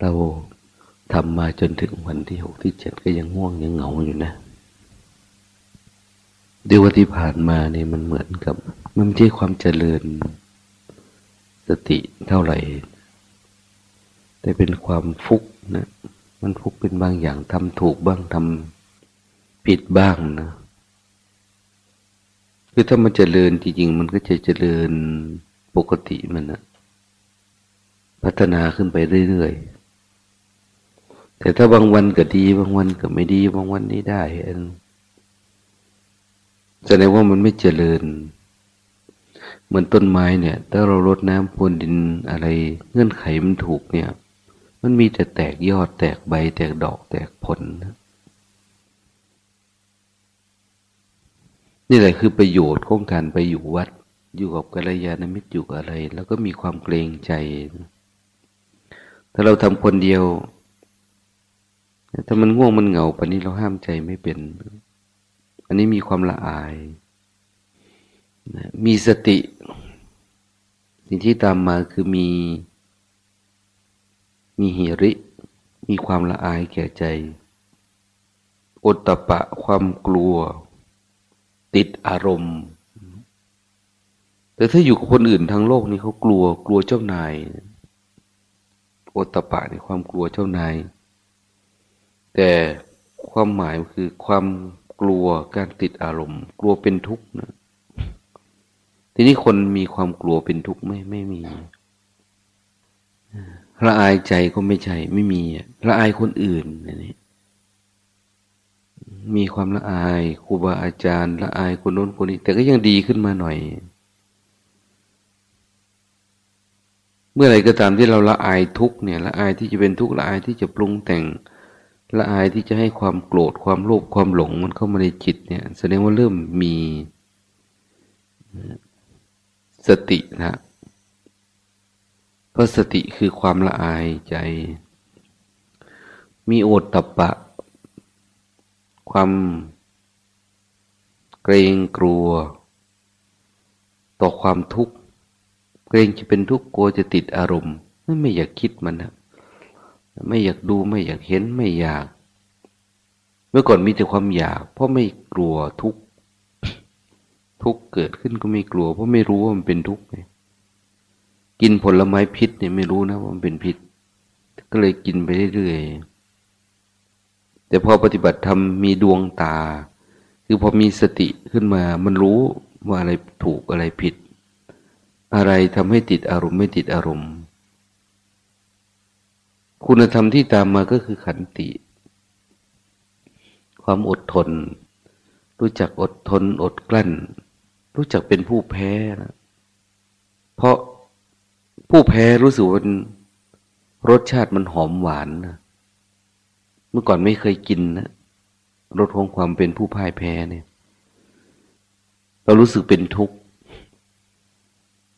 เราทำมาจนถึงวันที่หกที่เจ็ดก็ยังง่วงยังเหงาอยู่นะเดี๋ยวที่ผ่านมาเนี่ยมันเหมือนกับมันไม่ใช่ความเจริญสติเท่าไหร่ แต่เป็นความฟุกนะ มันฟุกเป็นบางอย่างทำถูกบ้างทำผิดบ้างนะ คือถ้ามันเจริญจริงๆ มันก็จะเจริญปกติมันนะพัฒนาขึ้นไปเรื่อยๆ แต่ถ้าบางวันก็ดี บางวันก็ไม่ดี บางวันนี่ได้อันแสดงว่ามันไม่เจริญ เหมือนต้นไม้เนี่ย ถ้าเรารดน้ำพรวนดินอะไร เงื่อนไขมันถูกเนี่ย มันมีแต่แตกยอดแตกใบ แตกดอกแตกผลนะนี่แหละคือประโยชน์ของการไปอยู่วัด อยู่กับกัลยาณมิตรอยู่อะไร แล้วก็มีความเกรงใจ ถ้าเราทำคนเดียว ถ้ามันง่วงมันเหงาปานี้เราห้ามใจไม่เป็น อันนี้มีความละอาย มีสติ สิ่งที่ตามมาคือมี มีหิริ มีความละอายแก่ใจอดตะปะความกลัว ติดอารมณ์ แต่ถ้าอยู่กับคนอื่นทางโลกนี้เขากลัว กลัวเจ้านายโอตปะในความกลัวเจ้านาย แต่ความหมายคือความกลัวการติดอารมณ์ กลัวเป็นทุกข์นะทีนี้คนมีความกลัวเป็นทุกข์ไม่ไม่มีละอายใจก็ไม่ใช่ ไม่มีละอายคนอื่นนี่มีความละอายครูบาอาจารย์ ละอายคนโน้นคนนี้ แต่ก็ยังดีขึ้นมาหน่อย เมื่อไรก็ตามที่เราละอายทุกเนี่ยละอายที่จะเป็นทุกข์ละอายที่จะปรุงแต่ง ละอายที่จะให้ความโกรธความโลภความหลงมันเข้ามาในจิตเนี่ย แสดงว่าเริ่มมีสตินะเพราะสติคือความละอายใจ มีโอตตะปะ ความเกรงกลัว ต่อความทุกข์ เกรงจะเป็นทุกข์กลัวจะติดอารมณ์ ไม่อยากคิดมันนะ ไม่อยากดูไม่อยากเห็นไม่อยาก เมื่อก่อนมีแต่ความอยาก เพราะไม่กลัวทุกทุกเกิดขึ้นก็ไม่กลัว เพราะไม่รู้ว่ามันเป็นทุกข์ไงกินผลไม้พิษเนี่ยไม่รู้นะว่ามันเป็นพิษ ก็เลยกินไปเรื่อยๆแต่พอปฏิบัติธรรมมีดวงตา คือพอมีสติขึ้นมา มันรู้ว่าอะไรถูกอะไรผิด อะไรทำให้ติดอารมณ์ไม่ติดอารมณ์ คุณธรรมที่ตามมาก็คือขันติ ความอดทน รู้จักอดทน อดกลั้น รู้จักเป็นผู้แพ้นะเพราะผู้แพ้รู้สึกว่ารสชาติมันหอมหวานนะเมื่อก่อนไม่เคยกินนะรสของความเป็นผู้พ่ายแพ้เนี่ย เรารู้สึกเป็นทุกข์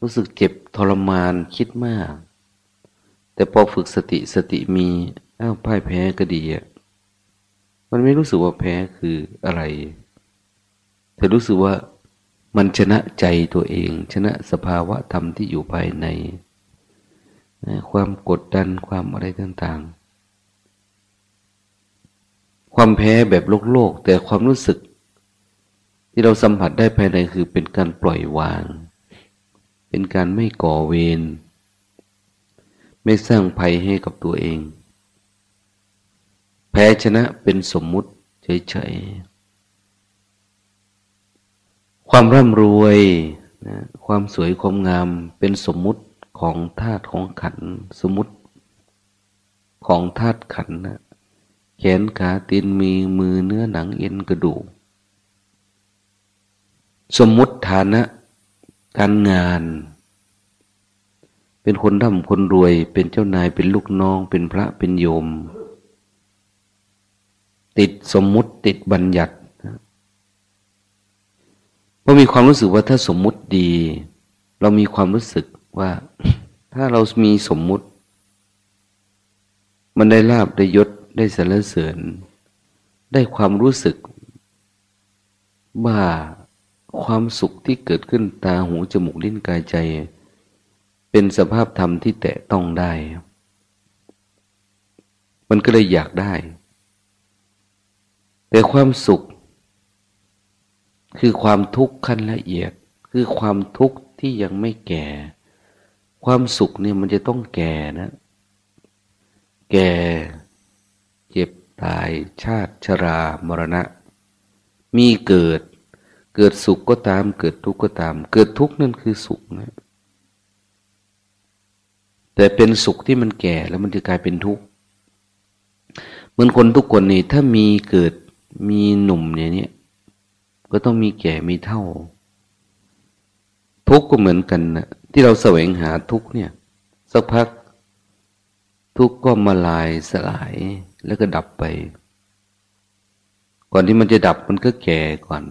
รู้สึกเจ็บทรมานคิดมาก แต่พอฝึกสติสติมีอ้าวพ่ายแพ้ก็ดีอะมันไม่รู้สึกว่าแพ้คืออะไรแต่รู้สึกว่ามันชนะใจตัวเอง ชนะสภาวะธรรมที่อยู่ภายใน ความกดดันความอะไรต่างๆ ความแพ้แบบโลกโลก แต่ความรู้สึก ที่เราสัมผัสได้ภายในคือเป็นการปล่อยวาง เป็นการไม่ก่อเวร ไม่สร้างภัยให้กับตัวเอง แพ้ชนะเป็นสมมุติเฉยๆ ความร่ำรวยนะความสวยความงามเป็นสมมุติของธาตุของขันสมมุติของธาตุขันนะแขนขาตีนมีมือเนื้อหนังเอ็นกระดูกสมมุติฐานะการงาน เป็นคนร่ำคนรวย เป็นเจ้านายเป็นลูกน้อง เป็นพระเป็นโยม ติดสมมุติติดบัญญัติเพราะมีความรู้สึกว่าถ้าสมมุติดี เรามีความรู้สึกว่า ถ้าเรามีสมมุติ มันได้ลาบได้ยศได้สรรเสริญ ได้ความรู้สึกว่าความสุขที่เกิดขึ้นตาหูจมูกลิ้นกายใจ เป็นสภาพธรรมที่แตะต้องได้ มันก็เลยอยากได้ แต่ความสุข คือความทุกข์ขั้นละเอียด คือความทุกข์ที่ยังไม่แก่ ความสุขเนี่ยมันจะต้องแก่นะ แก่ เจ็บตาย ชาติชรามรณะ มีเกิด เกิดสุขก็ตาม เกิดทุกข์ก็ตาม เกิดทุกข์นั่นคือสุขนะ แต่เป็นสุขที่มันแก่แล้วมันจะกลายเป็นทุกข์เหมือนคนทุกคนนี่ถ้ามีเกิดมีหนุ่มอย่างนี้ก็ต้องมีแก่มีเท่า ทุกข์ก็เหมือนกันนะที่เราแสวงหาทุกข์เนี่ย สักพัก ทุกข์ก็มาลายสลายแล้วก็ดับไป ก่อนที่มันจะดับมันก็แก่ก่อน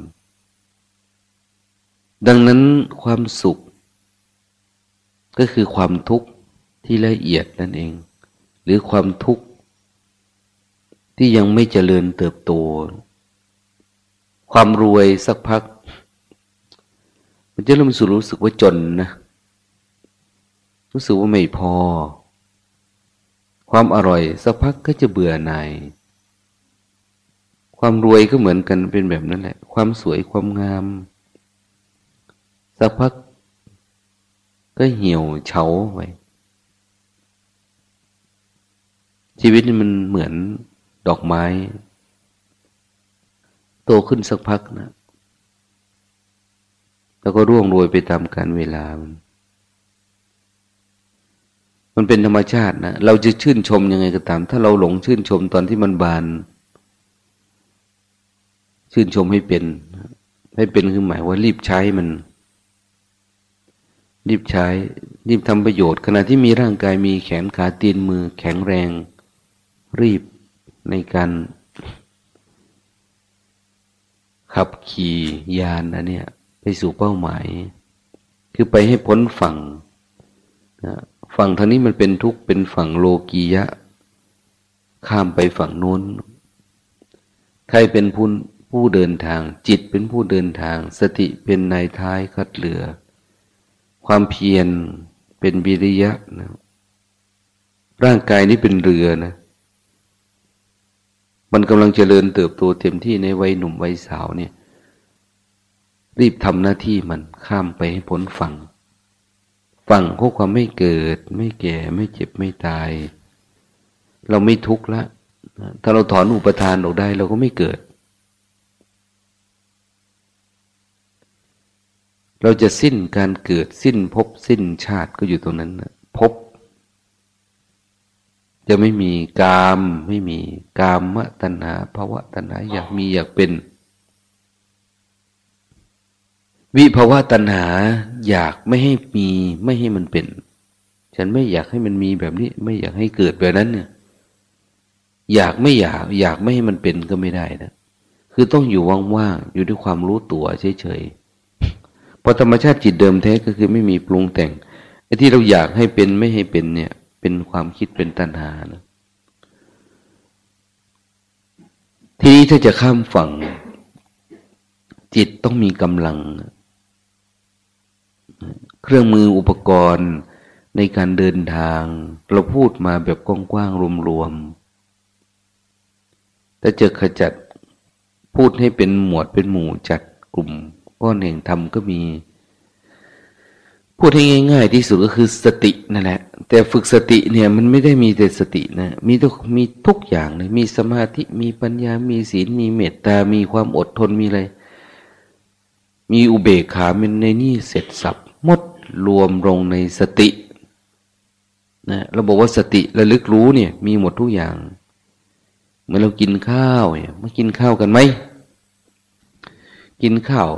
ดังนั้นความสุข ก็คือความทุกข์ ที่ละเอียดนั่นเอง หรือความทุกข์ที่ยังไม่เจริญเติบโต ความรวยสักพัก มันจะเริ่มสูรู้สึกว่าจนนะ รู้สึกว่าไม่พอ ความอร่อยสักพักก็จะเบื่อหน่ายความรวยก็เหมือนกันเป็นแบบนั้นแหละ ความสวยความงาม สักพักก็เหี่ยวเฉาไป ชีวิตมันเหมือนดอกไม้ โตขึ้นสักพักนะ แล้วก็ร่วงโรยไปตามกาลเวลา มัน มันเป็นธรรมชาตินะ เราจะชื่นชมยังไงก็ตาม ถ้าเราหลงชื่นชมตอนที่มันบาน ชื่นชมให้เป็น ให้เป็นคือหมายว่ารีบใช้มัน รีบใช้ รีบทำประโยชน์ ขณะที่มีร่างกายมีแขนขาตีนมือแข็งแรง รีบในการขับขี่ยานอันเนี้ยไปสู่เป้าหมาย คือไปให้พ้นฝั่งนะฝั่งทางนี้มันเป็นทุกข์เป็นฝั่งโลกียะ ข้ามไปฝั่งโน้น ใครเป็นผู้ผู้เดินทาง จิตเป็นผู้เดินทาง สติเป็นนายท้ายคัดเหลือ ความเพียรเป็นวิริยะนะร่างกายนี้เป็นเรือนะ มันกำลังเจริญเติบโตเต็มที่ในวัยหนุ่มวัยสาวเนี่ย รีบทำหน้าที่มันข้ามไปให้พ้นฝั่งฝั่งพวกความไม่เกิด ไม่แก่ไม่เจ็บไม่ตาย เราไม่ทุกข์ละถ้าเราถอนอุปทานออกได้เราก็ไม่เกิด เราจะสิ้นการเกิดสิ้นภพสิ้นชาติก็อยู่ตรงนั้นนะภพ จะไม่มีกามไม่มีกามมตัณหาภาวะตัณหาอยากมีอยากเป็น วิภาวะตัณหาอยากไม่ให้มีไม่ให้มันเป็น ฉันไม่อยากให้มันมีแบบนี้ ไม่อยากให้เกิดแบบนั้นเนี่ย อยากไม่อยาก อยากไม่ให้มันเป็นก็ไม่ได้นะคือต้องอยู่ว่างๆอยู่ด้วยความรู้ตัวเฉยๆพอธรรมชาติจิตเดิมแท้ก็คือไม่มีปรุงแต่งไอ้ที่เราอยากให้เป็นไม่ให้เป็นเนี่ย เป็นความคิดเป็นตัณหานะทีนี้ถ้าจะข้ามฝั่ง จิตต้องมีกำลัง เครื่องมืออุปกรณ์ในการเดินทาง เราพูดมาแบบกว้างๆรวมๆแต่จะขจัดพูดให้เป็นหมวดเป็นหมู่จัดกลุ่มก้อนแห่งธรรมก็มี พูดให้ง่าย ๆ ที่สุดก็คือสตินั่นแหละ แต่ฝึกสติเนี่ยมันไม่ได้มีแต่สตินะมีทุกมีทุกอย่างเลยมีสมาธิมีปัญญา มีศีลมีเมตตา มีความอดทนมีอะไร มีอุเบกขาเป็นในนี่เสร็จสับหมดรวมลงในสตินะเราบอกว่าสติระลึกรู้เนี่ย มีหมดทุกอย่างเมื่อเรากินข้าวเนี่ยมากินข้าวกันไหมกินข้าว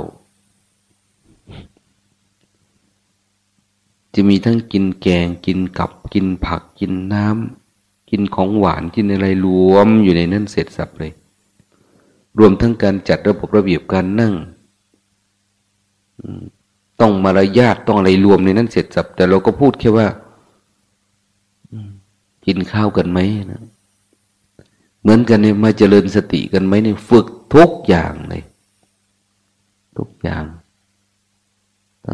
จะมีทั้งกินแกงกินกับกินผักกินน้ำกินของหวานกินอะไรรวมอยู่ในนั้นเสร็จสับเลย รวมทั้งการจัดระบบระเบียบการนั่งต้องมารยาทต้องอะไรรวมในนั้นเสร็จสับ แต่เราก็พูดแค่ว่ากินข้าวกันไหมนะเหมือนกันเนี่ยมาเจริญสติกันไหมเนี่ยฝึกทุกอย่างเลย ทุกอย่าง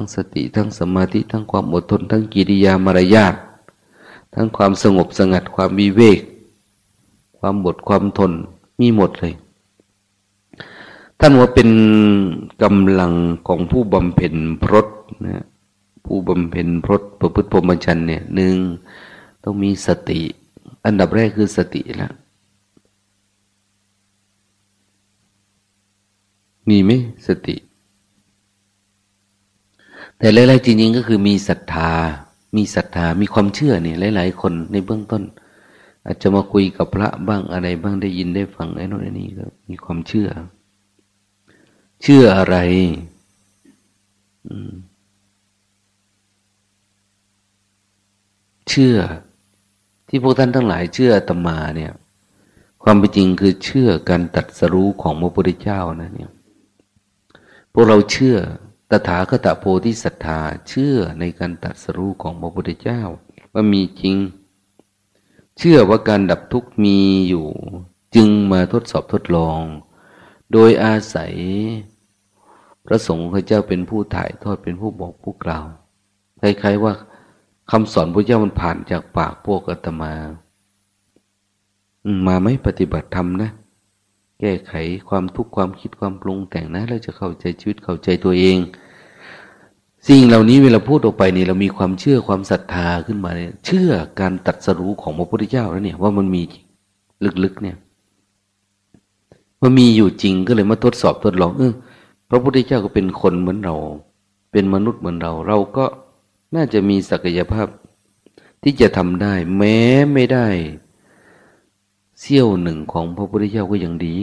ทั้งสติทั้งสมาธิทั้งความอดทน ทั้งกิริยามารยาททั้งความสงบสงัดความวิเวก ความบดความทนมีหมดเลย ท่านว่าเป็นกำลังของผู้บำเพ็ญพรตนะผู้บำเพ็ญพรตประพฤติพรหมจรรย์เนี่ยหนึ่งต้องมีสติ อันดับแรกคือสติแล้วมีไหมสติ แต่หลายๆจริงๆก็คือมีศรัทธา มีศรัทธา มีความเชื่อเนี่ย หลาย ๆ คนในเบื้องต้น อาจจะมาคุยกับพระบ้างอะไรบ้างได้ยินได้ฟังไอ้นู่นไอ้นี่ก็มีความเชื่อ เชื่ออะไรเชื่อ ที่พวกท่านทั้งหลายเชื่อตมาเนี่ย ความเป็นจริงคือเชื่อการตัดสรู้ของพระพุทธเจ้านะเนี่ย พวกเราเชื่อ ตถาคตโพธิศรัทธาเชื่อในการตัดสรู้ของพระพุทธเจ้า ว่ามีจริง เชื่อว่าการดับทุกข์มีอยู่ จึงมาทดสอบทดลอง โดยอาศัย พระสงฆ์พระเจ้าเป็นผู้ถ่ายทอดเป็นผู้บอกผู้กล่าวคล้ายๆว่าคำสอนพระเจ้ามันผ่านจากปากพวกอาตมา มาไม่ปฏิบัติธรรมนะ แก้ไขความทุกข์ความคิดความปรุงแต่งนะเราจะเข้าใจชีวิตเข้าใจตัวเอง สิ่งเหล่านี้เวลาพูดออกไปนี่เรามีความเชื่อความศรัทธาขึ้นมาเนี่ยเชื่อการตัดสรู้ของพระพุทธเจ้าแล้วเนี่ยว่ามันมีลึกๆเนี่ยมันมีอยู่จริงก็เลยมาทดสอบทดลองเออพระพุทธเจ้าก็เป็นคนเหมือนเรา เป็นมนุษย์เหมือนเรา เราก็น่าจะมีศักยภาพที่จะทำได้ แม้ไม่ได้ เสี้ยวหนึ่งของพระพุทธเจ้าก็ยังดี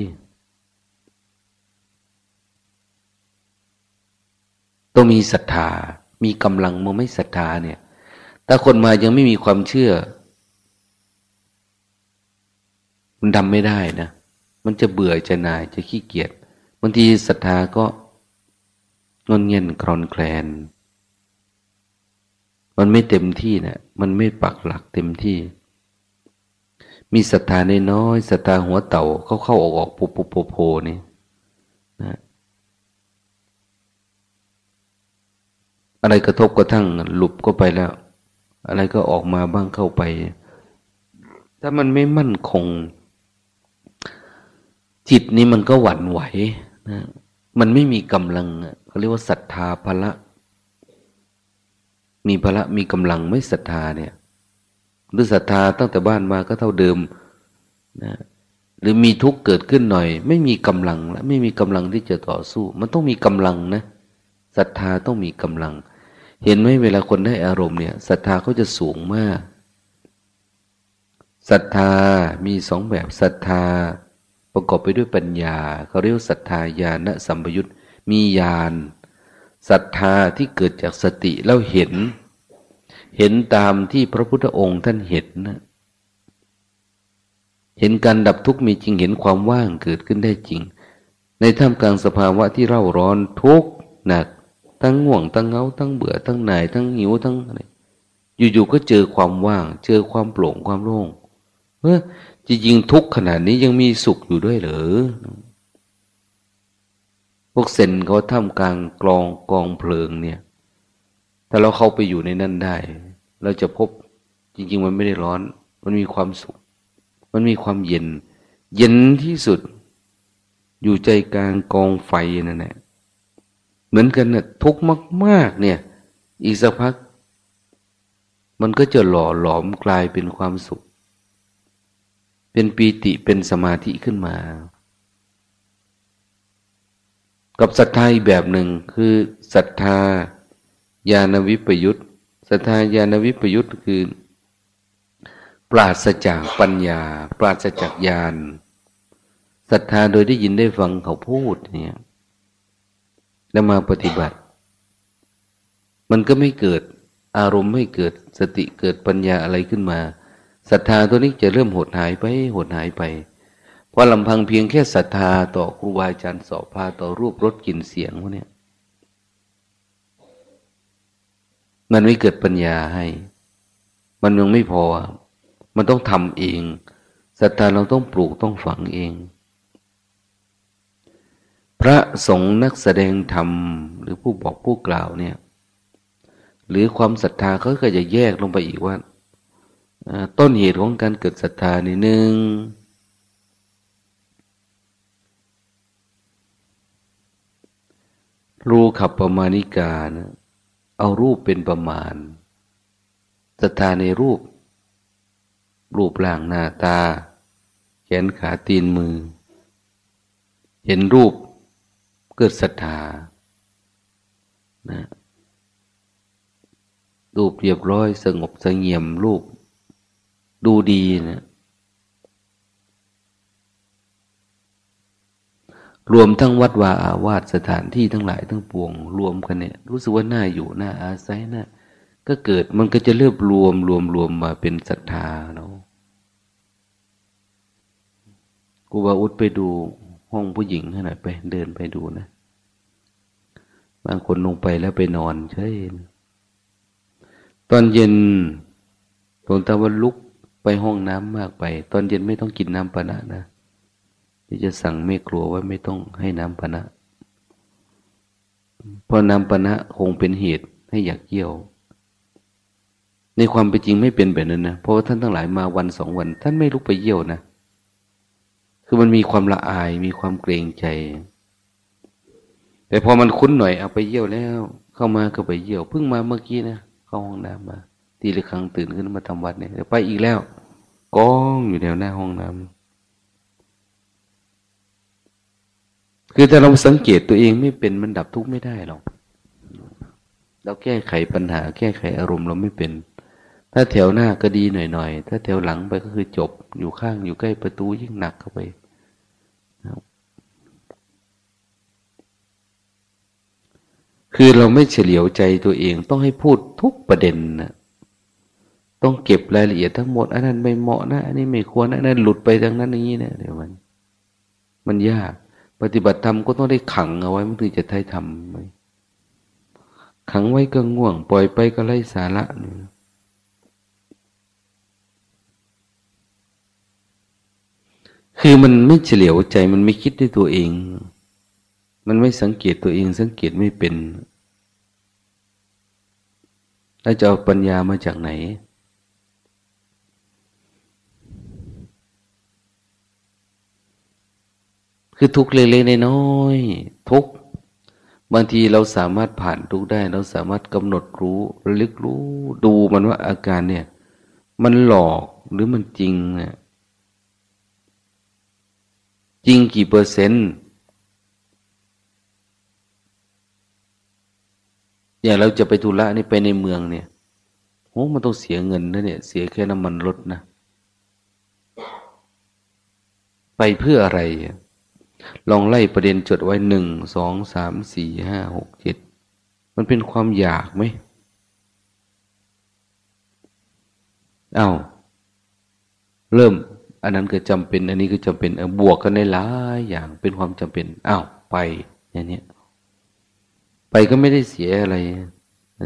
ต้องมีศรัทธา มีกำลังเมื่อไม่ศรัทธาเนี่ย ถ้าคนมายังไม่มีความเชื่อ มันทำไม่ได้นะ มันจะเบื่อจะนายจะขี้เกียจบางทีศรัทธาก็งอนเงียนคลอนแคลน มันไม่เต็มที่เนะี่ยมันไม่ปักหลักเต็มที่ มีศรัทธาในน้อยศรัทธาหัวเต่าเขาเข้าออกออกปุปุโพโพนี่นะอะไรกระทบกระทั่งหลุบก็ไปแล้ว อะไรก็ออกมาบ้างเข้าไป ถ้ามันไม่มั่นคง จิตนี้มันก็หวั่นไหวนะมันไม่มีกำลังเขาเรียกว่าศรัทธาพละ มีพละมีกำลังไม่ศรัทธาเนี่ย หรือศรัทธาตั้งแต่บ้านมาก็เท่าเดิมนะหรือมีทุกข์เกิดขึ้นหน่อย ไม่มีกำลังและไม่มีกำลังที่จะต่อสู้ มันต้องมีกำลังนะศรัทธาต้องมีกำลัง เห็นไหมเวลาคนได้อารมณ์เนี่ยศรัทธาเขาจะสูงมากศรัทธามีสองแบบศรัทธาประกอบไปด้วยปัญญาเขาเรียกศรัทธาญาณสัมปยุตมีญาณศรัทธาที่เกิดจากสติแล้วเห็น เห็นตามที่พระพุทธองค์ท่านเห็นนะเห็นการดับทุกข์มีจริงเห็นความว่างเกิดขึ้นได้จริง ในท่ามกลางสภาวะที่เร่าร้อนทุกข์หนัก ทั้งง่วงทั้งเงาทั้งเบื่อทั้งหน่ายทั้งหิวทั้งอะไรอยู่ๆก็เจอความว่าง เจอความโปร่งความโล่งเออจริงๆทุกขนาดนี้ยังมีสุขอยู่ด้วยเหรอพวกเซนเขาท่ามกลางกลองกองเพลิงเนี่ย ถ้าเราเข้าไปอยู่ในนั้นได้ เราจะพบจริง ๆ มันไม่ได้ร้อน มันมีความสุข มันมีความเย็น เย็นที่สุด อยู่ใจกลางกองไฟนั่นแหละเหมือนกันนะทุกข์มาก ๆ เนี่ย อีกสักพัก มันก็จะหล่อหลอมกลายเป็นความสุข เป็นปีติเป็นสมาธิขึ้นมา กับศรัทธาอีกแบบหนึ่งคือศรัทธา ญาณวิปยุตศรัทธาญาณวิปยุตคือ ปราศจากปัญญา ปราศจากญาณศรัทธาโดยได้ยินได้ฟังเขาพูดเนี่ยแล้วมาปฏิบัติ มันก็ไม่เกิดอารมณ์ไม่เกิดสติเกิดปัญญาอะไรขึ้นมาศรัทธาตัวนี้จะเริ่มหดหายไปหดหายไป เพราะลำพังเพียงแค่ศรัทธาต่อครูบาอาจารย์สอบพาต่อรูปรสกลิ่นเสียงพวกนี้ มันไม่เกิดปัญญาให้ มันยังไม่พอ มันต้องทำเองศรัทธาเราต้องปลูกต้องฝังเอง พระสงฆ์นักแสดงธรรม หรือผู้บอกผู้กล่าวเนี่ย หรือความศรัทธาเขาก็จะแยกลงไปอีกว่าต้นเหตุของการเกิดศรัทธานี่หนึ่งรูขับประมาณิกานะ เอารูปเป็นประมาณศรัทธาในรูป รูปร่างหน้าตา แขนขาตีนมือ เห็นรูปเกิดศรัทธานะรูปเรียบร้อยสงบสงเงียมรูป ดูดีนะ รวมทั้งวัดวาอาวาสสถานที่ทั้งหลายทั้งปวง รวมกันเนี่ย รู้สึกว่าน่าอยู่น่าอาศัยน่าก็เกิดมันก็จะเริ่มรวมรวมรวมมาเป็นศรัทธาเนาะกูบาอุดไปดูห้องผู้หญิงให้หน่อยไป เดินไปดูนะบางคนลงไปแล้วไปนอนใช่ตอนเย็นหลวงตาวันลุกไปห้องน้ำมากไป ตอนเย็นไม่ต้องกินน้ำปานะนะ ที่จะสั่งไม่กลัวว่าไม่ต้องให้น้ำปนะ เพราะน้ำปนะคงเป็นเหตุให้อยากเยี่ยว ในความเป็นจริงไม่เป็นแบบนั้นนะเพราะว่าท่านทั้งหลายมาวันสองวัน ท่านไม่ลุกไปเยี่ยวนะ คือมันมีความละอายมีความเกรงใจ แต่พอมันคุ้นหน่อยเอาไปเยี่ยวแล้ว เข้ามาก็ไปเยี่ยวเพิ่งมาเมื่อกี้นะเข้าห้องน้ำมา ทีละครั้งตื่นขึ้นมาทำวัดเนี่ยไปอีกแล้วกองอยู่แถวหน้าห้องน้ำ คือถ้าเราสังเกตตัวเองไม่เป็นมันดับทุกข์ไม่ได้หรอก เราแก้ไขปัญหา แก้ไขอารมณ์เราไม่เป็น ถ้าแถวหน้าก็ดีหน่อยๆ ถ้าแถวหลังไปก็คือจบ อยู่ข้างอยู่ใกล้ประตูยิ่งหนักเข้าไป คือเราไม่เฉลียวใจตัวเองต้องให้พูดทุกประเด็นนะต้องเก็บรายละเอียดทั้งหมด อันนั้นไม่เหมาะนะ อันนี้ไม่ควร อันนั้นหลุดไปทางนั้นอย่างนี้นะเดี๋ยวมัน มันยาก ปฏิบัติธรรมก็ต้องได้ขังเอาไว้มันถึงจะได้ทำไหมขังไว้ก็ง่วง ปล่อยไปก็ไร้สาระนี่คือมันไม่เฉลียวใจมันไม่คิดด้วยตัวเอง มันไม่สังเกตตัวเอง สังเกตไม่เป็น แล้วจะเอาปัญญามาจากไหน คือทุกเล็กๆน้อยๆทุกบางทีเราสามารถผ่านทุกได้ เราสามารถกำหนดรู้ระลึกรู้ ดูมันว่าอาการเนี่ย มันหลอกหรือมันจริงเนี่ยจริงกี่เปอร์เซ็นต์ อย่างเราจะไปธุระนี่ไปในเมืองเนี่ยโอ้มันต้องเสียเงินนะเนี่ย เสียแค่น้ำมันรถนะ ไปเพื่ออะไร ลองไล่ประเด็นจดไว้หนึ่งสองสามสี่ห้าหกเจ็ดมันเป็นความอยากไหมอา้าวเริ่ม อันนั้นก็จำเป็น อันนี้ก็จำเป็นบวกกันในหลายอย่างเป็นความจำเป็นอ้าวไปอย่างนี้ไปก็ไม่ได้เสียอะไร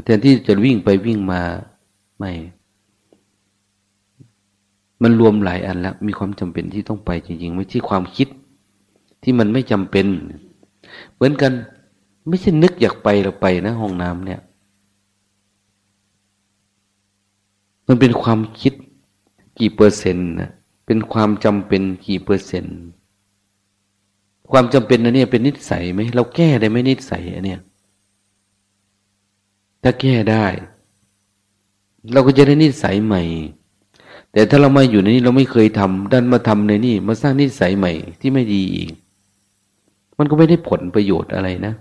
แทนที่จะวิ่งไปวิ่งมาไม่ มันรวมหลายอันแล้ว มีความจำเป็นที่ต้องไปจริงๆ ไม่ใช่ความคิด ที่มันไม่จำเป็น เหมือนกัน ไม่ใช่นึกอยากไปเราไปนะห้องน้ำเนี่ย มันเป็นความคิดกี่เปอร์เซ็นต์นะเป็นความจำเป็นกี่เปอร์เซ็นต์ ความจำเป็นนะเนี่เป็นนิสัยไหมเราแก้ได้ไหมนิสัยอันเนี้ยถ้าแก้ได้ เราก็จะได้นิสัยใหม่ แต่ถ้าเรามาอยู่ในนี้เราไม่เคยทำดันมาทำในนี่มาสร้างนิสัยใหม่ที่ไม่ดีอีก มันก็ไม่ได้ผลประโยชน์อะไรนะ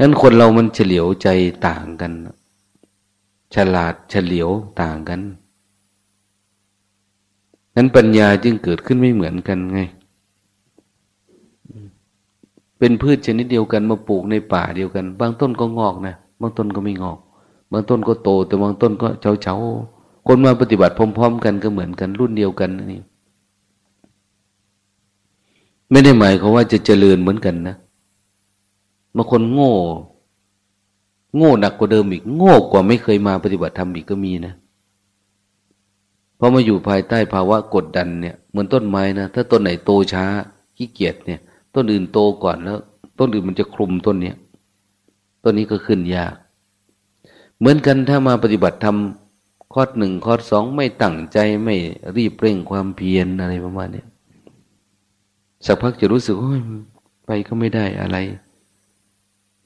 นั้นคนเรามันเฉลียวใจต่างกัน ฉลาดเฉลียวต่างกัน นั้นปัญญาจึงเกิดขึ้นไม่เหมือนกันไง เป็นพืชชนิดเดียวกันมาปลูกในป่าเดียวกัน บางต้นก็งอกนะ บางต้นก็ไม่งอก บางต้นก็โต แต่บางต้นก็เฉาเฉาคนมาปฏิบัติพร้อม ๆ กันก็เหมือนกันรุ่นเดียวกันนี่ ไม่ได้หมายเขาว่าจะเจริญเหมือนกันนะบางคนโง่ โง่หนักกว่าเดิมอีก โง่กว่าไม่เคยมาปฏิบัติธรรมอีกก็มีนะเพราะมาอยู่ภายใต้ภาวะกดดันเนี่ยเหมือนต้นไม้นะถ้าต้นไหนโตช้าขี้เกียจเนี่ย ต้นอื่นโตก่อนแล้ว ต้นอื่นมันจะคลุมต้นเนี้ยต้นนี้ก็ขึ้นยาก เหมือนกันถ้ามาปฏิบัติทำข้อหนึ่งข้อสองไม่ตั้งใจไม่รีบเร่งความเพียรอะไรประมาณนี้ สักพักจะรู้สึกว่าไปก็ไม่ได้อะไร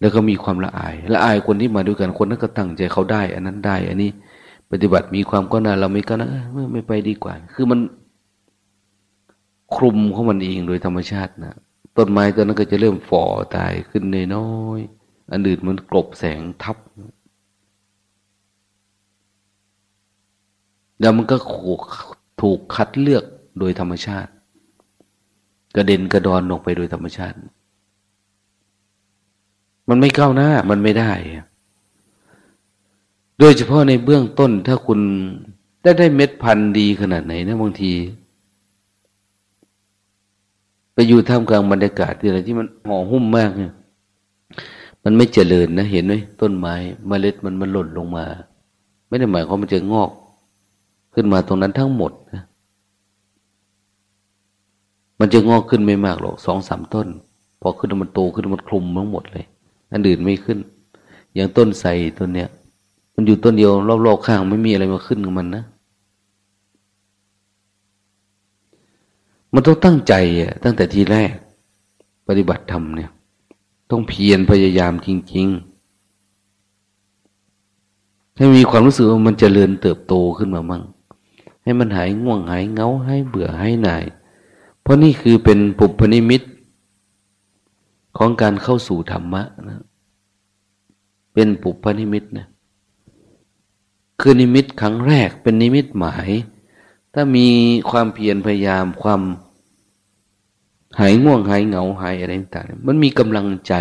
แล้วก็มีความละอาย ละอายคนที่มาด้วยกันคนนั้นก็ตั้งใจเขาได้ อันนั้นได้ อันนี้ ปฏิบัติมีความก็น่าเราไม่ก็นะไม่ไม่ไปดีกว่า คือมันคลุมของมันเองโดยธรรมชาตินะต้นไม้ตัวนั้นก็จะเริ่มฝ่อตายขึ้นน้อยๆอันอื่นมันกลบแสงทับแล้วมันก็ถูกคัดเลือกโดยธรรมชาติ กระเด็นกระดอนลงไปโดยธรรมชาติ มันไม่ก้าวหน้า มันไม่ได้ โดยเฉพาะในเบื้องต้นถ้าคุณได้ได้เม็ดพันธุ์ดีขนาดไหนนะบางทีไปอยู่ท่ามกลางบรรยากาศที่อะไรที่มันห่อหุ้มมากเนี่ย มันไม่เจริญนะ เห็นไหมต้นไม้มเมล็ดมันมันหล่นลงมา ไม่ได้หมายความมันจะงอก ขึ้นมาตรงนั้นทั้งหมดนะ มันจะงอกขึ้นไม่มากหรอกสองสามต้น พอขึ้นมันโตขึ้นมันคลุมทั้งหมดเลย อันอื่นไม่ขึ้น อย่างต้นไทรต้นเนี้ย มันอยู่ต้นเดียวรอบๆข้างไม่มีอะไรมาขึ้นกับมันนะ มันต้องตั้งใจตั้งแต่ทีแรก ปฏิบัติธรรมเนี่ย ต้องเพียรพยายามจริง ๆ ให้มีความรู้สึกว่ามันเจริญเติบโตขึ้นมามั่งให้มันหายง่วงหายเหงาให้เบื่อให้หน่าย เพราะนี่คือเป็นบุพนิมิตของการเข้าสู่ธรรมะนะเป็นบุพนิมิตนะคือนิมิตครั้งแรกเป็นนิมิตหมาย ถ้ามีความเพียรพยายามความหายง่วงหายเหงาหายอะไรต่างๆมันมีกำลังใจ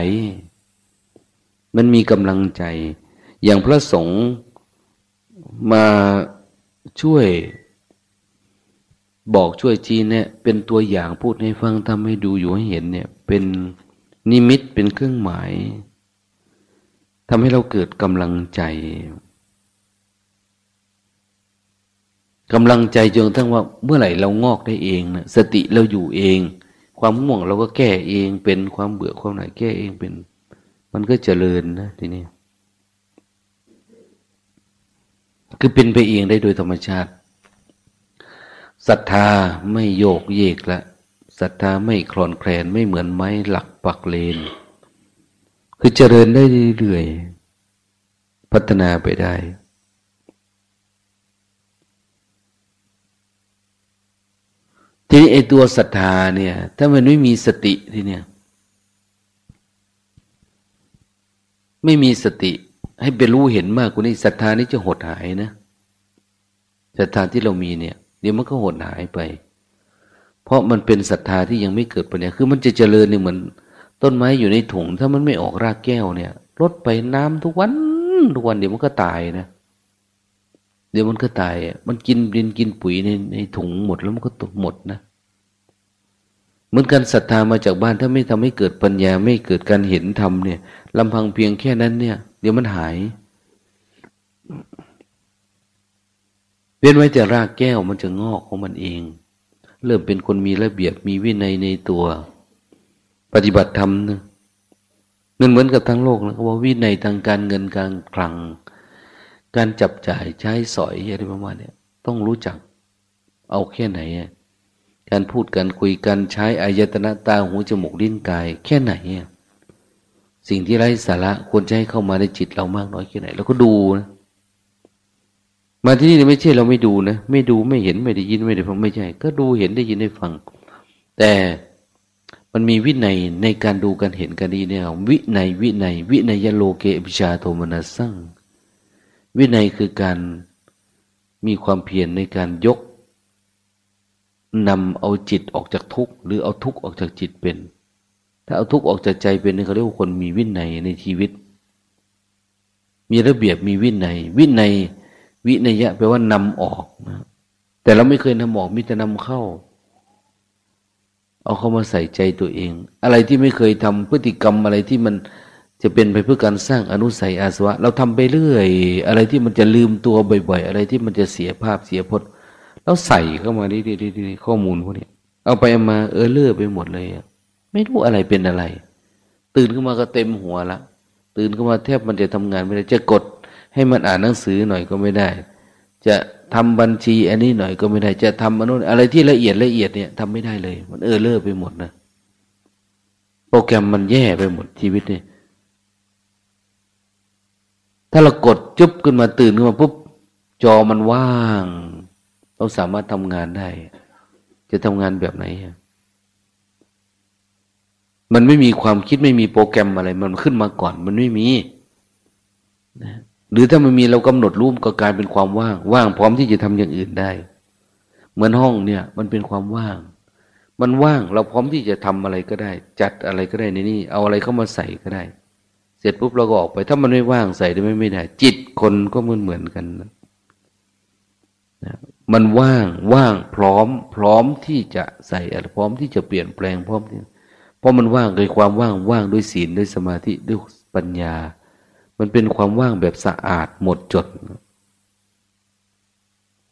มันมีกำลังใจ อย่างพระสงฆ์มาช่วย บอกช่วยจีเนี่ยเป็นตัวอย่างพูดให้ฟังทำให้ดูอยู่ให้เห็นเนี่ย เป็นนิมิตเป็นเครื่องหมายทำให้เราเกิดกำลังใจกำลังใจจนทั้งว่าเมื่อไหร่เรางอกได้เองนะสติเราอยู่เอง ความง่วงเราก็แก้เองเป็นความเบื่อความไหนแก้เองเป็น มันก็เจริญนะทีนี้คือเป็นไปเองได้โดยธรรมชาติ ศรัทธาไม่โยกเยกละศรัทธาไม่คลอนแคลนไม่เหมือนไม้หลักปักเลน คือเจริญได้เรื่อยๆพัฒนาไปได้ ทีนี้ไอตัวศรัทธาเนี่ย ถ้ามันไม่มีสติทีเนี่ย ไม่มีสติ ให้ไปรู้เห็นมากกว่านี้ศรัทธานี้จะหดหายนะศรัทธาที่เรามีเนี่ย ดี๋ยวมันก็หดหายไป เพราะมันเป็นศรัทธาที่ยังไม่เกิดปัญญาคือมันจะเจริญเนี่ยเหมือน ต้นไม้อยู่ในถุง ถ้ามันไม่ออกรากแก้วเนี่ยลดไปน้ำทุกวันทุกวันเดี๋ยวมันก็ตายนะเดี๋ยวมันก็ตาย มันกินดินกินปุ๋ยในในถุงหมดแล้วมันก็ตกหมดนะเหมือนกันศรัทธามาจากบ้านถ้าไม่ทำให้เกิดปัญญาไม่เกิดการเห็นธรรมเนี่ยลำพังเพียงแค่นั้นเนี่ย เดี๋ยวมันหาย ว้นไว้แต่รากแก้วมันจะงอกของมันเอง เริ่มเป็นคนมีระเบียบมีวินัยในตัว ปฏิบัติธรรมนะเงินเหมือนกับทั้งโลกนะว่าวินัยทางการเงินการคลัง การจับจ่ายใช้สอยอะไรประมาณนี้ต้องรู้จักเอาแค่ไหน การพูดกันคุยกันใช้อายตนะตาหูจมูกลิ้นกาย แค่ไหน สิ่งที่ไร้สาระควรจะให้เข้ามาในจิตเรามากน้อยแค่ไหนเราก็ดูนะ มาที่นี่ไม่ใช่เราไม่ดูนะไม่ดูไม่เห็นไม่ได้ยินไม่ได้ฟังไม่ใช่ ก็ดูเห็นได้ยินได้ฟัง แต่มันมีวินัยในการดูการเห็นกันดีเนี่ยวินัยวินัย วินัยโลเกปิชาโทมนัสสั่งวินัยคือการมีความเพียรในการยกนำเอาจิตออกจากทุกข์หรือเอาทุกข์ออกจากจิตเป็น ถ้าเอาทุกข์ออกจากใจเป็นนี่เขาเรียกว่าคนมีวินัยในชีวิต มีระเบียบมีวินัย วินัย วินัยะแปลว่านำออกนะแต่เราไม่เคยนำออกมีแต่นำเข้า เอาเข้ามาใส่ใจตัวเอง อะไรที่ไม่เคยทำพฤติกรรมอะไรที่มันจะเป็นไปเพื่อการสร้างอนุสัยอาสวะ เราทำไปเรื่อย อะไรที่มันจะลืมตัวบ่อย ๆ อะไรที่มันจะเสียภาพเสียพจน์เราใส่เข้ามาดีๆข้อมูลพวกนี้เอาไปเอามาเออเลื่อไปหมดเลยไม่รู้อะไรเป็นอะไร ตื่นขึ้นมาก็เต็มหัวละตื่นขึ้นมาแทบมันจะทำงานไม่ได้จะกด ให้มันอ่านหนังสือหน่อยก็ไม่ได้ จะทำบัญชีอันนี้หน่อยก็ไม่ได้ จะทำอันนู้นอะไรที่ละเอียดละเอียดเนี่ยทำไม่ได้เลย มันเออเลื่อไปหมดนะโปรแกรมมันแย่ไปหมดชีวิตเนี่ยถ้าเรากดจุ๊บขึ้นมาตื่นขึ้นมาปุ๊บจอมันว่าง เราสามารถทำงานได้ จะทำงานแบบไหน มันไม่มีความคิดไม่มีโปรแกรมอะไร มันขึ้นมาก่อน มันไม่มีนะ หรือถ้ามันมีเรากำหนดรูปก็กลายเป็นความว่าง ว่างพร้อมที่จะทำอย่างอื่นได้ เหมือนห้องเนี่ย มันเป็นความว่าง มันว่างเราพร้อมที่จะทำอะไรก็ได้ จัดอะไรก็ได้ในนี่เอาอะไรเข้ามาใส่ก็ได้ เสร็จปุ๊บเราก็ออกไป ถ้ามันไม่ว่างใส่ได้ไม่ไม่ได้ จิตคนก็เหมือนเหมือนกันนะมันว่างว่างพร้อม พร้อมที่จะใส่อะไรพร้อมที่จะเปลี่ยนแปลงพร้อมที่เพราะมันว่างเลยความว่างว่างด้วยศีลด้วยสมาธิด้วยปัญญา มันเป็นความว่างแบบสะอาดหมดจด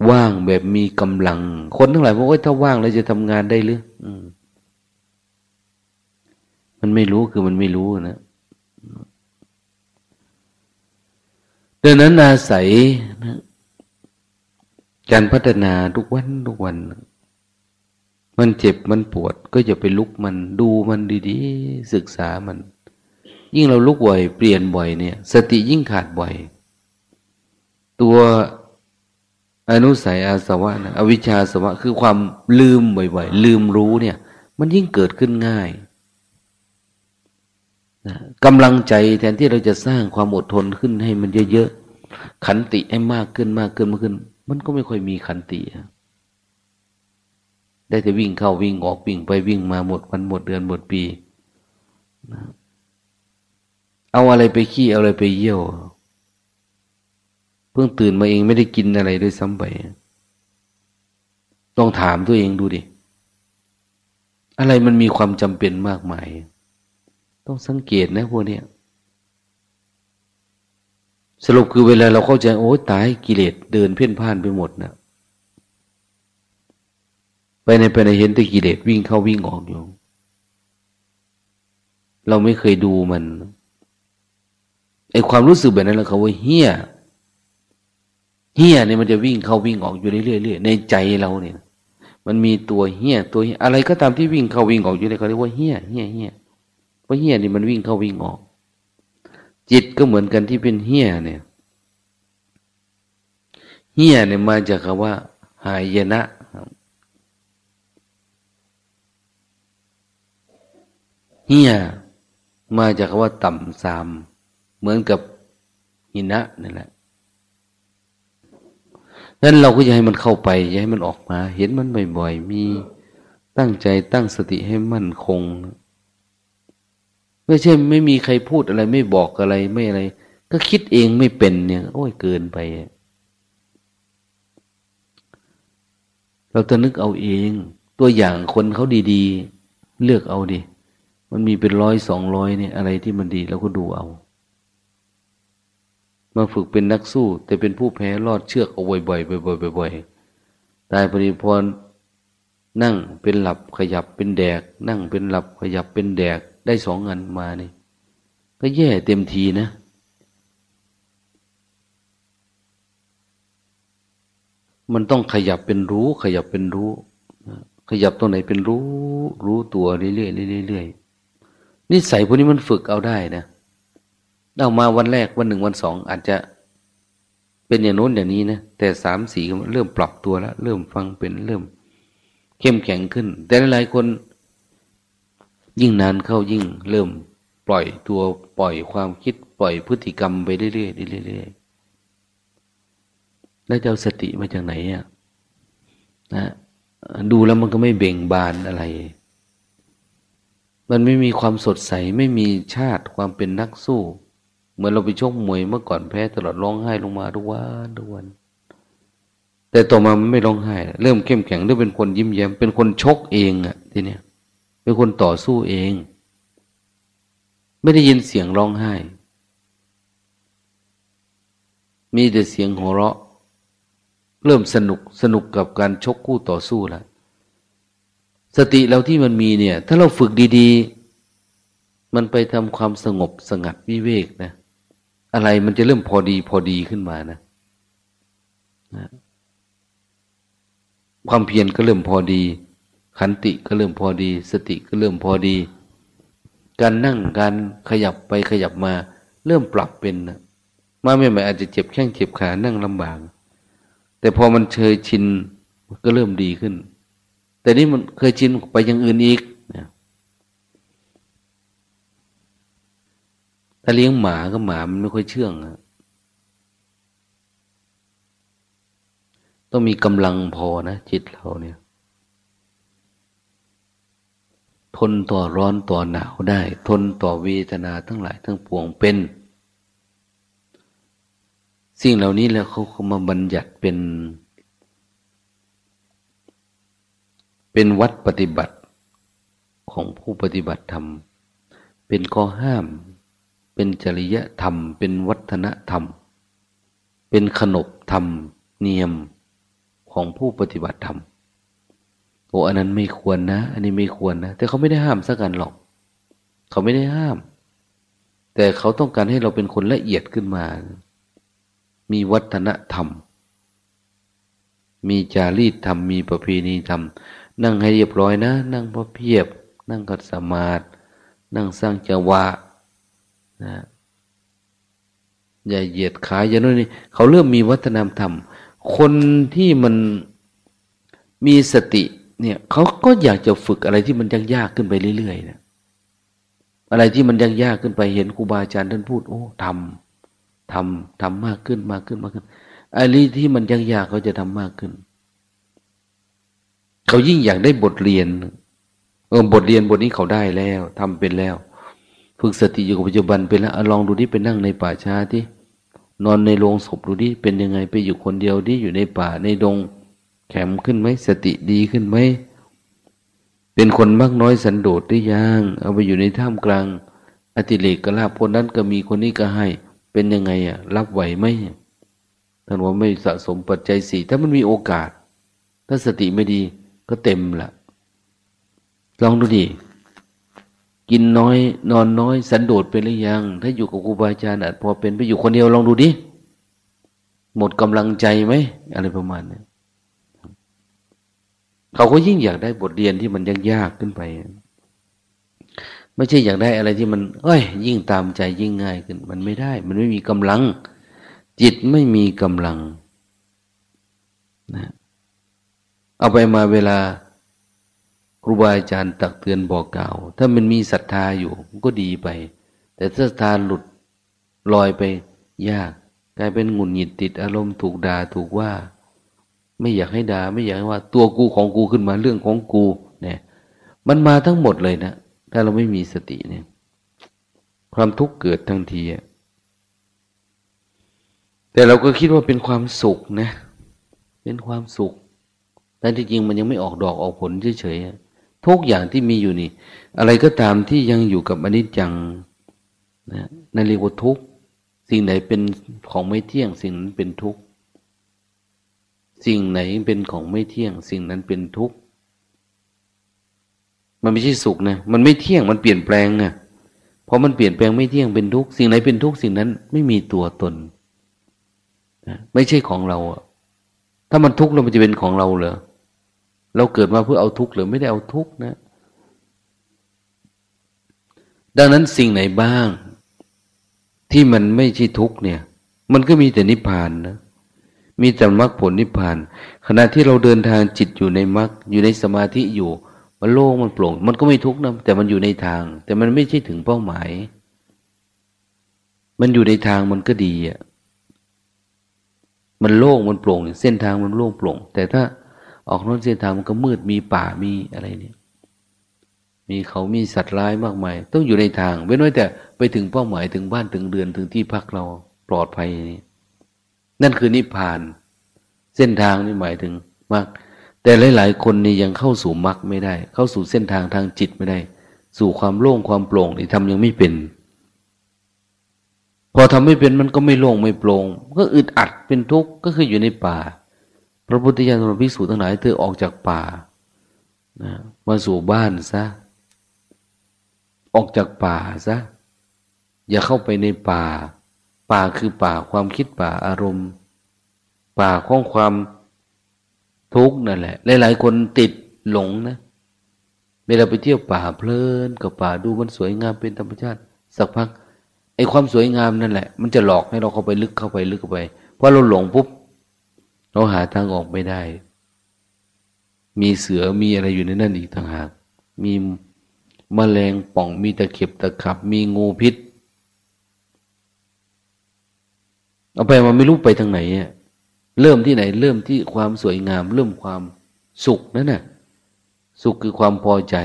ว่างแบบมีกำลัง คนทั้งหลายบอกว่าถ้าว่างแล้วจะทำงานได้หรือมันไม่รู้คือมันไม่รู้นะดังนั้นอาศัยนะการพัฒนาทุกวันทุกวัน มันเจ็บมันปวด ก็อย่าไปลุกมันดูมันดีๆ ศึกษามัน ยิ่งเราลุกบ่อย เปลี่ยนบ่อยเนี่ย สติยิ่งขาดบ่อย ตัวอนุสัยอาสวะนะอวิชชาสวะ คือความลืมบ่อยๆลืมรู้เนี่ย มันยิ่งเกิดขึ้นง่ายนะกำลังใจแทนที่เราจะสร้างความอดทนขึ้นให้มันเยอะๆขันติให้มากขึ้นมากขึ้นมากขึ้น มันก็ไม่ค่อยมีขันติได้แต่วิ่งเข้าวิ่งออกวิ่งไปวิ่งมาหมดวันหมดเดือนหมดปีนะ เอาอะไรไปขี้เอาอะไรไปเยี่ยว เพิ่งตื่นมาเองไม่ได้กินอะไรด้วยซ้ำไปต้องถามตัวเองดูดิ อะไรมันมีความจำเป็นมากมาย ต้องสังเกตนะพวกเนี้ยสรุปคือเวลาเราเข้าใจโอ้ตายกิเลสเดินเพ่นพ่านไปหมดนะไปในไปในเห็นแต่กิเลสวิ่งเข้าวิ่งออกอยู่ เราไม่เคยดูมัน ไอความรู้สึกแบบนั้นเราเขาว่าเฮี้ยเฮี้ยเนี่ยมันจะวิ่งเข้าวิ่งออกอยู่เรื่อยๆในใจเราเนี่ย มันมีตัวเฮี้ยตัวอะไรก็ตามที่วิ่งเข้าวิ่งออกอยู่ในเขาเรียกว่าเฮี้ยเฮี้ยเฮี้ยเพราะเฮี้ยนี่มันวิ่งเข้าวิ่งออก จิตก็เหมือนกันที่เป็นเฮี้ยเนี่ยเฮี้ยเนี่ยมาจากคำว่า หายนะเฮี้ยมาจากคำว่าต่ำซาม เหมือนกับหินะนั่นแหละนั้นเราก็จะให้มันเข้าไปอย่าให้มันออกมา เห็นมันบ่อยๆ มีตั้งใจตั้งสติให้มั่นคง ไม่ใช่ไม่มีใครพูดอะไร ไม่บอกอะไรไม่อะไร ก็คิดเองไม่เป็นเนี่ย โอ้ยเกินไป เราจะนึกเอาเอง ตัวอย่างคนเขาดีๆ เลือกเอาดิ มันมีเป็นร้อยสองร้อยเนี่ย อะไรที่มันดีเราก็ดูเอา มาฝึกเป็นนักสู้ แต่เป็นผู้แพ้รอดเชือกเอาบ่อยๆบ่อยๆบ่อยๆตายพอดีพรนั่งเป็นหลับขยับเป็นแดก นั่งเป็นหลับขยับเป็นแดกได้สองอันมานี่ก็แย่เต็มทีนะ มันต้องขยับเป็นรู้ ขยับเป็นรู้ ขยับตรงไหนเป็นรู้ รู้ตัวเรื่อยๆเรื่อยๆนิสัยพวกนี้มันฝึกเอาได้นะ เอามาวันแรกวันหนึ่งวันสองอาจจะเป็นอย่างโน้นอย่างนี้นะแต่สามสี่เริ่มปรับตัวแล้ว เริ่มฟังเป็นเริ่ม เข้มแข็งขึ้น แต่หลายคน ยิ่งนานเข้ายิ่ง เริ่มปล่อยตัวปล่อยความคิดปล่อยพฤติกรรมไปเรื่อยๆเรื่อยๆแล้วจะเอาสติมาจากไหนอะนะดูแล้วมันก็ไม่เบ่งบานอะไร มันไม่มีความสดใสไม่มีชาติความเป็นนักสู้ เหมือนเราไปชกมวยเมื่อก่อนแพ้ตลอดร้องไห้ลงมาทุกวันทุกวัน แต่ต่อมามันไม่ร้องไห้ เริ่มเข้มแข็งเริ่มเป็นคนยิ้มแย้ม เป็นคนชกเองอะทีเนี้ยเป็นคนต่อสู้เอง ไม่ได้ยินเสียงร้องไห้ มีแต่เสียงหัวเราะ เริ่มสนุกสนุกกับการชกคู่ต่อสู้แล้วสติเราที่มันมีเนี่ย ถ้าเราฝึกดี ๆ มันไปทำความสงบสงัดวิเวกนะ อะไรมันจะเริ่มพอดีพอดีขึ้นมานะนะความเพียรก็เริ่มพอดี ขันติก็เริ่มพอดี สติก็เริ่มพอดี การนั่งการขยับไปขยับมา เริ่มปรับเป็นนะมาไม่ใหม่อาจจะเจ็บแข้งเจ็บขานั่งลำบากแต่พอมันเคยชินก็เริ่มดีขึ้น แต่นี่มันเคยชินไปอย่างอื่นอีก ถ้าเลี้ยงหมาก็หมามันไม่ค่อยเชื่องอะต้องมีกำลังพอนะจิตเราเนี่ย ทนต่อร้อนต่อหนาวได้ ทนต่อเวทนาทั้งหลายทั้งปวงเป็น สิ่งเหล่านี้แล้วเขาเขามาบัญญัติเป็น เป็นวัดปฏิบัติของผู้ปฏิบัติธรรม เป็นข้อห้าม เป็นจริยธรรม เป็นวัฒนธรรม เป็นขนบธรรม เนียมของผู้ปฏิบัติธรรมโอ้อันนั้นไม่ควรนะ อันนี้ไม่ควรนะ แต่เขาไม่ได้ห้ามสักกันหรอก เขาไม่ได้ห้าม แต่เขาต้องการให้เราเป็นคนละเอียดขึ้นมา มีวัฒนธรรม มีจารีตธรรม มีประเพณีธรรม นั่งให้เรียบร้อยนะ นั่งพอเพียบ นั่งกัดสมาธินั่งสร้างจังหวะ นะอย่าเหยียดขายอย่าโน่นนี่เขาเริ่มมีวัฒนธรรม คนที่มันมีสติเนี่ยเขาก็อยากจะฝึกอะไรที่มันยากๆขึ้นไปเรื่อยๆนะอะไรที่มันยากๆขึ้นไปเห็นครูบาอาจารย์ท่านพูด โอ้ทำทำทำมากขึ้นมากขึ้นมากขึ้นอะไรที่มันยากๆเขาจะทำมากขึ้น เขายิ่งอยากได้บทเรียนเออบทเรียนบทนี้เขาได้แล้วทำเป็นแล้ว ฝึกสติอยู่กับปัจจุบันไปแล้วลองดูดิไปนั่งในป่าช้าที่นอนในโรงศพดูดิเป็นยังไงไปอยู่คนเดียวดิอยู่ในป่าในดง แข็มขึ้นไหมสติดีขึ้นไหมเป็นคนมากน้อยสันโดษได้ยังเอาไปอยู่ในท่ามกลาง อติเลกกลาคนนั้นก็มีคนนี้ก็ให้ เป็นยังไงอะ รับไหวไหมท่านว่าไม่สะสมปัจจัยสี่ถ้ามันมีโอกาส ถ้าสติไม่ดีก็เต็มละลองดูดิ กินน้อย นอนน้อย สันโดษไปหรือยัง ถ้าอยู่กับครูบาอาจารย์อาจพอเป็นไปอยู่คนเดียวลองดูดิ หมดกำลังใจไหม อะไรประมาณนี้เขาก็ยิ่งอยากได้บทเรียนที่มันยากๆขึ้นไป ไม่ใช่อยากได้อะไรที่มัน เอ้ย ยิ่งตามใจยิ่งง่ายขึ้น มันไม่ได้ มันไม่มีกำลัง จิตไม่มีกำลังนะเอาไปมาเวลา ครูบาอาจารย์ตักเตือนบอกกล่าว ถ้ามันมีศรัทธาอยู่ก็ดีไป แต่ถ้าศรัทธาหลุดลอยไปยาก กลายเป็นหงุดหงิดติดอารมณ์ถูกด่าถูกว่า ไม่อยากให้ด่าไม่อยากให้ว่า ตัวกูของกูขึ้นมาเรื่องของกู เนี่ย มันมาทั้งหมดเลยนะถ้าเราไม่มีสติเนี่ย ความทุกข์เกิดทันทีแต่เราก็คิดว่าเป็นความสุขนะ เป็นความสุขแต่ที่จริงมันยังไม่ออกดอกออกผลเฉยๆ ทุกอย่างที่มีอยู่นี่ อะไรก็ตามที่ยังอยู่กับอนิจจังนะนั่นเรียกว่าทุกสิ่งไหนเป็นของไม่เที่ยง สิ่งนั้นเป็นทุกสิ่งไหนเป็นของไม่เที่ยง สิ่งนั้นเป็นทุกมันไม่ใช่สุขนะมันไม่เที่ยงมันเปลี่ยนแปลงนะเพอมันเปลี่ยนแปลงไม่เที่ยงเป็นทุกสิ่งไหนเป็นทุกสิ่งนั้นไม่มีตัวตนนะไม่ใช่ของเราอะถ้ามันทุกข์แล้วมันจะเป็นของเราเหรอ เราเกิดมาเพื่อเอาทุกข์หรือไม่ได้เอาทุกข์นะ ดังนั้นสิ่งไหนบ้าง ที่มันไม่ใช่ทุกข์เนี่ย มันก็มีแต่นิพพานนะ มีแต่มรรคผลนิพพาน ขณะที่เราเดินทางจิตอยู่ในมรรคอยู่ในสมาธิอยู่ มันโล่งมันโปร่ง มันก็ไม่ทุกข์นะแต่มันอยู่ในทาง แต่มันไม่ใช่ถึงเป้าหมาย มันอยู่ในทางมันก็ดีอะมันโล่งมันโปร่ง เส้นทางมันโล่งโปร่ง แต่ถ้า ออกนอกเส้นทางมันก็มืดมีป่ามีอะไรเนี่ยมีเขามีสัตว์ร้ายมากมาย ต้องอยู่ในทางเว้นไว้แต่ไปถึงเป้าหมายถึงบ้านถึงเรือนถึงที่พักเราปลอดภัยนี่นั่นคือนิพพาน เส้นทางนี่หมายถึงมรรคแต่หลาย ๆ คนนี่ยังเข้าสู่มรรคไม่ได้ เข้าสู่เส้นทางทางจิตไม่ได้ สู่ความโล่งความโปร่งที่ทำยังไม่เป็น พอทำไม่เป็นมันก็ไม่โล่งไม่โปร่งก็อึดอัดเป็นทุกข์ก็คืออยู่ในป่า พระพุทธเจ้าพิสูจน์ทั้งหลายเธอออกจากป่านะมาสู่บ้านซะ ออกจากป่าซะ อย่าเข้าไปในป่า ป่าคือป่าความคิดป่าอารมณ์ ป่าของความทุกข์นั่นแหละ หลายๆ คนติดหลงนะเวลาไปเที่ยวป่าเพลินกับป่าดูมันสวยงามเป็นธรรมชาติ สักพักไอ้ความสวยงามนั่นแหละ มันจะหลอกให้เราเข้าไปลึกเข้าไปลึกเข้าไปพอเราหลงปุ๊บ เราหาทางออกไม่ได้ มีเสือมีอะไรอยู่ในนั่นอีกต่างหาก มีมแมลงป่องมีตะเข็บตะขับ มีงูพิษ เอาไปมันไม่รู้ไปทางไหนอะเริ่มที่ไหน เริ่มที่ความสวยงาม เริ่มความสุขนั่นน่ะ สุขคือความพอใจ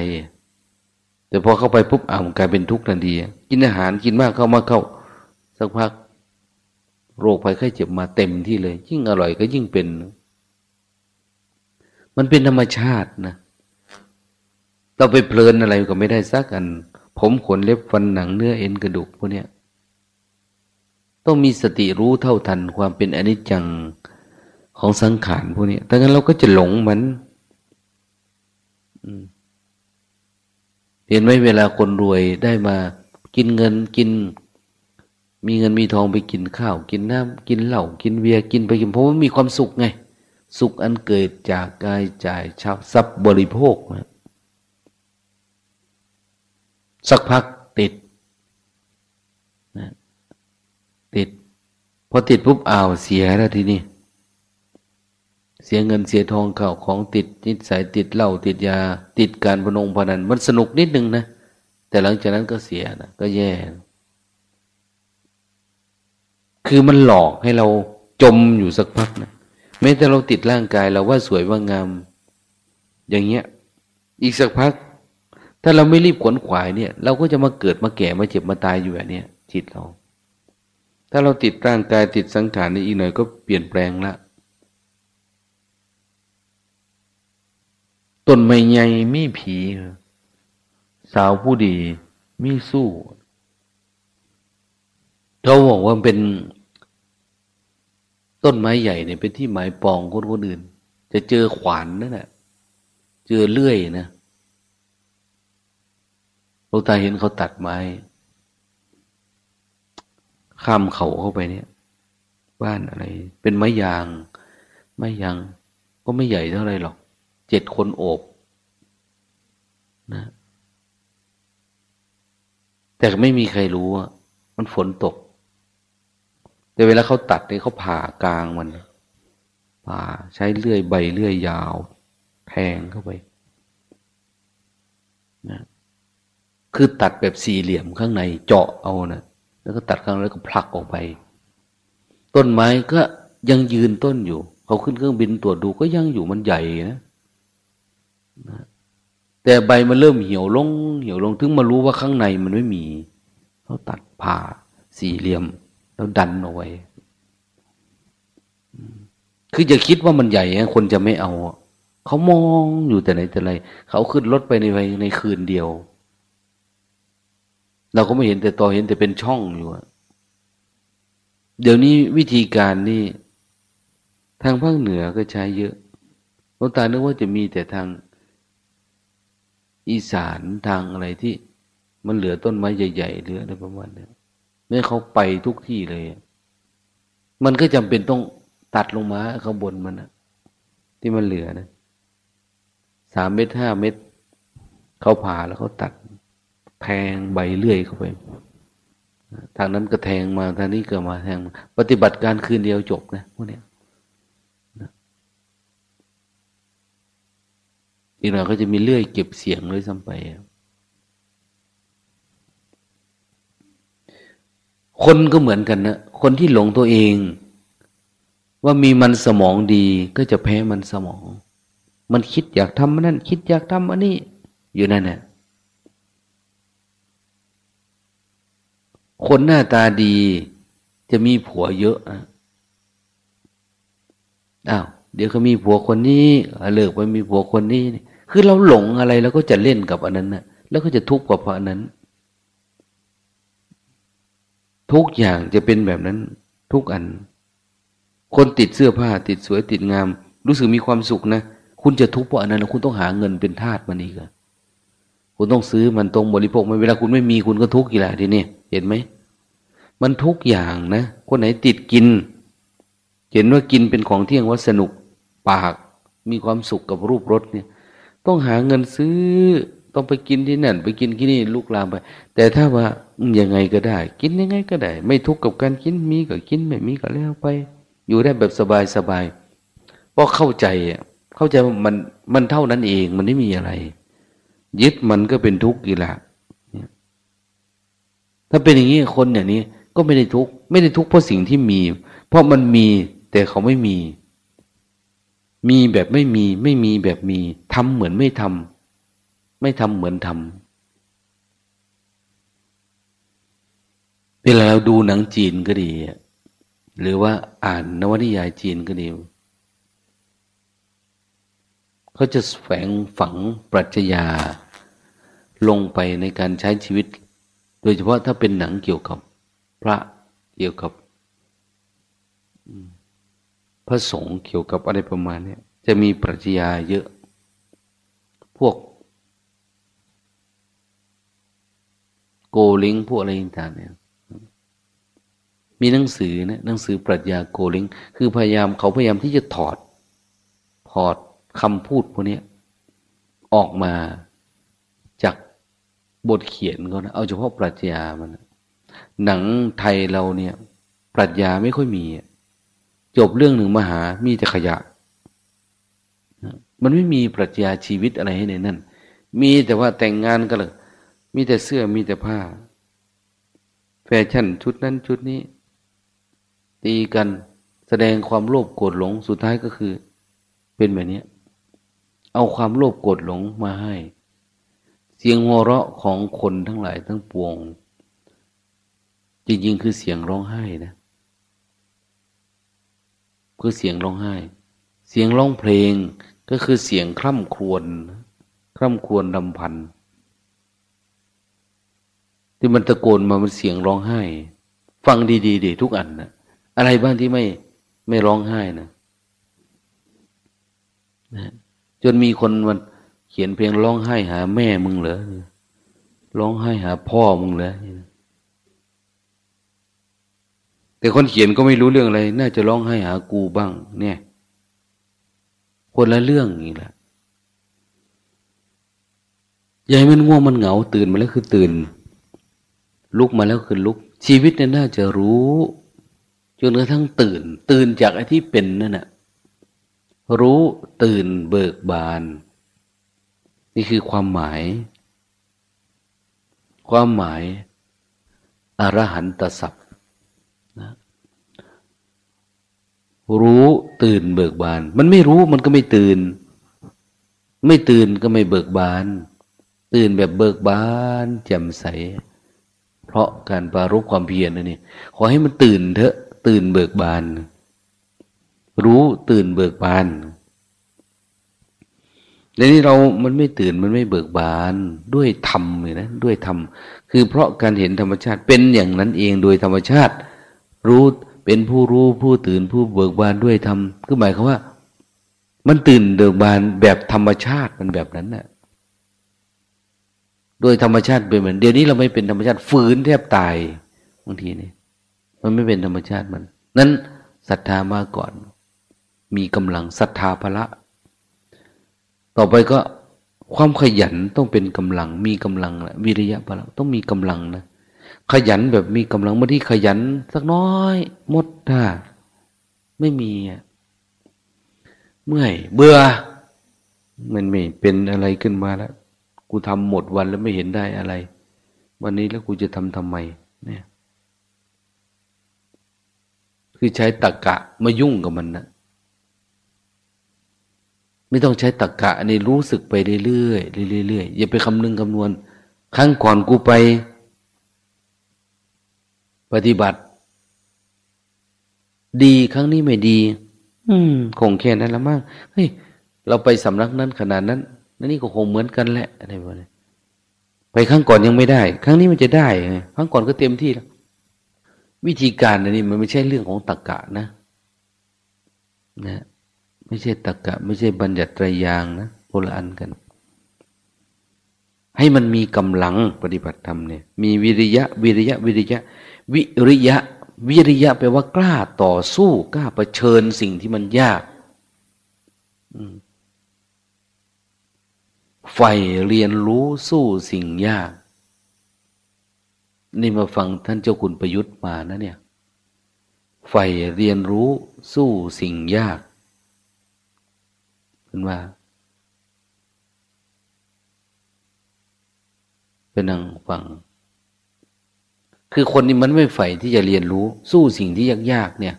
แต่พอเข้าไปปุ๊บอ่ามกลายเป็นทุกข์ทันทีกินอาหารกินมากเข้ามาเข้า สักพัก โรคภัยไข้เจ็บมาเต็มที่เลย ยิ่งอร่อยก็ยิ่งเป็น มันเป็นธรรมชาตินะ เราไปเพลินอะไรก็ไม่ได้สักอัน ผมขนเล็บฟันหนังเนื้อเอ็นกระดูกพวกเนี้ยต้องมีสติรู้เท่าทันความเป็นอนิจจังของสังขารพวกนี้ถ้างั้นเราก็จะหลงมันเห็นไหมเวลาคนรวยได้มา กินเงินกิน มีเงินมีทองไปกินข้าว กินน้ำกินเหล้ากินเบียร์กินไปกินเพราะว่ามีความสุขไง สุขอันเกิดจากกายจ่ายชาวทรัพย์บริโภคนะสักพักติดนะติด พอติดปุ๊บอ้าวเสียแล้วทีนี้เสียเงินเสียทองเข่าของติดนิสัยติดเหล้าติดยา ติดการพนงพนันมันสนุกนิดนึงนะ แต่หลังจากนั้นก็เสียนะก็แย่ คือมันหลอกให้เราจมอยู่สักพักนะแม้แต่เราติดร่างกายเราว่าสวยว่างาม อย่างเงี้ย อีกสักพัก ถ้าเราไม่รีบขวนขวายเนี่ย เราก็จะมาเกิดมาแก่มาเจ็บมาตายอยู่แบบนี้จิตเรา ถ้าเราติดร่างกายติดสังขารนี่อีกหน่อยก็เปลี่ยนแปลงละต้นไม้ใหญ่มีผี สาวผู้ดีมีสู้เขาบอกว่าเป็น ต้นไม้ใหญ่เนี่ยเป็นที่หมายปองคนคนอื่น จะเจอขวานนั่นแหละเจอเลื่อยนะหลวงตาเห็นเขาตัดไม้ ข้ามเขาเข้าไปเนี่ย บ้านอะไร เป็นไม้ยาง ไม้ยาง ก็ไม่ใหญ่เท่าไรหรอก เจ็ดคนโอบ นะ แต่ไม่มีใครรู้ว่ามันฝนตก แต่เวลาเขาตัดเนี่ยเขาผ่ากลางมันผ่าใช้เลื่อยใบเลื่อยยาว แทงเข้าไปนะคือตัดแบบสี่เหลี่ยมข้างในเจาะเอานะแล้วก็ตัดข้างแล้วก็ผลักออกไป ต้นไม้ก็ยังยืนต้นอยู่ เขาขึ้นเครื่องบินตรวจดูก็ยังอยู่มันใหญ่นะนะแต่ใบมันเริ่มเหี่ยวลง เหี่ยวลงถึงมารู้ว่าข้างในมันไม่มี เขาตัดผ่าสี่เหลี่ยม แล้วดันเอาไว้ คือจะคิดว่ามันใหญ่คนจะไม่เอา เขามองอยู่แต่ไหนแต่ไร เขาขึ้นรถไปในในคืนเดียว เราก็ไม่เห็นแต่ต่อเห็นแต่เป็นช่องอยู่เดี๋ยวนี้วิธีการนี่ ทางภาคเหนือก็ใช้เยอะหลวงตานึกว่าจะมีแต่ทางอีสานทางอะไรที่มันเหลือต้นไม้ใหญ่ ๆ เหลืออะไรประมาณนี้ เมื่อเขาไปทุกที่เลย มันก็จำเป็นต้องตัดลงมาข้างบนมันนะที่มันเหลือนะสามเมตรห้าเมตรเขาผ่าแล้วเขาตัดแทงใบเลื่อยเข้าไป ทางนั้นก็แทงมาทางนี้ก็มาแทงปฏิบัติการคืนเดียวจบนะพวกนี้อีกหน่อยก็จะมีเลื่อยเก็บเสียงเลยซ้ำไป คนก็เหมือนกันนะคนที่หลงตัวเอง ว่ามีมันสมองดีก็จะแพ้มันสมอง มันคิดอยากทำนั่น คิดอยากทำอันนี้ อยู่นั่นแหละคนหน้าตาดีจะมีผัวเยอะอ้าวเดี๋ยวเขามีผัวคนนี้เลิกไปมีผัวคนนี้ คือเราหลงอะไรเราก็จะเล่นกับอันนั้นนะแล้วก็จะทุกข์กับเพราะนั้น ทุกอย่างจะเป็นแบบนั้นทุกอัน คนติดเสื้อผ้าติดสวยติดงาม รู้สึกมีความสุขนะ คุณจะทุกข์เพราะอันนั้นคุณต้องหาเงินเป็นทาสมันอีกคุณต้องซื้อมันตรงบริโภคมันเวลาคุณไม่มีคุณก็ทุกข์กี่แหละทีนี้เห็นไหมมันทุกอย่างนะคนไหนติดกิน เห็นว่ากินเป็นของเที่ยงว่าสนุกปาก มีความสุขกับรูปรสเนี่ย ต้องหาเงินซื้อต้องไปกินที่นั่น ไปกินที่นี่ลุกลามไป แต่ถ้าว่า ยังไงก็ได้ กินยังไงก็ได้ ไม่ทุกข์กับการกินมีก็กินไม่มีก็แล้วไป อยู่ได้แบบสบายสบายเพราะเข้าใจเข้าใจมันมันเท่านั้นเองมันไม่มีอะไร ยึดมันก็เป็นทุกข์อีละถ้าเป็นอย่างนี้คนอย่างนี้ ก็ไม่ได้ทุกข์ไม่ได้ทุกข์เพราะสิ่งที่มี เพราะมันมีแต่เขาไม่มี มีแบบไม่มี ไม่มีแบบมีทำเหมือนไม่ทำไม่ทำเหมือนทำ วลาเราดูหนังจีนก็ดี หรือว่าอ่านนวนิยายจีนก็ดี เขาจะแฝงฝังปรัชญาลงไปในการใช้ชีวิต โดยเฉพาะถ้าเป็นหนังเกี่ยวกับ พระเกี่ยวกับพระสงฆ์เกี่ยวกับอะไรประมาณนี้จะมีปรัชญาเยอะ พวก โกลิงพวกอะไรต่างเนี่ย มีหนังสือนะหนังสือปรัชญาโกลิงคือพยายามเขาพยายามที่จะถอด ถอดคำพูดพวกนี้ออกมาจากบทเขียนเขานะเอาเฉพาะปรัชญามันหนังไทยเราเนี่ย ปรัชญาไม่ค่อยมี จบเรื่องหนึ่งมหา มีแต่ขยะ มันไม่มีปรัชญาชีวิตอะไรให้ในนั่น มีแต่ว่าแต่งงานก็เลยมีแต่เสื้อมีแต่ผ้า แฟชั่นชุดนั้นชุดนี้ ตีกันแสดงความโลภโกรธหลงสุดท้ายก็คือ เป็นแบบนี้เอาความโลภโกรธหลงมาให้ เสียงหัวเราะของคนทั้งหลายทั้งปวง จริงๆคือเสียงร้องไห้นะคือเสียงร้องไห้ เสียงร้องเพลงก็คือเสียงคร่ำครวญคร่ำครวญดำพัน ที่มันตะโกนมามันเสียงร้องไห้ ฟังดีๆดีทุกอันนะ อะไรบ้างที่ไม่ไม่ร้องไห้นะนะจนมีคนมันเขียนเพลงร้องไห้หาแม่มึงเหรอร้องไห้หาพ่อมึงเหรอแต่คนเขียนก็ไม่รู้เรื่องอะไร น่าจะร้องไห้หากูบ้าง เนี่ย คนละเรื่องนี่แหละยายมันง่วงมันเหงาตื่นมาแล้วคือตื่น ลุกมาแล้วคือลุก ชีวิตเนี่ยน่าจะรู้ จนกระทั่งตื่น ตื่นจากไอ้ที่เป็นนั่นแหะรู้ตื่นเบิกบาน นี่คือความหมาย ความหมายอรหันตสัพนะรู้ตื่นเบิกบาน มันไม่รู้มันก็ไม่ตื่น ไม่ตื่นก็ไม่เบิกบาน ตื่นแบบเบิกบานแจ่มใส เพราะการปารบความเพียรนนี่ขอให้มันตื่นเถอะ ตื่นเบิกบาน รู้ตื่นเบิกบานในนี้เรามันไม่ตื่นมันไม่เบิกบานด้วยธรรมเลยนะด้วยธรรมคือเพราะการเห็นธรรมชาติเป็นอย่างนั้นเองโดยธรรมชาติ รู้เป็นผู้รู้ผู้ตื่นผู้เบิกบานด้วยธรรมคือหมายความว่า มันตื่นเบิกบานแบบธรรมชาติมันแบบนั้นนะ่ะโดยธรรมชาติเป็นเหมือนเดี๋ยวนี้เราไม่เป็นธรรมชาติฝืนแทบตายบางทีนี่ มันไม่เป็นธรรมชาติมัน นั้นศรัทธามาก่อน มีกำลังศรัทธาพละ ต่อไปก็ความขยันต้องเป็นกำลัง มีกำลังละวิริยะพละต้องมีกำลังนะขยันแบบมีกำลังบางที่ขยันสักน้อยหมดท่าไม่มีเมื่อยเบื่อ มันไม่เป็นอะไรขึ้นมาแล้ว กูทำหมดวันแล้วไม่เห็นได้อะไร วันนี้แล้วกูจะทำทำไม เนี่ย คือใช้ตะกกะมายุ่งกับมันนะไม่ต้องใช้ตรกกะนี่รู้สึกไปเรื่อยๆเรื่อยๆอย่าไปคำนึงคำนวณ ครั้งก่อนกูไป ปฏิบัติ ดีครั้งนี้ไม่ดี อืม คงแค่นั้นละมั้งเฮ้ยเราไปสำนักนั้นขนาดนั้นนั่นนี่ก็คงเหมือนกันแหละอะไรแบบนี้ไปครั้งก่อนยังไม่ได้ ครั้งนี้มันจะได้ครั้งก่อนก็เต็มที่แล้ว วิธีการอันนี้มันไม่ใช่เรื่องของตรกกะนะ นะ ไม่ใช่ตะกะ ไม่ใช่บัญญัติไตรยางนะโบราณกัน ให้มันมีกำลังปฏิบัติธรรมเนี่ย มีวิริยะ วิริยะ วิริยะ วิริยะ วิริยะแปลว่ากล้าต่อสู้กล้าเผชิญสิ่งที่มันยากฝใฝ่เรียนรู้สู้สิ่งยาก นี่มาฟังท่านเจ้าคุณประยุทธ์มานะเนี่ยใฝ่เรียนรู้สู้สิ่งยากเป็นว่า เป็นนั่งฟัง คือคนนี้มันไม่ใฝ่ที่จะเรียนรู้ สู้สิ่งที่ยากๆเนี่ย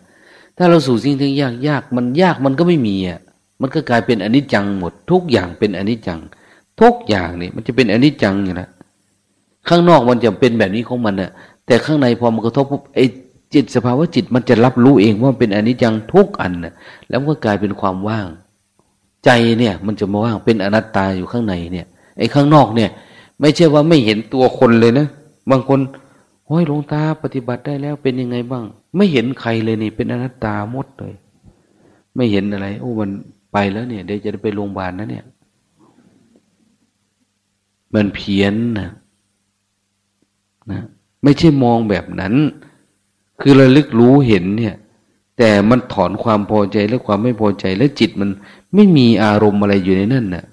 ถ้าเราสู่สิ่งที่ยากยากมันยากมันก็ไม่มีอะมันก็กลายเป็นอนิจจังหมด ทุกอย่างเป็นอนิจจัง ทุกอย่างนี่มันจะเป็นอนิจจังอยู่แล้ว ข้างนอกมันจะเป็นแบบนี้ของมันน่ะ แต่ข้างในพอมันกระทบไอ้จิตสภาวะจิตมันจะรับรู้เองว่าเป็นอนิจจังทุกอันน่ะ แล้วก็กลายเป็นความว่าง ใจเนี่ย มันจะมาว่างเป็นอนัตตาอยู่ข้างในเนี่ย ไอ้ข้างนอกเนี่ย ไม่ใช่ว่าไม่เห็นตัวคนเลยนะบางคนโอ้ยหลวงตาปฏิบัติได้แล้วเป็นยังไงบ้าง ไม่เห็นใครเลยนี่เป็นอนัตตาหมดเลย ไม่เห็นอะไร โอ้มันไปแล้วเนี่ยเดี๋ยวจะไปโรงพยาบาลนะเนี่ย มันเพี้ยนนะ นะไม่ใช่มองแบบนั้น คือระลึกรู้เห็นเนี่ย แต่มันถอนความพอใจและความไม่พอใจและจิตมันไม่มีอารมณ์อะไรอยู่ในนั่นนะ่ะ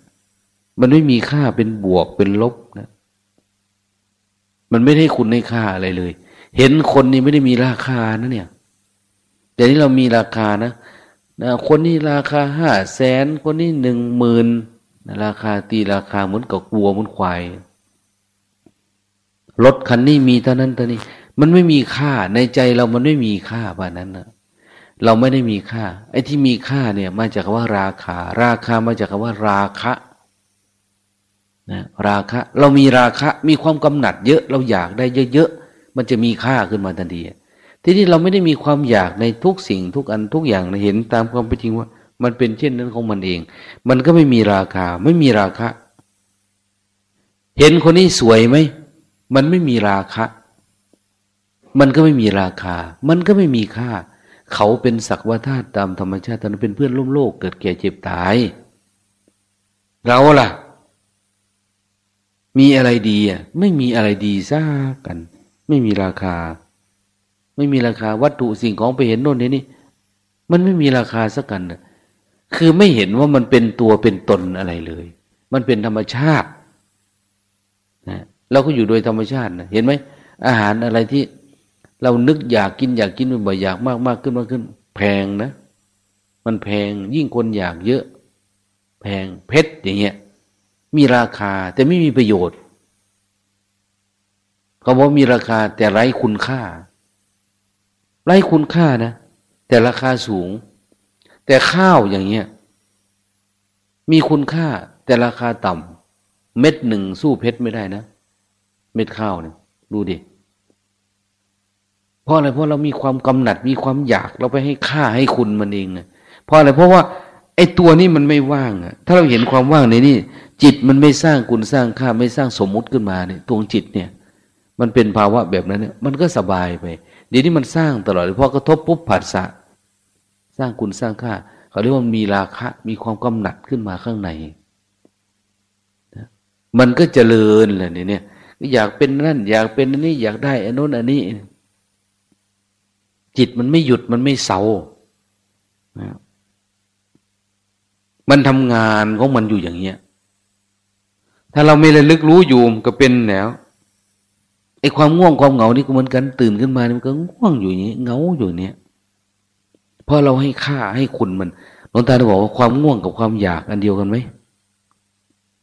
มันไม่มีค่าเป็นบวกเป็นลบนะมันไม่ได้คุณในค่าอะไรเลย เห็นคนนี้ไม่ได้มีราคานะเนี่ยแต่นี้เรามีราคานะนะคนนี้ราคาห้าแสนคนนี้หนึ่งหมื่นราคาตีราคาเหมือนกับวัวเหมือนควาย รถคันนี้มีเท่านั้นเท่านี้ มันไม่มีค่าในใจเรามันไม่มีค่าแบบนั้นนะเราไม่ได้มีค่า ไอ้ที่มีค่าเนี่ยมาจากคำว่าราคา ราคามาจากคำว่าราคะนะราคะ เรามีราคะมีความกำหนัดเยอะ เราอยากได้เยอะๆมันจะมีค่าขึ้นมาทันทีทีนี้เราไม่ได้มีความอยากในทุกสิ่งทุกอันทุกอย่างเห็นตามความเป็นจริงว่า มันเป็นเช่นนั้นของมันเอง มันก็ไม่มีราคา ไม่มีราคะ เห็นคนนี้สวยไหม มันไม่มีราคะ มันก็ไม่มีราคา มันก็ไม่มีค่า เขาเป็นสักวาธาตุตามธรรมชาติตอนนี้เป็นเพื่อนร่วมโลกเกิดแก่เจ็บตาย เราล่ะ มีอะไรดีอะ ไม่มีอะไรดีซากัน ไม่มีราคา ไม่มีราคา วัตถุสิ่งของไปเห็นโน่นนี่นี่ มันไม่มีราคาสักกัน คือไม่เห็นว่ามันเป็นตัวเป็นตนอะไรเลย มันเป็นธรรมชาติ เราก็อยู่โดยธรรมชาตินะเห็นไหมอาหารอะไรที่เรานึกอยากกินอยากกินบ่อยอยากมากมากขึ้นมากขึ้น แพงนะ มันแพงยิ่งคนอยากเยอะ แพงเพชรอย่างเงี้ยมีราคาแต่ไม่มีประโยชน์เขาบอกมีราคาแต่ไร้คุณค่า ไร้คุณค่านะ แต่ราคาสูง แต่ข้าวอย่างเงี้ยมีคุณค่าแต่ราคาต่ำเม็ดหนึ่งสู้เพชรไม่ได้นะ เม็ดข้าวเนี่ยดูดิเพราะอะไรเพราะเรามีความกำหนัดมีความอยากเราไปให้ค่าให้คุณมันเองเพราะอะไรเพราะว่าไอ้ตัวนี้มันไม่ว่างอะถ้าเราเห็นความว่างในนี่จิตมันไม่สร้างคุณสร้างค่าไม่สร้างสมมุติขึ้นมาเนี่ยตัวจิตเนี่ย มันเป็นภาวะแบบนั้นเนี่ย มันก็สบายไปเดี๋ยวนี้มันสร้างตลอดเลยพอกระทบปุ๊บผัสสะสร้างคุณสร้างค่าเขาเรียกว่ามีราคะมีความกำหนัดขึ้นมาข้างในมันก็เจริญแหละเนี่ย อยากเป็นนั่น อยากเป็นอันนี้ อยากได้อันโน้นอันนี้ จิตมันไม่หยุดมันไม่เศร้ามันทำงานของมันอยู่อย่างเงี้ย ถ้าเราไม่ระลึกรู้อยู่ก็เป็นแล้วไอ้ความง่วงความเหงานี่ก็เหมือนกันตื่นขึ้นมามันก็ง่วงอยู่อย่างนี้เหงาอยู่เนี้ยเพราะเราให้ค่าให้คุณมันหลวงตาได้บอกว่าความง่วงกับความอยากอันเดียวกันไหม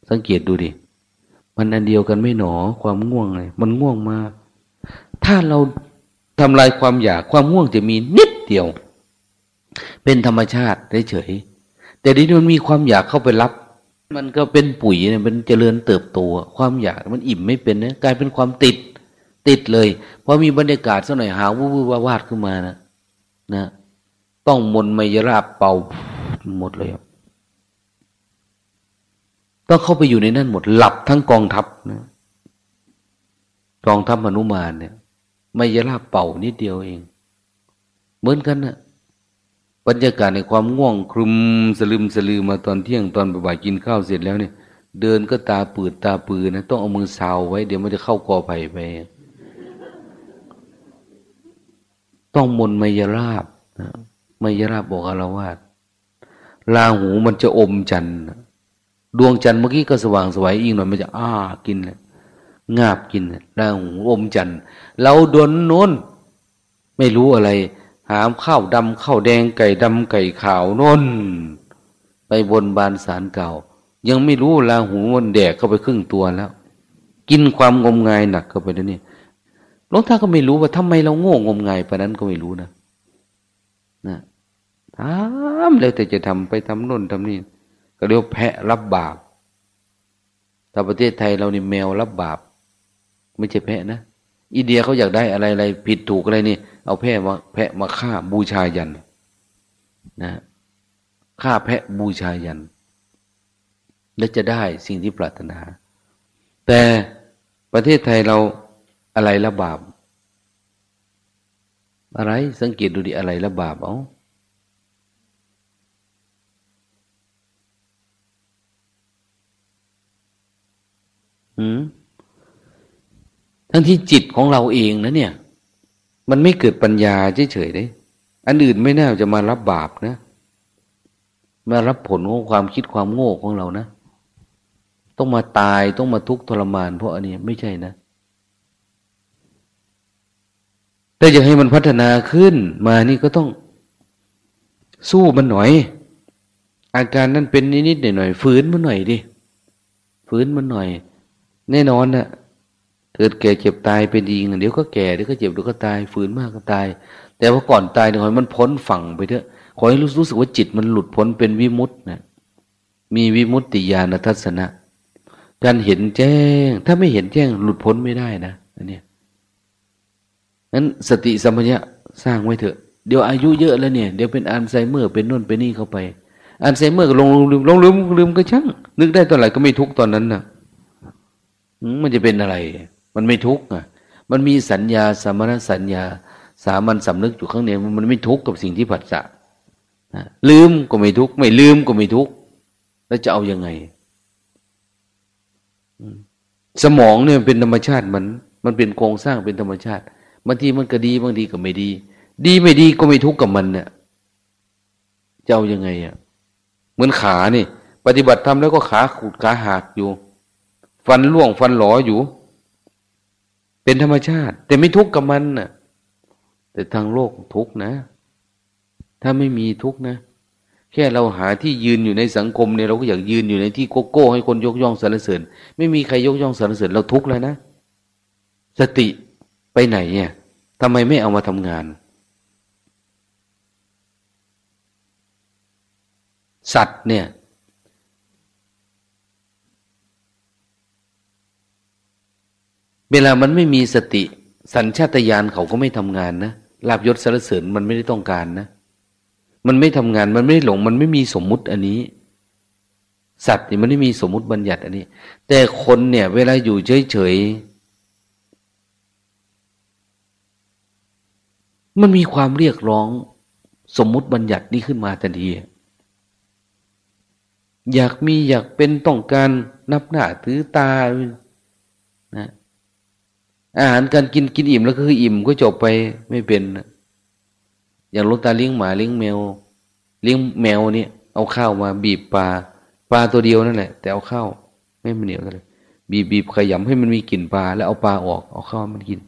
สังเกตดูดิ มันอันเดียวกันไม่หนอความง่วงเลยมันง่วงมาก ถ้าเราทำลายความอยากความง่วงจะมีนิดเดียว เป็นธรรมชาติเฉยแต่ดีนี้มันมีความอยากเข้าไปรับ มันก็เป็นปุ๋ยเนี่ยมันเจริญเติบโตความอยากมันอิ่มไม่เป็นนะกลายเป็นความติดติดเลยพอมีบรรยากาศสักหน่อยหาวูบวาวาดขึ้นมานะนะ ต้องมนมยราบเป่าหมดเลย ต้องเข้าไปอยู่ในนั้นหมด หลับทั้งกองทัพนะกองทัพมนุมานเนี่ยมยราบเป่านิดเดียวเอง เหมือนกันนะบรรยากาศในความง่วงคลุมสลืมสลือมาตอนเที่ยงตอนบ่ายกินข้าวเสร็จแล้วเนี่ย เดินก็ตาปืดตาปืนนะต้องเอามือสาวไว้ เดี๋ยวมันจะเข้ากอไผ่ไป ต้องมนมยราบนะมยราบบอกอารวาสลาหูมันจะอมจันทร์ ดวงจันทร์เมื่อกี้ก็สว่างสวยอีกหน่อยมันจะอ้ากินเลยงาบกินราหูอมจันทร์เราดนโน้น ไม่รู้อะไร หามข้าวดำข้าวแดงไก่ดำไก่ขาวน้น ไปบนบานสารเก่า ยังไม่รู้ลาหูมันแดกเข้าไปครึ่งตัวแล้ว กินความงมงายหนักเข้าไปแล้วนี่หลวงตาก็ไม่รู้ว่าทำไมเราโง่งมงายไปนั้นก็ไม่รู้นะนะทำแล้วแต่จะทำไปทำโน่นทำนี่ เรียกแพะรับบาปแต่ประเทศไทยเรานี่แมวรับบาป ไม่ใช่แพะนะอินเดียเขาอยากได้อะไรอะไรผิดถูกอะไรนี่เอาแพะมาแพะมาฆ่าบูชายันนะฆ่าแพะบูชายัน แล้วจะได้สิ่งที่ปรารถนา แต่ประเทศไทยเราอะไรละบาป อะไรสังเกตดูดิอะไรละบาปเอา อืมทั้งที่จิตของเราเองนะเนี่ย มันไม่เกิดปัญญาเฉยๆเลยอันอื่นไม่น่าจะมารับบาปนะมารับผลของความคิดความโง่ของเรานะ ต้องมาตายต้องมาทุกข์ทรมาน เพราะอันนี้ไม่ใช่นะแต่อยากให้มันพัฒนาขึ้นมานี่ก็ต้องสู้มันหน่อย อาการนั้นเป็นนิดๆหน่อยๆฝืนมันหน่อยดิฝืนมันหน่อย แน่นอนนะเกิดแก่เจ็บตายเป็นจริงเดี๋ยวก็แก่เดี๋ยวก็เจ็บเดี๋ยวก็ตายฝืนมากก็ตาย แต่ว่าก่อนตายเนี่ยขอให้มันพ้นฝั่งไปเถอะขอให้รู้รู้สึกว่าจิตมันหลุดพ้นเป็นวิมุตต์นะมีวิมุตติญาณทัศนะการเห็นแจ้ง ถ้าไม่เห็นแจ้งหลุดพ้นไม่ได้นะอันนี้นั้นสติสัมปชัญญะสร้างไว้เถอะ เดี๋ยวอายุเยอะแล้วเนี่ย เดี๋ยวเป็นอัลไซเมอร์เป็นน่นเป็นนี่เข้าไปอัลไซเมอร์ก็ลงลืมลงลืมลืมก็ช่างนึกได้ตอนไหนก็ไม่ทุกตอนนั้นน่ะ มันจะเป็นอะไร มันไม่ทุกข์อะ มันมีสัญญาสมณสัญญา สามัญสำนึกอยู่ข้างในมันไม่ทุกข์กับสิ่งที่ผัสสะลืมก็ไม่ทุกข์ไม่ลืมก็ไม่ทุกข์แล้วจะเอาอยัางไงสมองเนี่ยเป็นธรรมชาติมัน มันเป็นโครงสร้างเป็นธรรมชาติบางทีมันก็ดีบางทีก็ไม่ดี ดีไม่ดีก็ไม่ทุกข์กับมันเนี่ยจะเอาอยัางไงอะเหมือนขานี่ ปฏิบัติทำแล้วก็ขาขูดขาหักอยู่ ฟันล่วงฟันหลออยู่ เป็นธรรมชาติ แต่ไม่ทุกข์กับมันน่ะ แต่ทางโลกทุกข์นะ ถ้าไม่มีทุกข์นะ แค่เราหาที่ยืนอยู่ในสังคมเนี่ยเราก็อยากยืนอยู่ในที่โกโก้ ให้คนยกย่องสรรเสริญ ไม่มีใครยกย่องสรรเสริญเราทุกข์แล้วนะสติไปไหนเนี่ยทำไมไม่เอามาทำงาน สัตว์เนี่ย เวลามันไม่มีสติ สัญชาตญาณเขาก็ไม่ทำงานนะลาบยศสารเสริญมันไม่ได้ต้องการนะ มันไม่ทำงานมันไม่หลง มันไม่มีสมมุติอันนี้ สัตว์นี่มันไม่มีสมมุติบัญญัติอันนี้ แต่คนเนี่ย เวลาอยู่เฉยๆมันมีความเรียกร้อง สมมุติบัญญัตินี้ขึ้นมาทันทีอยากมีอยากเป็นต้องการนับหน้าถือตา อาหารการกินกินอิ่มแล้วก็คืออิ่มก็จบไปไม่เป็น อย่างลูกตาเลี้ยงหมาเลี้ยงแมว เลี้ยงแมวเนี่ยเอาข้าวมาบีบปลาปลาตัวเดียวนั่นแหละ แต่เอาข้าวไม่มันเหนียวเลยบีบบีบขยำให้มันมีกลิ่นปลาแล้วเอาปลาออกเอาข้าวมันกิน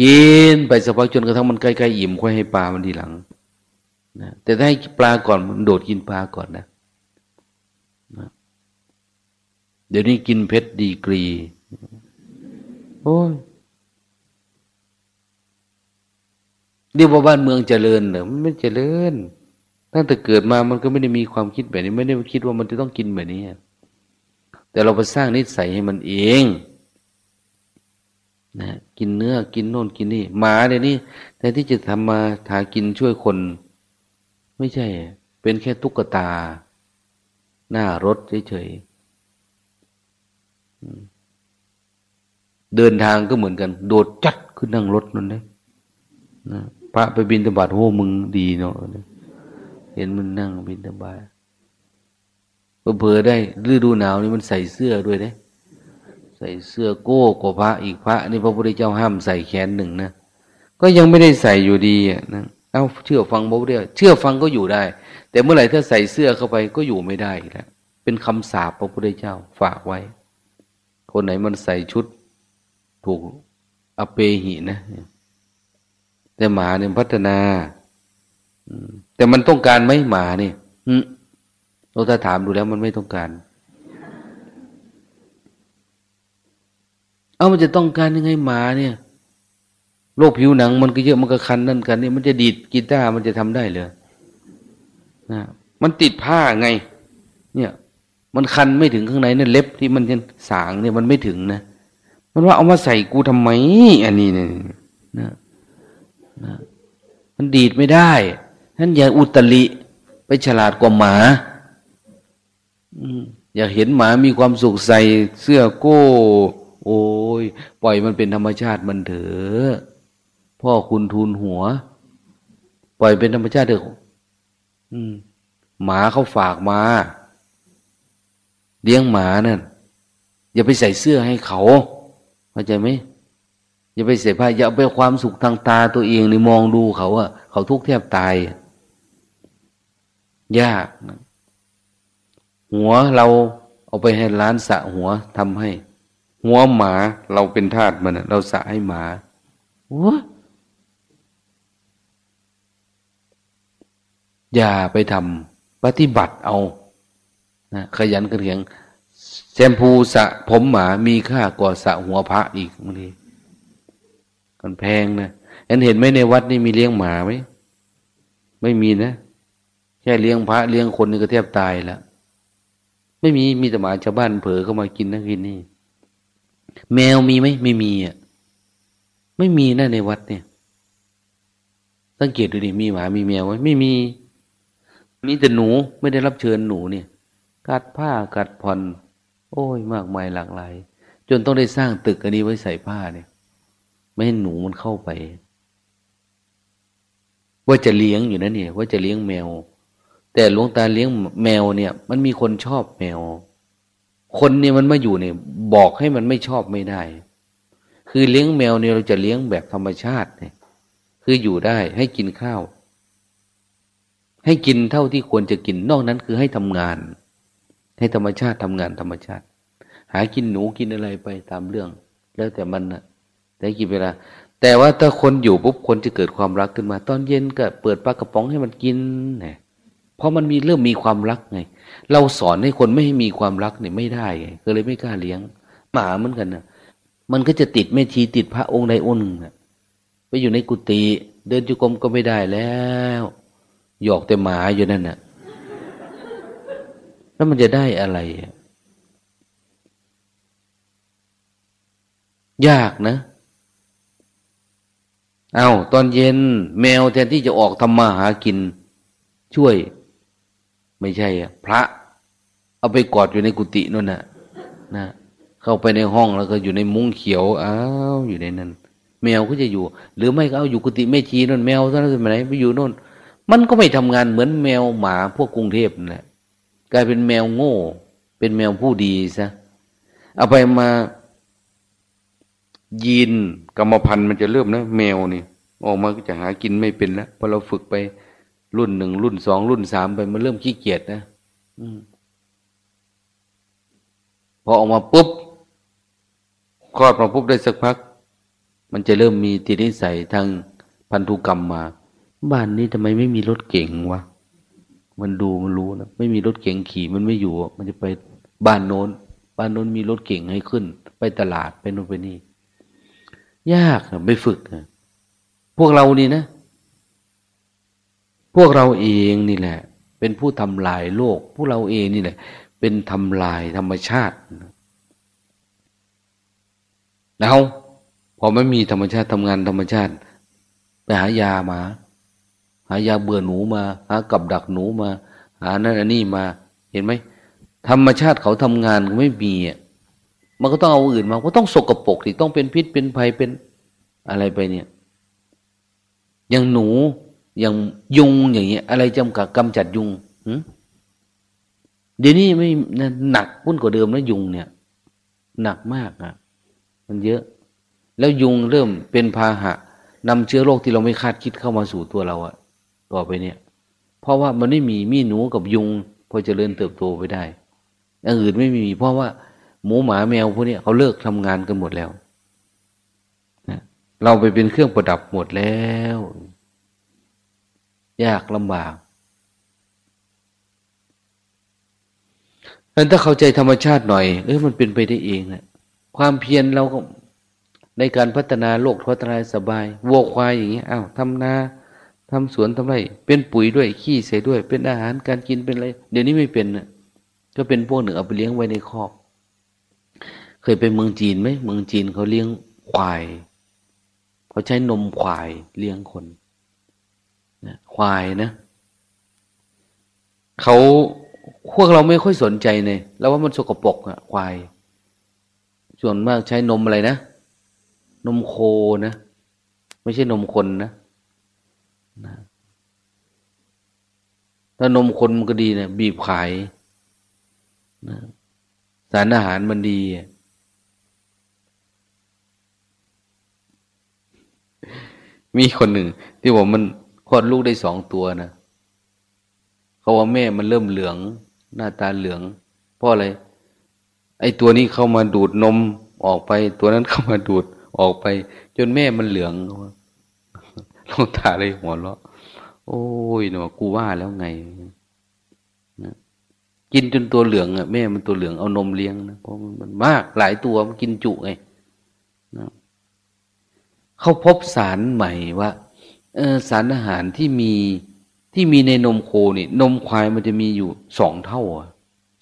กินไปสักพักจนกระทั่งมันใกล้ๆอิ่มค่อยให้ปลามันทีหลังนะแต่ถ้าให้ปลาก่อนมันโดดกินปลาก่อนนะนะเดี๋ยวนี้กินเพชรดีกรี โอ้ยเรียกว่าบ้านเมืองเจริญเหรอมันไม่เจริญตั้งแต่เกิดมามันก็ไม่ได้มีความคิดแบบนี้ ไม่ได้คิดว่ามันจะต้องกินแบบนี้แต่เราไปสร้างนิสัยให้มันเองนะกินเนื้อกินโน่นกินนี่หมาเดี๋ยวนี้แต่ที่จะทำมาหากินช่วยคน ไม่ใช่ เป็นแค่ตุ๊กตา หน้ารถเฉยๆ เดินทางก็เหมือนกัน โดดจัดขึ้นนั่งรถนั่นเลยนะพระไปบินตบาทโอ้มึงดีเนาะเห็นมันนั่งบินตบาทเผลอได้ฤดูหนาวนี่มันใส่เสื้อด้วยเด้ใส่เสื้อโก้กว่าพระอีกพระนี่พระพุทธเจ้าห้ามใส่แขนหนึ่งนะก็ยังไม่ได้ใส่อยู่ดีนะเอาเชื่อฟังพระพุทธเจ้าเชื่อฟังก็อยู่ได้ แต่เมื่อไหร่ถ้าใส่เสื้อเข้าไปก็อยู่ไม่ได้แล้วเป็นคำสาปพระพุทธเจ้าฝากไว้ คนไหนมันใส่ชุด ถูกอเปหินะ แต่หมาเนี่ยพัฒนาแต่มันต้องการไหมหมาเนี่ยเราถ้าถามดูแล้วมันไม่ต้องการ เอามันจะต้องการยังไงหมาเนี่ยโรคผิวหนังมันก็เยอะมันก็คันนั่นกันนี่มันจะดีดกีตาร์มันจะทำได้เลยนะมันติดผ้าไง เนี่ย มันคันไม่ถึงข้างในนั่นเล็บที่มันจะสางเนี่ยมันไม่ถึงนะ มันว่าเอามาใส่กูทำไม อันนี้เนี่ยนะนะมันดีดไม่ได้ท่านอย่าอุตริไปฉลาดกว่าหมาอยากเห็นหมามีความสุขใส่เสื้อโก้ โอ้ยปล่อยมันเป็นธรรมชาติมันเถอะพ่อคุณทูลหัว ปล่อยเป็นธรรมชาติเถอะหมาเขาฝากมาเลี้ยงหมานั่นอย่าไปใส่เสื้อให้เขา เข้าใจไหมอย่าไปเสียผ้าอย่าไปความสุขทางตาตัวเองในมองดูเขาอะเขาทุกข์แทบตาย ยาก หัวเราเอาไปให้ร้านสะหัวทำให้ หัวหมาเราเป็นทาสมันเราสะให้หมาหัวอย่าไปทำปฏิบัติเอานะขยันกระเถียง แชมพูสะผมหมามีค่ากว่าสะหัวพระอีกบางทีมันแพงนะเห็นเห็นไหมในวัดนี่มีเลี้ยงหมาไหมไม่มีนะแค่เลี้ยงพระเลี้ยงคนนี่ก็แทบตายแล้วไม่มีมีแต่หมาชาวบ้านเผลอเข้ามากินนั่งกินนี่ แมวมีไหมไม่มีอะไม่มีนะในวัดเนี่ยสังเกตดูดิมีหมามีแมวไหมไม่มีมีแต่หนูไม่ได้รับเชิญหนูเนี่ย กัดผ้ากัดผ่อน โอ้ยมากมายหลากหลาย จนต้องได้สร้างตึกอันนี้ไว้ใส่ผ้าเนี่ย ไม่ให้หนูมันเข้าไป ว่าจะเลี้ยงอยู่นะเนี่ย ว่าจะเลี้ยงแมว แต่หลวงตาเลี้ยงแมวเนี่ย มันมีคนชอบแมว คนเนี่ยมันมาอยู่เนี่ยบอกให้มันไม่ชอบไม่ได้ คือเลี้ยงแมวเนี่ยเราจะเลี้ยงแบบธรรมชาติเนี่ย คืออยู่ได้ให้กินข้าว ให้กินเท่าที่ควรจะกินนอกนั้นคือให้ทำงาน ให้ธรรมชาติทำงานธรรมชาติ หากินหนูกินอะไรไปตามเรื่อง แล้วแต่มันนะแต่กี่เวลา แต่ว่าถ้าคนอยู่ปุ๊บคนจะเกิดความรักขึ้นมา ตอนเย็นก็เปิดปลากระป๋องให้มันกินเนี่ยเพราะมันมีเริ่มมีความรักไง เราสอนให้คนไม่ให้มีความรักเนี่ยไม่ได้ไงก็เลยไม่กล้าเลี้ยง หมาเหมือนกันนะมันก็จะติดแม่ชีติดพระองค์ใดองค์หนึ่งไปอยู่ในกุฏิเดินจุกรมก็ไม่ได้แล้ว หยอกแต่หมาอยู่นั่นน่ะ แล้วมันจะได้อะไร ยากนะ เอาตอนเย็น แมวแทนที่จะออกทำมาหากิน ช่วย ไม่ใช่อะพระ เอาไปกอดอยู่ในกุฏินั่นน่ะนะเข้าไปในห้องแล้วก็อยู่ในมุ้งเขียวอ้าวอยู่ในนั้น แมวก็จะอยู่ หรือไม่ก็เอาอยู่กุฏิแม่ชีนั่นแมวท่านไปไหนไปอยู่นู่นมันก็ไม่ทำงานเหมือนแมวหมาพวกกรุงเทพนั่นแหละ กลายเป็นแมวโง่ เป็นแมวผู้ดีซะเอาไปมายีนกรรมพันธุ์มันจะเริ่มนะแมวนี่ออกมาก็จะหากินไม่เป็นแล้วพอเราฝึกไปรุ่นหนึ่งรุ่นสองรุ่นสามไปมันเริ่มขี้เกียจนะพอออกมาปุ๊บคลอดมาปุ๊บได้สักพัก มันจะเริ่มมีติดนิสัยทางพันธุกรรมมา บ้านนี้ทำไมไม่มีรถเก่งวะ มันดูมันรู้นะไม่มีรถเก่งขี่มันไม่อยู่ มันจะไปบ้านโน้น บ้านโน้นมีรถเก่งให้ขึ้น ไปตลาดไปโน่นไปนี่ ยากนะไปฝึกนะพวกเรานี่นะ พวกเราเองนี่แหละ เป็นผู้ทำลายโลก พวกเราเองนี่แหละ เป็นทำลายธรรมชาติแล้วพอไม่มีธรรมชาติทำงานธรรมชาติ ไปหายามา หายาเบื่อหนูมา หากับดักหนูมา หานั่นอันนี้มา เห็นไหมธรรมชาติเขาทำงานไม่มีอะมันก็ต้องเอาอื่นมาก็ต้องสกรปรกที่ต้องเป็นพิษเป็นภัยเป็นอะไรไปเนี่ย อย่างหนูอย่างยุงอย่างเงี้ย อะไรจำกัดกำจัดยุงเดี๋ยวนี้ไม่หนักพุ่นกว่าเดิมแล้วยุงเนี่ย หนักมากอะ มันเยอะ แล้วยุงเริ่มเป็นพาหะนำเชื้อโรคที่เราไม่คาดคิดเข้ามาสู่ตัวเราอะ ต่อไปเนี่ย เพราะว่ามันไม่มีมีหนูกับยุง พอจเจริญเติบโตไปได้อย่างอื่นไม่มี เพราะว่าหมูหมาแมวพวกนี้เขาเลิกทำงานกันหมดแล้วนะเราไปเป็นเครื่องประดับหมดแล้ว ยากลำบากถ้าเข้าใจธรรมชาติหน่อยเออมันเป็นไปได้เองนะความเพียรเราก็ในการพัฒนาโลกพัฒนาสบายวัวควายอย่างเงี้ยอ้าวทำนา ทำสวนทำไร เป็นปุ๋ยด้วยขี้ใส่ด้วย เป็นอาหารการกินเป็นอะไร เดี๋ยวนี้ไม่เป็นนะก็เป็นพวกหนึ่งเอาไปเลี้ยงไว้ในคอก เคยไปเมืองจีนไหมเมืองจีนเขาเลี้ยงควายเขาใช้นมควายเลี้ยงคนนะควายนะเขาพวกเราไม่ค่อยสนใจเลยแล้วว่ามันสกปรกอะควาย ส่วนมากใช้นมอะไรนะ นมโคนะ ไม่ใช่นมคนนะ นะถ้านมคนมันก็ดีเนะบีบขายนะสารอาหารมันดี มีคนหนึ่ง ที่บอกมันคลอดลูกได้สองตัวนะเขาว่าแม่มันเริ่มเหลือง หน้าตาเหลือง เพราะอะไร ไอ้ตัวนี้เข้ามาดูดนมออกไป ตัวนั้นเข้ามาดูดออกไป จนแม่มันเหลืองเรา ตาเลยหัวเราะ โอ้ยหนูกูว่าแล้วไงนะกินจนตัวเหลืองอะแม่มันตัวเหลืองเอานมเลี้ยงนะเพราะมันมากหลายตัวมันกินจุไงนะเขาพบสารใหม่ว่าเออสารอาหารที่มีที่มีในนมโคนี่ นมควายมันจะมีอยู่สองเท่า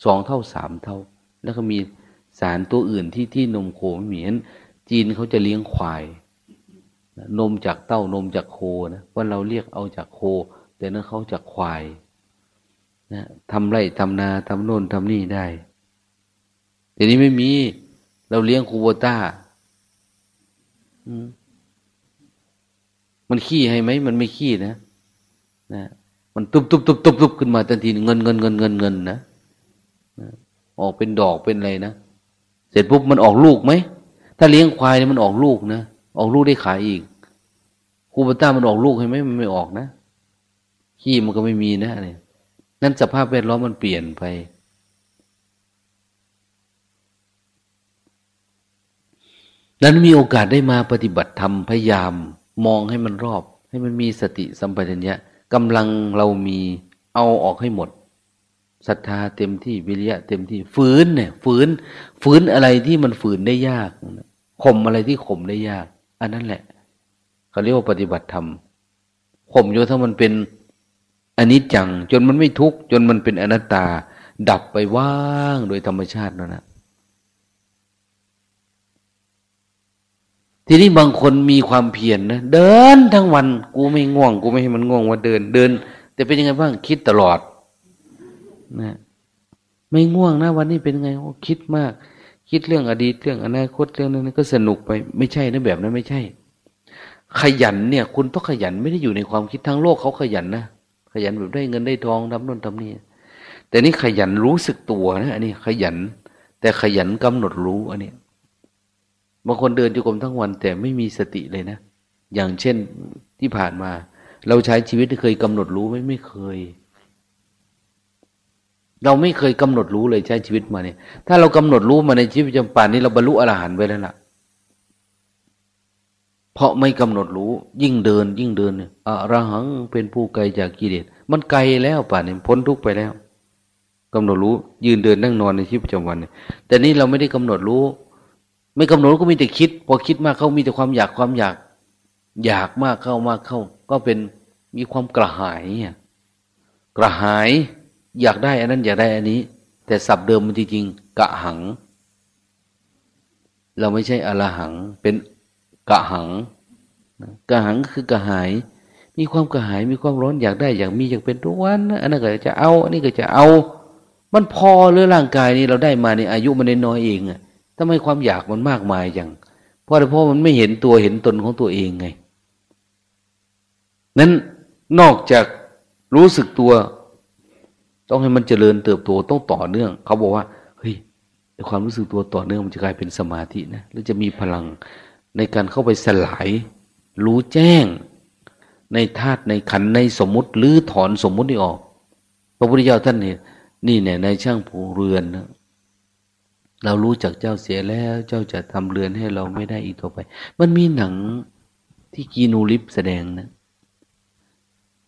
สองเท่าสามเท่า แล้วก็มีสารตัวอื่นที่ที่นมโคไม่มีนั้นจีนเขาจะเลี้ยงควาย นมจากเต้านมจากโคนะว่าเราเรียกเอาจากโค แต่นั้นเขาจากควายนะทำไร่ทำนาทำโน่นทำนี่ได้แต่นี้ไม่มี เราเลี้ยงคูโบต้ามันขี้ให้ไหมมันไม่ขี้นะนะมันตุบตุบตุบตุบตุบขึ้นมาทันทีเงินเงินเงินเงินเงินนะออกเป็นดอกเป็นอะไรนะเสร็จปุ๊บมันออกลูกไหมถ้าเลี้ยงควายเนี่ยมันออกลูกนะออกลูกได้ขายอีก คูปต้ามันออกลูกให้ไหมมันไม่ออกนะขี้มันก็ไม่มีนะเนี่ยนั่นสภาพแวดล้อมมันเปลี่ยนไป นั้นมีโอกาสได้มาปฏิบัติธรรมพยายาม มองให้มันรอบ ให้มันมีสติสัมปชัญญะกำลังเรามีเอาออกให้หมดศรัทธาเต็มที่วิริยะเต็มที่ฝืนเนี่ยฝืนฝืนอะไรที่มันฝืนได้ยากข่มอะไรที่ข่มได้ยาก อันนั้นแหละ เขาเรียกว่าปฏิบัติธรรมข่มจนถ้ามันเป็นอนิจจัง จนมันไม่ทุกข์จนมันเป็นอนัตตา ดับไปว่างโดยธรรมชาตินั่นนะทีนี้บางคนมีความเพียรนนะเดินทั้งวัน กูไม่ง่วง กูไม่ให้มันง่วงว่าเดินเดิน แต่เป็นยังไงบ้างคิดตลอดนะไม่ง่วงนะ วันนี้เป็นไงโอ้คิดมาก คิดเรื่องอดีตเรื่องอนาคตเรื่องนั้นก็สนุกไป ไม่ใช่นะแบบนั้นไม่ใช่ ขยันเนี่ย คุณต้องขยันไม่ได้อยู่ในความคิดทั้งโลกเขาขยันนะขยันแบบได้เงินได้ทองทำนู่นทำนี่แต่นี่ขยันรู้สึกตัวนะอันนี้ขยัน แต่ขยันกำหนดรู้อันนี้บางคนเดินจุกรมทั้งวัน แต่ไม่มีสติเลยนะ อย่างเช่นที่ผ่านมา เราใช้ชีวิตเคยกำหนดรู้ไหมไม่เคย เราไม่เคยกำหนดรู้เลยใช้ชีวิตมาเนี่ย ถ้าเรากำหนดรู้มาในชีวิตประจำวันนี้เราบรรลุอรหันต์ไปแล้วล่ะ เพราะไม่กำหนดรู้ ยิ่งเดิน ยิ่งเดินเนี่ยอรหังเป็นผู้ไกลจากกิเลสมันไกลแล้วป่านนี้พ้นทุกไปแล้วกำหนดรู้ ยืนเดินนั่งนอนในชีวิตประจำวันเนี่ยแต่นี่เราไม่ได้กำหนดรู้ ไม่กำหนดก็มีแต่คิด พอคิดมากเข้ามีแต่ความอยากความอยาก อยากมากเข้ามากเข้า ก็เป็นมีความกระหายกระหายอยากได้อันนั้นอยากได้อันนี้ แต่สับเดิมมันจริงๆกะหัง เราไม่ใช่อรหังเป็น กะหังกะหังคือกระหาย มีความกระหายมีความร้อนอยากได้อยากมีอยากเป็นทุกวันอันนั้นก็จะเอา อันนี้ก็จะเอา มันพอหรือร่างกายนี้เราได้มาในอายุมันน้อยเองอะทำไมความอยากมันมากมายอย่างเพราะเพราะมันไม่เห็นตัวเห็นตนของตัวเองไง นั้นนอกจากรู้สึกตัว ต้องให้มันเจริญเติบโตต้องต่อเนื่อง เขาบอกว่า เฮ้ยความรู้สึกตัวต่อเนื่องมันจะกลายเป็นสมาธินะแล้วจะมีพลัง ในการเข้าไปสลาย รู้แจ้ง ในธาตุในขันในสมมุติหรือถอนสมมุตินี่ออก พระพุทธเจ้าท่านเนี่ยนี่เนี่ยในช่างผูเรือนนะเรารู้จักเจ้าเสียแล้ว เจ้าจะทำเรือนให้เราไม่ได้อีกต่อไป มันมีหนังที่กีนูริปแสดงนะ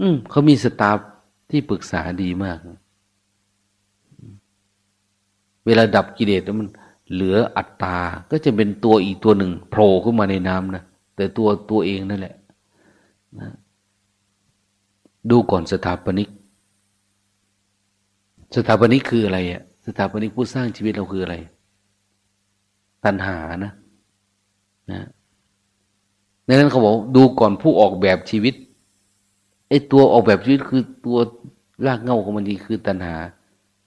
อืมเขามีสตาฟที่ปรึกษาดีมาก เวลาดับกิเลสมัน เหลืออัตตา ก็จะเป็นตัวอีกตัวหนึ่งโผล่ขึ้นมาในน้ำนะแต่ตัวตัวเองนั่นแหละนะดูก่อนสถาปนิก สถาปนิกคืออะไรอะสถาปนิกผู้สร้างชีวิตเราคืออะไร ตัณหานะนะในนั้นเขาบอกดูก่อนผู้ออกแบบชีวิตไอ้ตัวออกแบบชีวิตคือตัวรากเง้าของมันดีคือตัณหา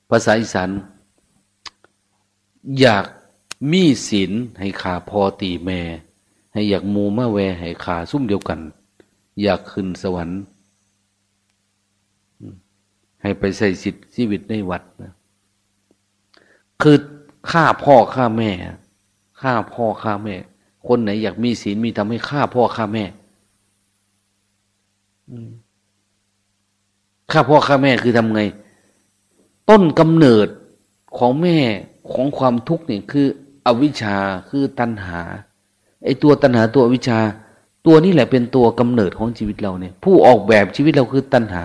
ภาษาอีสาน อยากมีศีลให้ขาพอตีแม่ ให้อยากมูมาแวให้ขาซุ่มเดียวกัน อยากขึ้นสวรรค์ ให้ไปใส่สิทธิชีวิตในวัดนะคือฆ่าพ่อฆ่าแม่ฆ่าพ่อฆ่าแม่ คนไหนอยากมีศีลมีทำให้ฆ่าพ่อฆ่าแม่ฆ่าพ่อฆ่าแม่คือทำไง ต้นกำเนิดของแม่ ของความทุกข์เนี่ยคืออวิชชาคือตัณหาไอตัวตัณหาตัวอวิชชา ตัวนี้แหละเป็นตัวกำเนิดของชีวิตเราเนี่ย ผู้ออกแบบชีวิตเราคือตัณหา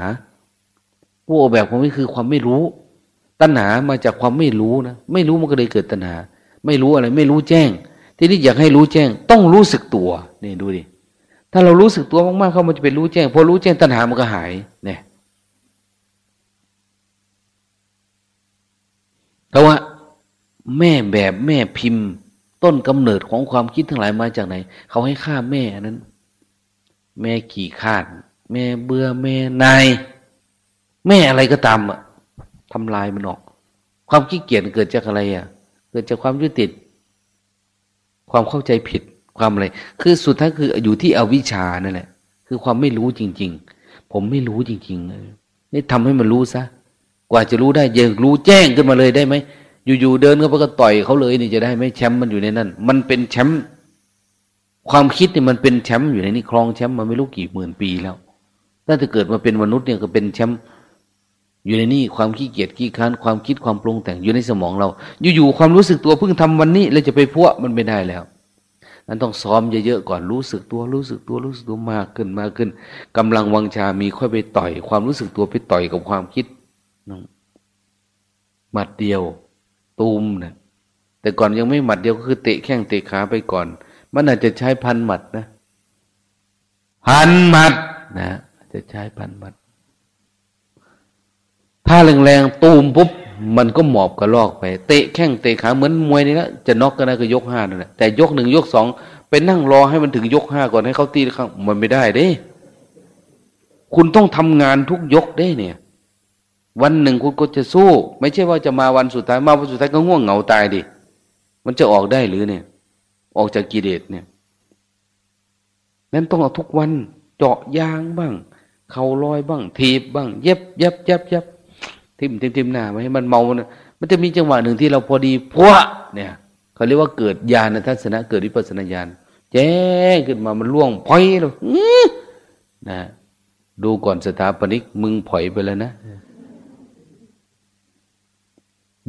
ผู้ออกแบบของมันคือความไม่รู้ ตัณหามาจากความไม่รู้นะไม่รู้มันก็เลยเกิดตัณหา ไม่รู้อะไร ไม่รู้แจ้ง ทีนี้อยากให้รู้แจ้ง ต้องรู้สึกตัวนี่ดูดิถ้าเรารู้สึกตัวมากๆ เขามันจะเป็นรู้แจ้ง พอรู้แจ้งตัณหามันก็หายเนี่ยเพราะว่า แม่แบบแม่พิมพ์ ต้นกำเนิดของความคิดทั้งหลายมาจากไหน เขาให้ฆ่าแม่นั้น แม่ขี่ขาด แม่เบื่อแม่นาย แม่อะไรก็ตามอะทำลายมันออก ความขี้เกียจเกิดจากอะไรอะเกิดจากความยึดติด ความเข้าใจผิดความอะไร คือสุดท้ายคืออยู่ที่อวิชชานั่นแหละ คือความไม่รู้จริง ๆ ผมไม่รู้จริง ๆ นี่ทำให้มันรู้ซะ กว่าจะรู้ได้ยังรู้แจ้งขึ้นมาเลยได้ไหม อยู่ๆเดินเข้าไปก็ต่อยเขาเลยนี่จะได้ไหมแชมป์มันอยู่ในนั้น มันเป็นแชมป์ความคิดเนี่ยมันเป็นแชมป์อยู่ในนี้ครองแชมป์มาไม่รู้กี่หมื่นปีแล้วถ้าจะเกิดมาเป็นมนุษย์เนี่ยก็เป็นแชมป์อยู่ในนี่ความขี้เกียจขี้ค้านความคิดความปรุงแต่งอยู่ในสมองเรา อยู่ๆความรู้สึกตัวเพิ่งทำวันนี้ แล้วจะไปพวมันไม่ได้แล้วนั้นต้องซ้อมเยอะๆก่อนรู้สึกตัวรู้สึกตัวรู้สึกตัวมากขึ้นมากขึ้นกำลังวังชามีค่อยไปต่อย ความรู้สึกตัวไปต่อยกับความคิดหมัดเดียว ตูมนะแต่ก่อนยังไม่หมัดเดียวก็คือเตะแข้งเตะขาไปก่อน มันอาจจะใช้พันหมัดนะพันหมัดนะจะใช้พันหมัด ถ้าแรงๆตูมปุ๊บมันก็หมอบกระลอกไป เตะแข้งเตะขาเหมือนมวยนี่นะจะน็อกก็ได้ก็ยกห้านั่นแหละแต่ยกหนึ่งยกสองไปนั่งรอให้มันถึงยกห้าก่อนให้เขาตีข้างมันไม่ได้เด้ คุณต้องทำงานทุกยกได้เนี่ย วันหนึ่งคุณก็จะสู้ ไม่ใช่ว่าจะมาวันสุดท้ายมาวันสุดท้ายก็ง่วงเหงาตายดิมันจะออกได้หรือเนี่ย ออกจากกิเลสเนี่ยนั้นต้องเอาทุกวันเจาะยางบ้าง เข่าลอยบ้าง ทีบบ้าง เย็บเย็บเย็บเย็บทิมทิมทิมหน้าไว้ให้มันเมานะมันจะมีจังหวะหนึ่งที่เราพอดีพวะเนี่ยเขาเรียกว่าเกิดญาณทัศนะเกิดวิปัสนาญาณแจ้งขึ้นมามันล่วงพอยเรานะดูก่อนสถาปนิกมึงผอยไปแล้วนะ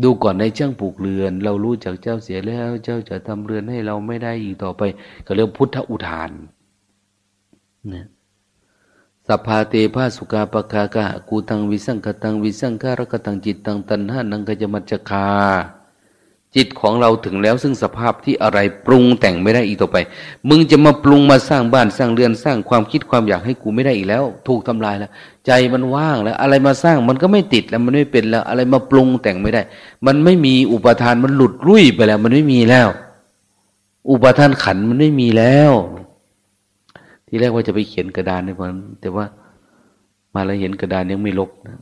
ดูก่อนในช่างปลูกเรือน เรารู้จากเจ้าเสียแล้ว เจ้าจะทำเรือนให้เราไม่ได้อีกต่อไป ก็เรียกพุทธอุทานนะสัพพาเตภาสุกาปคากะกูตังวิสังกตังวิสังคารกตังจิตตังตันหานังกจมัจจคา จิตของเราถึงแล้วซึ่งสภาพที่อะไรปรุงแต่งไม่ได้อีกต่อไป มึงจะมาปรุงมาสร้างบ้านสร้างเรือนสร้างความคิดความอยากให้กูไม่ได้อีกแล้ว ถูกทำลายแล้ว ใจมันว่างแล้ว อะไรมาสร้างมันก็ไม่ติดแล้วมันไม่เป็นแล้ว อะไรมาปรุงแต่งไม่ได้ มันไม่มีอุปทานมันหลุดรุ่ยไปแล้ว มันไม่มีแล้ว อุปทานขันมันไม่มีแล้ว ที่แรกว่าจะไปเขียนกระดานในวันแต่ว่ามาแล้วเห็นกระดานยังไม่ลบนะ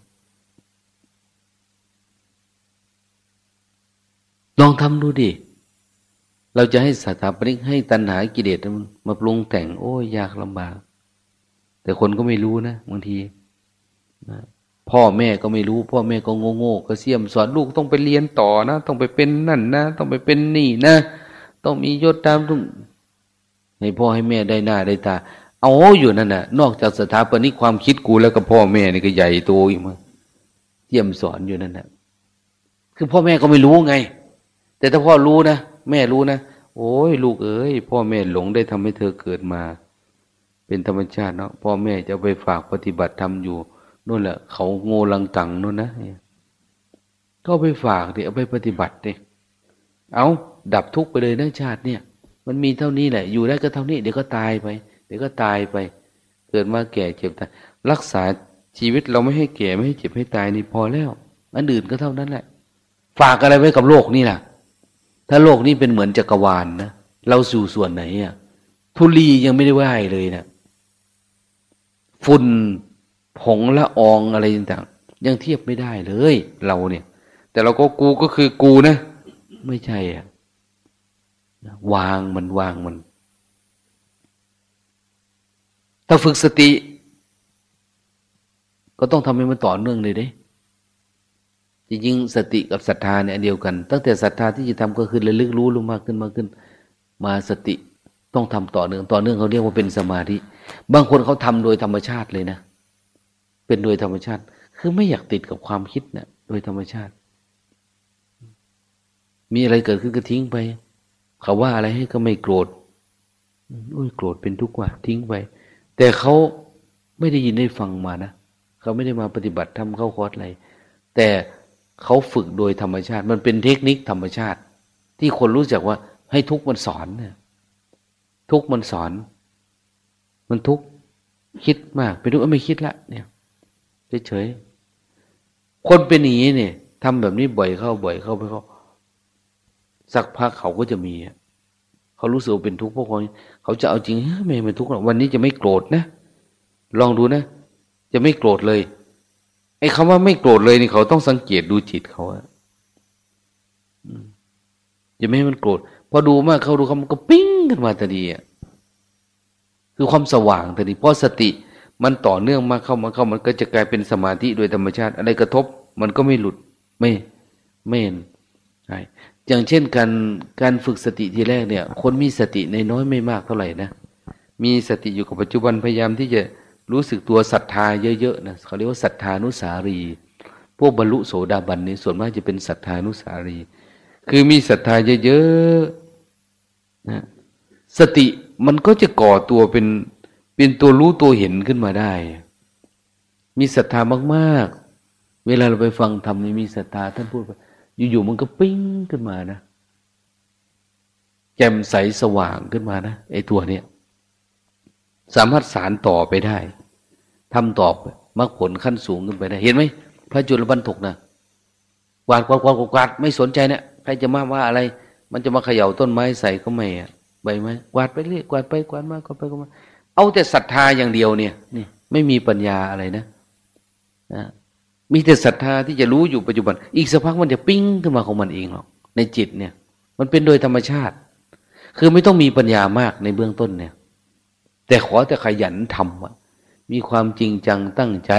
ลองทำดูดิ เราจะให้สถาปนิกให้ตัณหากิเลสมาปรุงแต่ง โอ้ยยากลำบาก แต่คนก็ไม่รู้นะบางทีนะพ่อแม่ก็ไม่รู้ พ่อแม่ก็โง่โง่ก็เสียมสอนลูกต้องไปเรียนต่อนะ ต้องไปเป็นนั่นนะ ต้องไปเป็นนี่นะ ต้องมียศตามต้องให้พ่อให้แม่ได้หน้าได้ตา เอาอยู่นั่นนะ่ะ นอกจากสถาปนิกความคิดกูแล้วก็พ่อแม่นี่ก็ใหญ่โตอีกมั้งเยี่ยมสอนอยู่นั่นนะคือพ่อแม่ก็ไม่รู้ไง แต่ถ้าพ่อรู้นะแม่รู้นะโอ้ยลูกเอ้ยพ่อแม่หลงได้ทำให้เธอเกิดมา เป็นธรรมชาติเนาะพ่อแม่จะไปฝากปฏิบัติธรรมอยู่นู่นแหละ เขาโง่ลังตังนู่นนะก็ไปฝากดิเอาไปปฏิบัติดิเอาดับทุกข์ไปเลยนะชาติเนี่ย มันมีเท่านี้แหละ อยู่ได้ก็เท่านี้เดี๋ยวก็ตายไป เดี๋ยวก็ตายไป เกิดมาแก่เจ็บตายรักษาชีวิตเราไม่ให้แก่ไม่ให้เจ็บให้ตายนี่พอแล้วอันอื่นก็เท่านั้นแหละ ฝากอะไรไว้กับโลกนี่แหละ ถ้าโลกนี้เป็นเหมือนจักรวาลนนะเราสู่ส่วนไหนอะทุลียังไม่ได้ไหวเลยนะฝุ่นผงละอองอะไรต่างๆยังเทียบไม่ได้เลย เราเนี่ย แต่เราก็กูก็คือกูนะ ไม่ใช่อะวางมันวางมัน ถ้าฝึกสติ ก็ต้องทำให้มันต่อเนื่องเลยเด้ จริงๆสติกับศรัทธาเนี่ยเดียวกัน ตั้งแต่ศรัทธาที่จะทำก็คือระลึกรู้ลงมากขึ้นมากขึ้น มาสติต้องทำต่อเนื่องต่อเนื่องเขาเรียกว่าเป็นสมาธิ บางคนเขาทำโดยธรรมชาติเลยนะ เป็นโดยธรรมชาติ คือไม่อยากติดกับความคิดเนะ่ยโดยธรรมชาติ มีอะไรเกิดขึ้นก็ทิ้งไป เขาว่าอะไรให้ก็ไม่โกรธโอ้ยโกรธเป็นทุกข์ว่ะทิ้งไป แต่เขาไม่ได้ยินได้ฟังมานะเขาไม่ได้มาปฏิบัติทำเข้าคอร์สอะไรแต่ เขาฝึกโดยธรรมชาติ มันเป็นเทคนิคธรรมชาติ ที่คนรู้จักว่าให้ทุกมันสอนเนี่ยทุกมันสอน มันทุกคิดมาก ไปดูไม่คิดละเนี่ยเฉยๆคนเป็นอย่างนี้เนี่ยทำแบบนี้บ่อยเข้าบ่อยเข้าไปเขาสักพักเขาก็จะมีเขารู้สึกเป็นทุกข์เพราะเขาเขาจะเอาจริงไม่เป็นทุกข์หรอกวันนี้จะไม่โกรธนะ ลองดูนะ จะไม่โกรธเลย ไอ้คำว่าไม่โกรธเลยนี่เขาต้องสังเกตดูจิตเขาอะจะไม่ให้มันโกรธพอดูมากเขาดูเขามันก็ปิ้งขึ้นมาทันทีอะคือความสว่างทันทีเพราะสติมันต่อเนื่องมากเข้ามาเข้ามันก็จะกลายเป็นสมาธิโดยธรรมชาติ อะไรกระทบ มันก็ไม่หลุดไม่ไม่ใช่อย่างเช่นการการฝึกสติทีแรกเนี่ย คนมีสติในน้อยไม่มากเท่าไหร่นะมีสติอยู่กับปัจจุบันพยายามที่จะ รู้สึกตัวศรัทธาเยอะๆนะเขาเรียกว่าศรัทธานุสารี พวกบรรลุโสดาบันนี่ส่วนมากจะเป็นศรัทธานุสารี คือมีศรัทธาเยอะๆนะสติมันก็จะก่อตัวเป็นเป็นตัวรู้ตัวเห็นขึ้นมาได้ มีศรัทธามากๆ เวลาเราไปฟังธรรมนี่มีศรัทธาท่านพูดไปอยู่ๆมันก็ปิ้งขึ้นมานะแจ่มใสสว่างขึ้นมานะไอ้ตัวเนี้ย สามารถสารต่อไปได้ทำตอบมรรคผลขั้นสูงขึ้นไปได้ เห็นไหมพระจุลบรรทุกนะกวาดกวาดกวาดกวาดไม่สนใจเนะี่ยใครจะมาว่าอะไร มันจะมาเขย่าต้นไม้ใส่ก็ไม่อะใบไม้กวาดไปเรื่อยกวาดไปกวาดมากวาดไปกวาดมา เอาแต่ศรัทธาอย่างเดียวเนี่ยนี่ไม่มีปัญญาอะไรนะนะมีแต่ศรัทธาที่จะรู้อยู่ปัจจุบัน อีกสักพักมันจะปิ้งขึ้นมาของมันเองหรอกในจิตเนี่ย มันเป็นโดยธรรมชาติ คือไม่ต้องมีปัญญามากในเบื้องต้นเนี่ย แต่ขอแต่ขยันทำมีความจริงจังตั้งใจ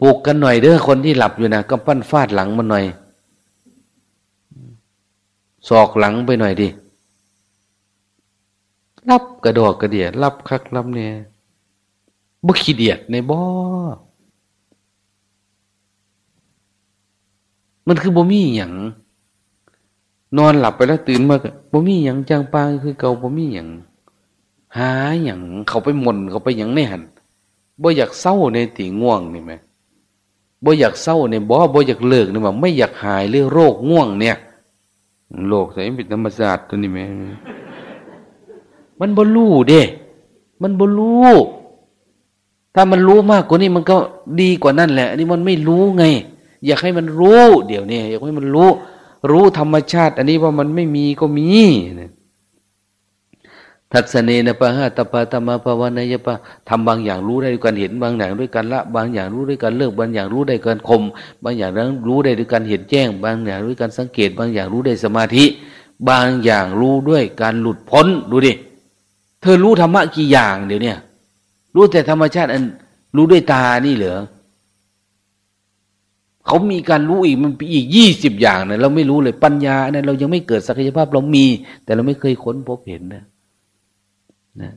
ปลุกกันหน่อยเด้อคนที่หลับอยู่นะก็ปั้นฟาดหลังมันหน่อยศอกหลังไปหน่อยดิรับกระดอกกระเดียรับคักรับเนี่ยบุขี้เดียดในบ่อมันคือบ่มีอย่างนอนหลับไปแล้วตื่นมาบ่มีอย่างจางปางคือเก่าบ่มีอย่าง หาอย่างเขาไปหม่นเขาไปอย่างนี่หันบ่อยากเศร้าในตีง่วงนี่ไหมบ่อยากเศร้าในบ่บ่อยากเลิกนี่ว่าไม่อยากหายเรื่องโรคง่วงเนี่ยโรคใส่เป็นธรรมศาสตร์ตัวนี้ไหมมันบ่รู้เด้ มันบ่รู้ ถ้ามันรู้มากกว่านี้มันก็ดีกว่านั่นแหละอันนี้มันไม่รู้ไง อยากให้มันรู้ เดี๋ยวนี้อยากให้มันรู้ รู้ธรรมชาติ อันนี้ว่ามันไม่มีก็มีเนี่ย ทัศเนนะปะหะตปาตมาภาวนาญปะทำบางอย่างรู้ได้ด้วยการเห็นบางอย่างด้วยการละ บางอย่างรู้ด้วยการเลิกบางอย่างรู้ได้การข่มบางอย่างรู้ได้ด้วยการเห็นแจ้ง บางอย่างรู้ด้วยการสังเกต บางอย่างรู้ได้สมาธิ บางอย่างรู้ด้วยการหลุดพ้นดูดิเธอรู้ธรรมะกี่อย่างเดี๋ยวนี้รู้แต่ธรรมชาติอันรู้ด้วยตานี่เหรอเขามีการรู้อีกมันอีกยี่สิบอย่างนะเราไม่รู้เลยปัญญาเนี่ยเรายังไม่เกิดศักยภาพเรามี แต่เราไม่เคยค้นพบเห็นนะ นะ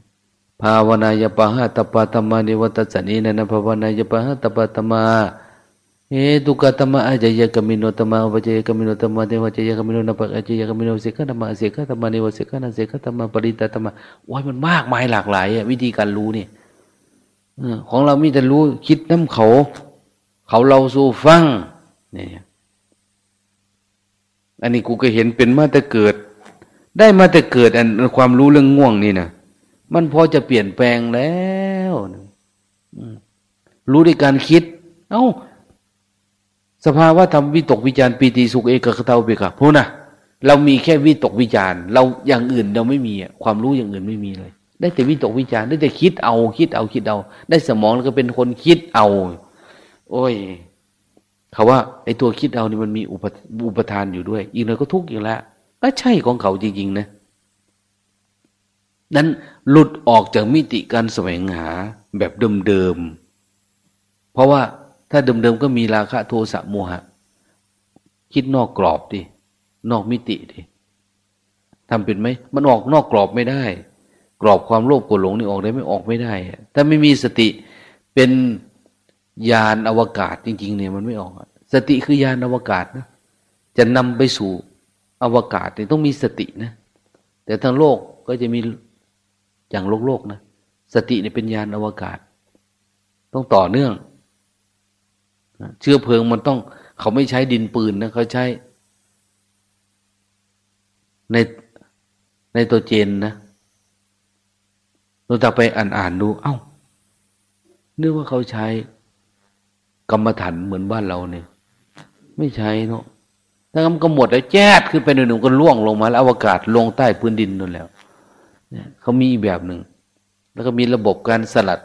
ภาวนายปะหะตปะตมานิวัตสันีนะนะภาวนายปะหะตปะตมาเอตุกตมะอาจยกมิโนตมะวจยกมิโนตมะเทวจยกมิโนนปะอาจยกมิโนเสกธรรมะเสกธรรมะเนวเสกนะเสกธรรมะปริตธรรมะว้ยมันมากมายหลากหลายวิธีการรู้เนี่ยของเรามีแต่รู้คิดน้ำเขา เขาเราสู่ฟังเนี่ยอันนี้กูก็เห็นเป็นมาแต่เกิด ได้มาแต่เกิดอันความรู้เรื่องง่วงนี่นะ มันพอจะเปลี่ยนแปลงแล้วรู้ด้วยการคิด เอา้า สภาวะธรรมวิตกวิจารปีติสุขเอกคตาเบกะพูนะเรามีแค่วิตกวิจารเราอย่างอื่นเราไม่มีความรู้อย่างอื่นไม่มีเลย ได้แต่วิตกวิจารได้แต่คิดเอาคิดเอาคิดเอา ได้สมองแล้วก็เป็นคนคิดเอา โอ้ยเขาว่าไอ้ตัวคิดเอานี่มันมีอุปอุปทานอยู่ด้วย อีกหน่อยก็ทุกข์อีกแล้วก็ใช่ของเขาจริงๆนะนั้น หลุดออกจากมิติการแสวงหาแบบเดิมๆ เพราะว่าถ้าเดิมๆก็มีราคะโทสะโมหะ คิดนอกกรอบดิ นอกมิติดิทำเป็นไหม มันออกนอกกรอบไม่ได้ กรอบความโลภโกรธหลงนี่ออกได้ไม่ออกไม่ได้ ถ้าไม่มีสติเป็นยานอวกาศจริง ๆ เนี่ยมันไม่ออก สติคือยานอวกาศนะ จะนำไปสู่อวกาศเนี่ยต้องมีสตินะ แต่ทางโลกก็จะมี อย่างโลกโลกนะสติเนี่ยเป็นยานอวกาศ ต้องต่อเนื่องเชื้อเพลิงมันต้อง เขาไม่ใช้ดินปืนนะเขาใช้ ในในตัวเจนนะเราจะไปอ่านอ่านดู เอา้านึกว่าเขาใช้กรรมฐานเหมือนบ้านเราเนี่ย ไม่ใช่เนาะถ้ามันก็หมดแล้วแจ๊ดขึ้นไปหนึ่งก็ล่วงลงมาแล้วอวกาศลงใต้พื้นดินนั่นแล้ว เขามีอีกแบบหนึ่ง แล้วก็มีระบบการสลัด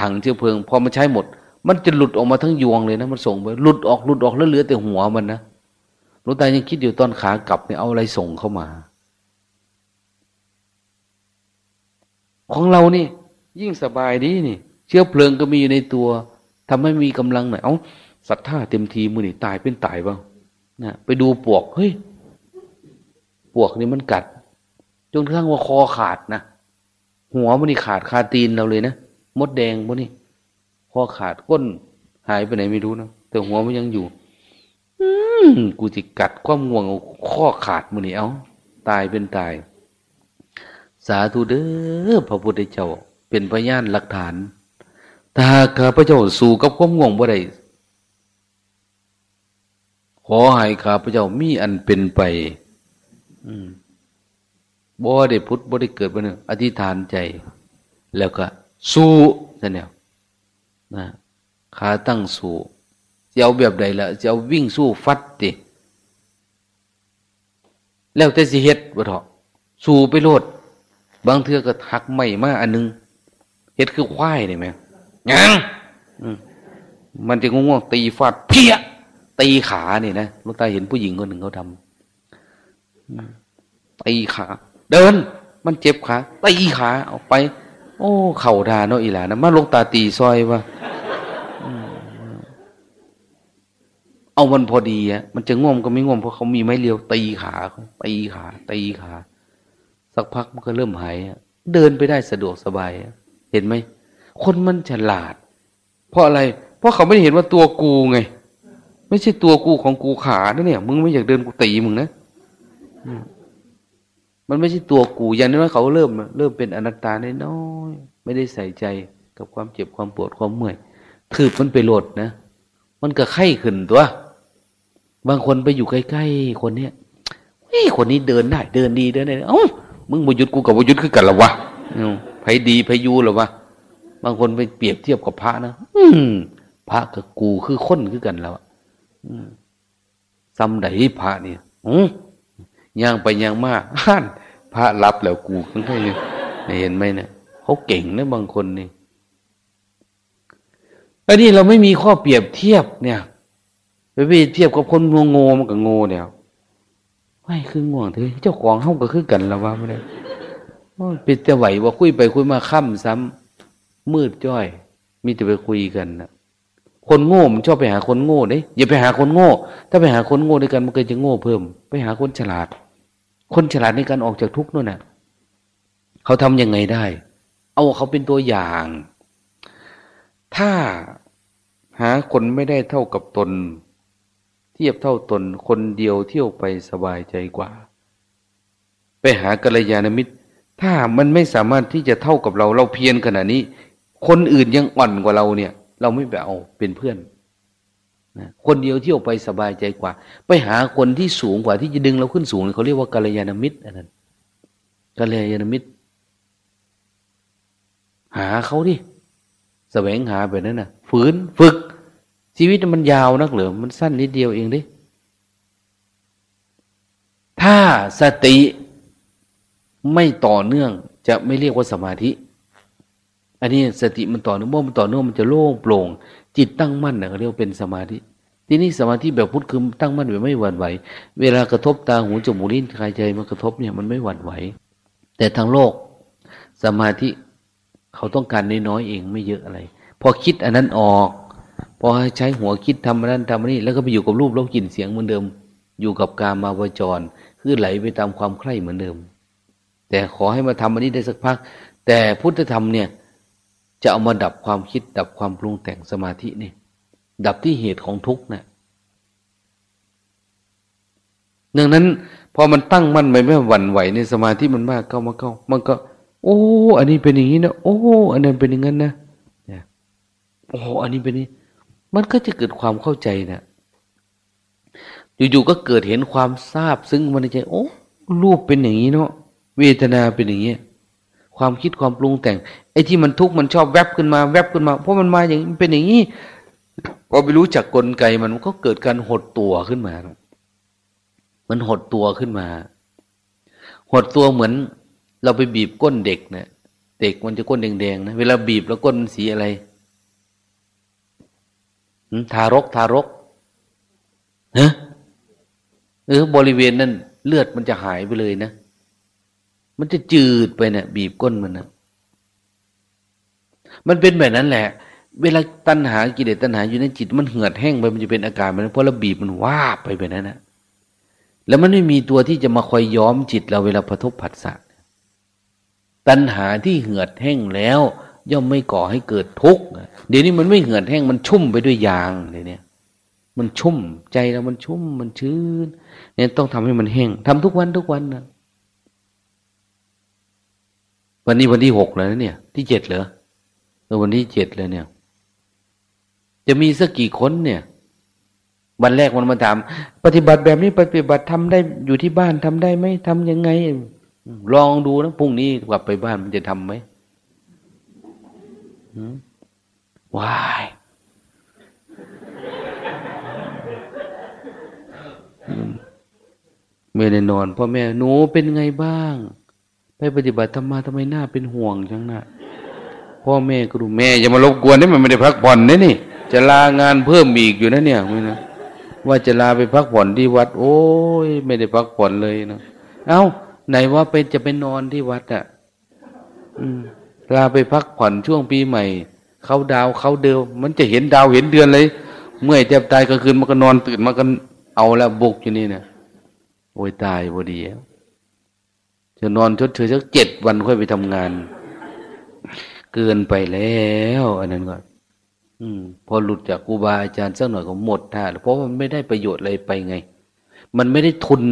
ถังเชื้อเพลิง พอมาใช้หมด มันจะหลุดออกมาทั้งยวงเลยนะ มันส่งไปหลุดออกหลุดออกแล้วเหลือแต่หัวมันนะหลวงตายังคิดอยู่ตอนขากลับเนี่ยเอาอะไรส่งเข้ามา ของเรานี่ ยิ่งสบายดีนี่ เชื้อเพลิงก็มีอยู่ในตัวทำให้มีกำลังหน่อยเอาศรัทธาเต็มทีมือนี่ตายเป็นตายบ้างนะไปดูปวกเฮ้ยปวกนี่มันกัด จนกระทั่งว่าคอขาดนะหัวมันนี่ขาดคาตีนเราเลยนะมดแดงมันนี่คอขาดก้นหายไปไหนไม่รู้นะแต่หัวมันยังอยู่ อืมกูจะกัดความง่วงข้อขาดมันนี่เอาตายเป็นตาย สาธุเด้อพระพุทธเจ้า เป็นพยานหลักฐานถ้าข้าพระเจ้าสู่กับความง่วงบ่ได้ขอให้ข้าพระเจ้ามีอันเป็นไป อืม บ่ได้พุทธบ่ได้เกิดมาหนึ่งอธิษฐานใจ แล้วก็สู้นั่นแหละนะขาตั้งสู้จะเอาแบบใดละจะเอาวิ่งสู้ฟัดติแล้วแต่สิเฮ็ดบ่เถาะสู้ไปโลด บางเทือก็หักไม่มาอันนึงเฮ็ดคือควายได้ไหมยังมันจะง่วงตีฟาดเพี้ยตีขาเนี่ยนะลูกตาเห็นผู้หญิงคนหนึ่งเขาทำตีขา เดิน มันเจ็บขาตีขาออกไป โอ้ เข่าดาโนอีหลานะมาลงตาตีซอยวะเอามันพอดีอะมันจะง่วมก็ไม่ง่วมเพราะเขามีไม้เรียวตีขาตีขาตีขา สักพักมันก็เริ่มหายเดินไปได้สะดวกสบายเห็นไหมคนมันฉลาด เพราะอะไร เพราะเขาไม่เห็นว่าตัวกูไง ไม่ใช่ตัวกูของกูขาเนี่ย มึงไม่อยากเดินกูตีมึงนะ มันไม่ใช่ตัวกูอย่างน้อยเขาเริ่มเริ่มเป็นอนัตตาน้อยไม่ได้ใส่ใจกับความเจ็บความปวดความเมื่อยถือมันไปโหลดนะ มันก็ไข้ขึ้นตัว บางคนไปอยู่ใกล้ๆคนเนี้ยเฮ้ยคนนี้เดินได้ เดินดีเดินได้เอ้ามึงบุยุดกูกับบุยุดคือกันหรอวะไผดีไผยูหรอวะบางคนไปเปรียบเทียบกับพระนะอืมพระกับกูคือคนคือกันแล้วซ้ำใดพระเนี่ยอืย่างไปย่างมาห่าน พระรับแล้วกูค่อยเห็นไหมเนะี่ยเขาเก่งนะบางคนนี่อันนี้เราไม่มีข้อเปรียบเทียบเนี่ยไปเปรียบเทียบกับคนงงงมันกับโง่เดียวไม่คือง่วงเถอะเจ้าของห้องก็คือกันแล้วว่าไม่ได้ปิดจะไหวว่าคุยไปคุยมาค่ำซ้ำมืดจ้อย มีแต่ไปคุยกันนะคนโง่มันชอบไปหาคนโง่เด้อย่าไปหาคนโง่ ถ้าไปหาคนโง่ด้วยกันมันก็จะโง่เพิ่ม ไปหาคนฉลาด คนฉลาดในการออกจากทุกข์นั่นน่ะเขาทำยังไงได้ เอาเขาเป็นตัวอย่าง ถ้าหาคนไม่ได้เท่ากับตน เทียบเท่าตนคนเดียวเที่ยวไปสบายใจกว่า ไปหากัลยาณมิตร ถ้ามันไม่สามารถที่จะเท่ากับเราเราเพียรขนาดนี้ คนอื่นยังอ่อนกว่าเราเนี่ย เราไม่ไปเอาเป็นเพื่อน นะคนเดียวเที่ยวไปสบายใจกว่า ไปหาคนที่สูงกว่าที่จะดึงเราขึ้นสูงเขาเรียกว่ากัลยาณมิตรอันนั้นกัลยาณมิตร หาเขาดิแสวงหาแบบนั้นนะฝืนฝึก ชีวิตมันยาวนักเหรือมันสั้นนิดเดียวเองดิถ้าสติไม่ต่อเนื่อง จะไม่เรียกว่าสมาธิ อันนี้สติมันต่อเนื่องเมื่อมันต่อเนื่องมันจะโล่งโปร่ง จิตตั้งมั่นนะเขาเรียกเป็นสมาธิ ที่นี่สมาธิแบบพุทธคือตั้งมั่นแบบไม่หวั่นไหว เวลากระทบตาหูจมูกลิ้นกายใจมันกระทบเนี่ยมันไม่หวั่นไหว แต่ทางโลกสมาธิเขาต้องการน้อยๆเองไม่เยอะอะไร พอคิดอันนั้นออก พอใช้หัวคิดทำนั้นทำนี้แล้วก็ไปอยู่กับรูปแล้วกลิ่นเสียงเหมือนเดิม อยู่กับการมาวจร คือไหลไปตามความใคร่เหมือนเดิม แต่ขอให้มาทำอันนี้ได้สักพัก แต่พุทธธรรมเนี่ย จะเอามาดับความคิด ดับความปรุงแต่งสมาธินี่ ดับที่เหตุของทุกข์นะดังนั้น พอมันตั้งมั่นไม่ไม่หวั่นไหวในสมาธิมันมากเข้ามาเข้า มันก็ โอ้ อันนี้เป็นอย่างนี้นะโอ้ อันนั้นเป็นอย่างนั้นนะโอ้อันนี้เป็นนี้ มันก็จะเกิดความเข้าใจนะอยู่ๆก็เกิดเห็นความทราบ ซึ่งมันในใจโอ้รูปเป็นอย่างนี้เนาะเวทนาเป็นอย่างนี้ ความคิดความปรุงแต่ง ไอ้ที่มันทุกข์มันชอบแวบขึ้นมาแวบขึ้นมา เพราะมันมาอย่างมันเป็นอย่างนี้พอไปรู้จักกลไกมันก็เกิดการหดตัวขึ้นมา มันหดตัวขึ้นมา หดตัวเหมือน เราไปบีบก้นเด็กเนะเด็กมันจะก้นแดงๆนะเวลาบีบแล้วก้นสีอะไรทารกทารกเนะเออบริเวณนั้นเลือดมันจะหายไปเลยนะ มันจะจืดไปเนะี่ยบีบก้นมันนะมันเป็นแบบนั้นแหละ เวลาตัณหากิเลสตัณหาอยู่ในจิต มันเหือดแห้งไปมันจะเป็นอาการมันเพราะเราบีบมันว่าไปแบบนั้นนะแล้วมันไม่มีตัวที่จะมาคอยย้อมจิตเราเวลาพระทบผัสสะตัณหาที่เหือดแห้งแล้ว ย่อมไม่ก่อให้เกิดทุกข์เดี๋ยวนี้มันไม่เหือดแห้งมันชุ่มไปด้วยยางเลยเนี่ยมันชุ่มใจเรามันชุ่มมันชื้นเนี่ยต้องทำให้มันแห้งทำทุกวันทุกวันนะ วันนี้วันที่หกแล้วเนี่ย ที่เจ็ดเหรอเออวันที่เจ็ดแล้วเนี่ย จะมีสักกี่คนเนี่ยวันแรกมันมาถาม ปฏิบัติแบบนี้ปฏิบัติทำได้อยู่ที่บ้านทำได้ไหมทำยังไง ลองดูนะพรุ่งนี้กลับไปบ้านมันจะทำไหมวายไม่ได้นอนพ่อแม่หนูเป็นไงบ้าง ไปปฏิบัติธรรมาทำไมหน้าเป็นห่วงจังนะพ่อแม่ก็ดูแม่อย่ามารบกวนนี่มันไม่ได้พักผ่อนนี่นี่ จะลางานเพิ่มอีกอยู่นะเนี่ยไม่นะว่าจะลาไปพักผ่อนที่วัด โอ้ยไม่ได้พักผ่อนเลยนะเอา้า ไหนว่าเป็นจะไปนอนที่วัดอะ่ะลาไปพักผ่อนช่วงปีใหม่เขาดาวเขาเดียวมันจะเห็นดาวเห็นเดือนเลย เมื่อยแทบตายกลางคืนมันก็นอนตื่นมากันเอาแล้วบุกอยู่นี่นะโอ้ยตายพอดี จะนอนชดเชยสักเจ็ดวันค่อยไปทำงาน เกินไปแล้ว อันนั้นก็อืม พอหลุดจากครูบาอาจารย์สักหน่อยก็หมดท่าเพราะมันไม่ได้ประโยชน์อะไรไปไง มันไม่ได้ทุน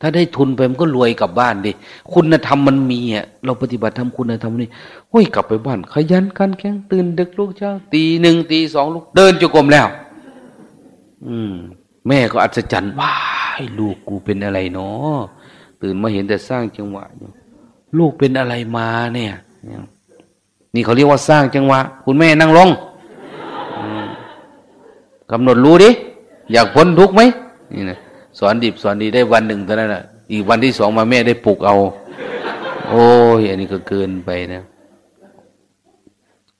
ถ้าได้ทุนไปมันก็รวยกลับบ้านดิคุณธรรมมันมีอะเราปฏิบัติทำคุณธรรมนี่ห้ยกลับไปบ้าน ขยันกันแข่งตื่นดึกลูกเช้าตีหนึ่งตีสองลูกเดินจุกรมแล้ว อืม แม่ก็อัศจรรย์ว้ายลูกกูเป็นอะไรเนาะ ตื่นมาเห็นแต่สร้างจังหวะลูกเป็นอะไรมาเนี่ย นี่เขาเรียกว่าสร้างจังหวะ คุณแม่นั่งลงกำหนดรู้ดิ อยากพ้นทุกข์ไหมนี่นะสอนดิบสอนดีได้วันหนึ่งเท่านั้นแหะอีกวันที่สองมาแม่ได้ปลุกเอา โอ้ยอันนี้ก็เกินไปนะ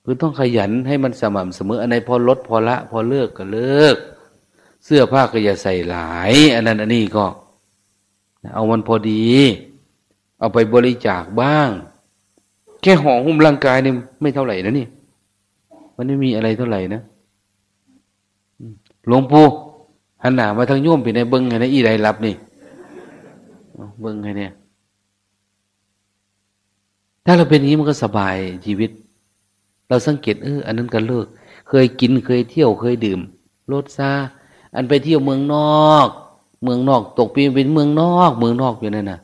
คือต้องขยันให้มันสม่ำเสมออันไหนพอลดพอละ พอเลิกก็เลิก เสื้อผ้าก็อย่าใส่หลาย อันนั้นอันนี้ก็ เอามันพอดี เอาไปบริจาคบ้าง แค่ห่อหุ้มร่างกายเนี่ยไม่เท่าไหร่นะนี่ มันไม่มีอะไรเท่าไหร่นะหลวงปู่หันหน้ามาทางโยมไปในเบิ้งไงนะอีไรรับนี่เบิ้งไงเนี่ย ถ้าเราเป็นอย่างนี้มันก็สบายชีวิต เราสังเกตเอออันนั้นก็เลิก เคยกินเคยเที่ยวเคยดื่มรถซาอันไปเที่ยวเมืองนอก เมืองนอก ตกปีเป็นเมืองนอก เมืองนอกอยู่นั่นน่ะ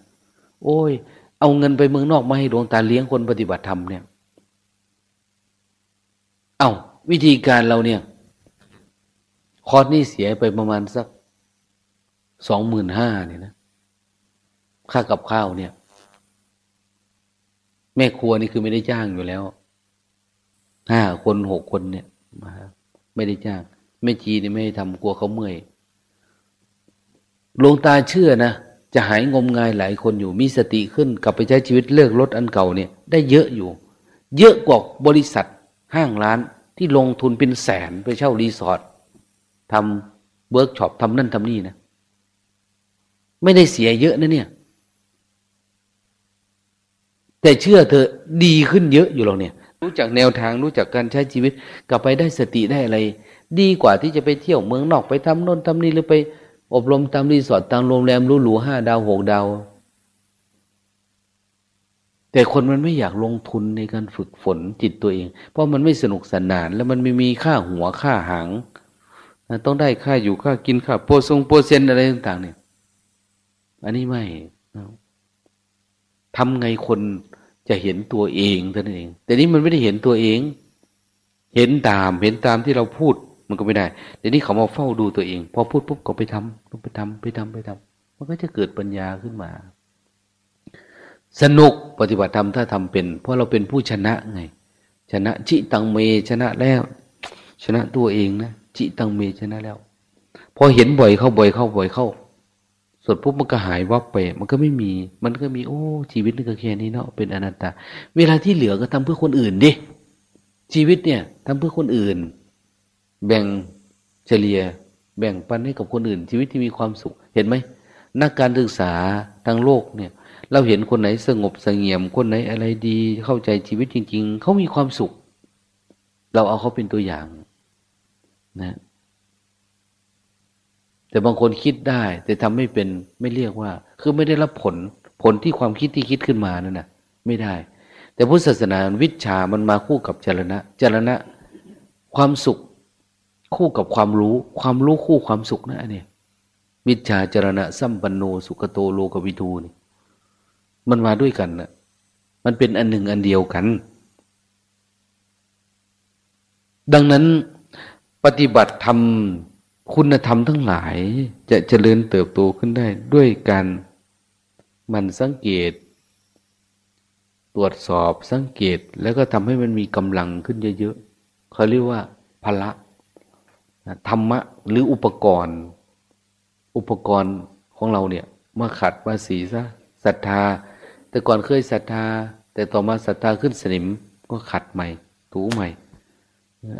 โอ้ย เอาเงินไปเมืองนอกมาให้ดวงตาเลี้ยงคนปฏิบัติธรรมเนี่ย เอา้าวิธีการเราเนี่ย คอร์สนี่เสียไปประมาณสักสองหมื่นห้าเนี่ยนะ ค่ากับข้าวเนี่ย แม่ครัวนี่คือไม่ได้จ้างอยู่แล้วห้าคนหกคนเนี่ยไม่ได้จ้างแม่จีนี่ไม่ได้ทำกลัวเขาเมื่อย ลงตาเชื่อนะ จะหายงมงายหลายคนอยู่มีสติขึ้นกลับไปใช้ชีวิตเลิกรถอันเก่าเนี่ย ได้เยอะอยู่ เยอะกว่าบริษัทห้างร้านที่ลงทุนเป็นแสนไปเช่ารีสอร์ทททำเวิร์กช็อปทำนั่นทำนี่นะ ไม่ได้เสียเยอะนะเนี่ย แต่เชื่อเถอะดีขึ้นเยอะอยู่หรอกเนี่ย รู้จักแนวทางรู้จักการใช้ชีวิต กลับไปได้สติได้อะไร ดีกว่าที่จะไปเที่ยวเมืองนอกไปทำโน่นทำนี่หรือไป อบรมตามรีสอร์ทตามโรงแรมหรูหรูห้าดาวหกดาว แต่คนมันไม่อยากลงทุนในการฝึกฝนจิตตัวเอง เพราะมันไม่สนุกสนาน แล้วมันไม่มีค่าหัวค่าหางต้องได้ค่าอยู่ค่ากินค่าโปรซงโปรเซนอะไรต่างๆเนี่ยอันนี้ไม่ทำไงคนจะเห็นตัวเองท่านเอง แต่นี้มันไม่ได้เห็นตัวเอง เห็นตาม เห็นตามที่เราพูด มันก็ไม่ได้แต่นี้เขามาเฝ้าดูตัวเอง พอพูดปุ๊บก็ไปทำไปทำไปทำไปทำมันก็จะเกิดปัญญาขึ้นมา สนุกปฏิบัติธรรมถ้าทำเป็น เพราะเราเป็นผู้ชนะไง ชนะจิตังเมชนะแล้ว ชนะตัวเองนะจิตังเมชนะแล้ว พอเห็นบ่อยเข้าบ่อยเข้าบ่อยเข้าสดปุ๊บมันก็หายวับไป มันก็ไม่มี มันก็มี โอ้ชีวิตนี่ก็แค่นี้เนาะเป็นอนัตตา เวลาที่เหลือก็ทำเพื่อคนอื่นดิชีวิตเนี่ยทำเพื่อคนอื่น แบ่งเฉลี่ย แบ่งปันให้กับคนอื่น ชีวิตที่มีความสุข เห็นไหมนักการศึกษาทางโลกเนี่ย เราเห็นคนไหนสงบสงเงียมคนไหนอะไรดี เข้าใจชีวิตจริง ๆ เขามีความสุข เราเอาเขาเป็นตัวอย่างนะ แต่บางคนคิดได้ แต่ทำไม่เป็นไม่เรียกว่า คือไม่ได้รับผลผลที่ความคิดที่คิดขึ้นมานั่นนะไม่ได้ แต่พุทธศาสนาวิชามันมาคู่กับจรณะจรณะ ความสุข คู่กับความรู้ ความรู้คู่ความสุขนะเนี่ยวิชาจรณะสัมปันโนสุขโตโลกวิทูนี่มันมาด้วยกันนะมันเป็นอันหนึ่งอันเดียวกัน ดังนั้นปฏิบัติธรรมคุณธรรมทั้งหลายจะเจริญเติบโตขึ้นได้ด้วยการมันสังเกต ตรวจสอบสังเกตแล้วก็ทำให้มันมีกำลังขึ้นเยอะๆเขาเรียกว่าพละ ธรรมะหรืออุปกรณ์ อุปกรณ์ของเราเนี่ยมาขัดมาสีซะศรัทธา แต่ก่อนเคยศรัทธา แต่ต่อมาศรัทธาขึ้นสนิมก็ขัดใหม่ ถูใหม่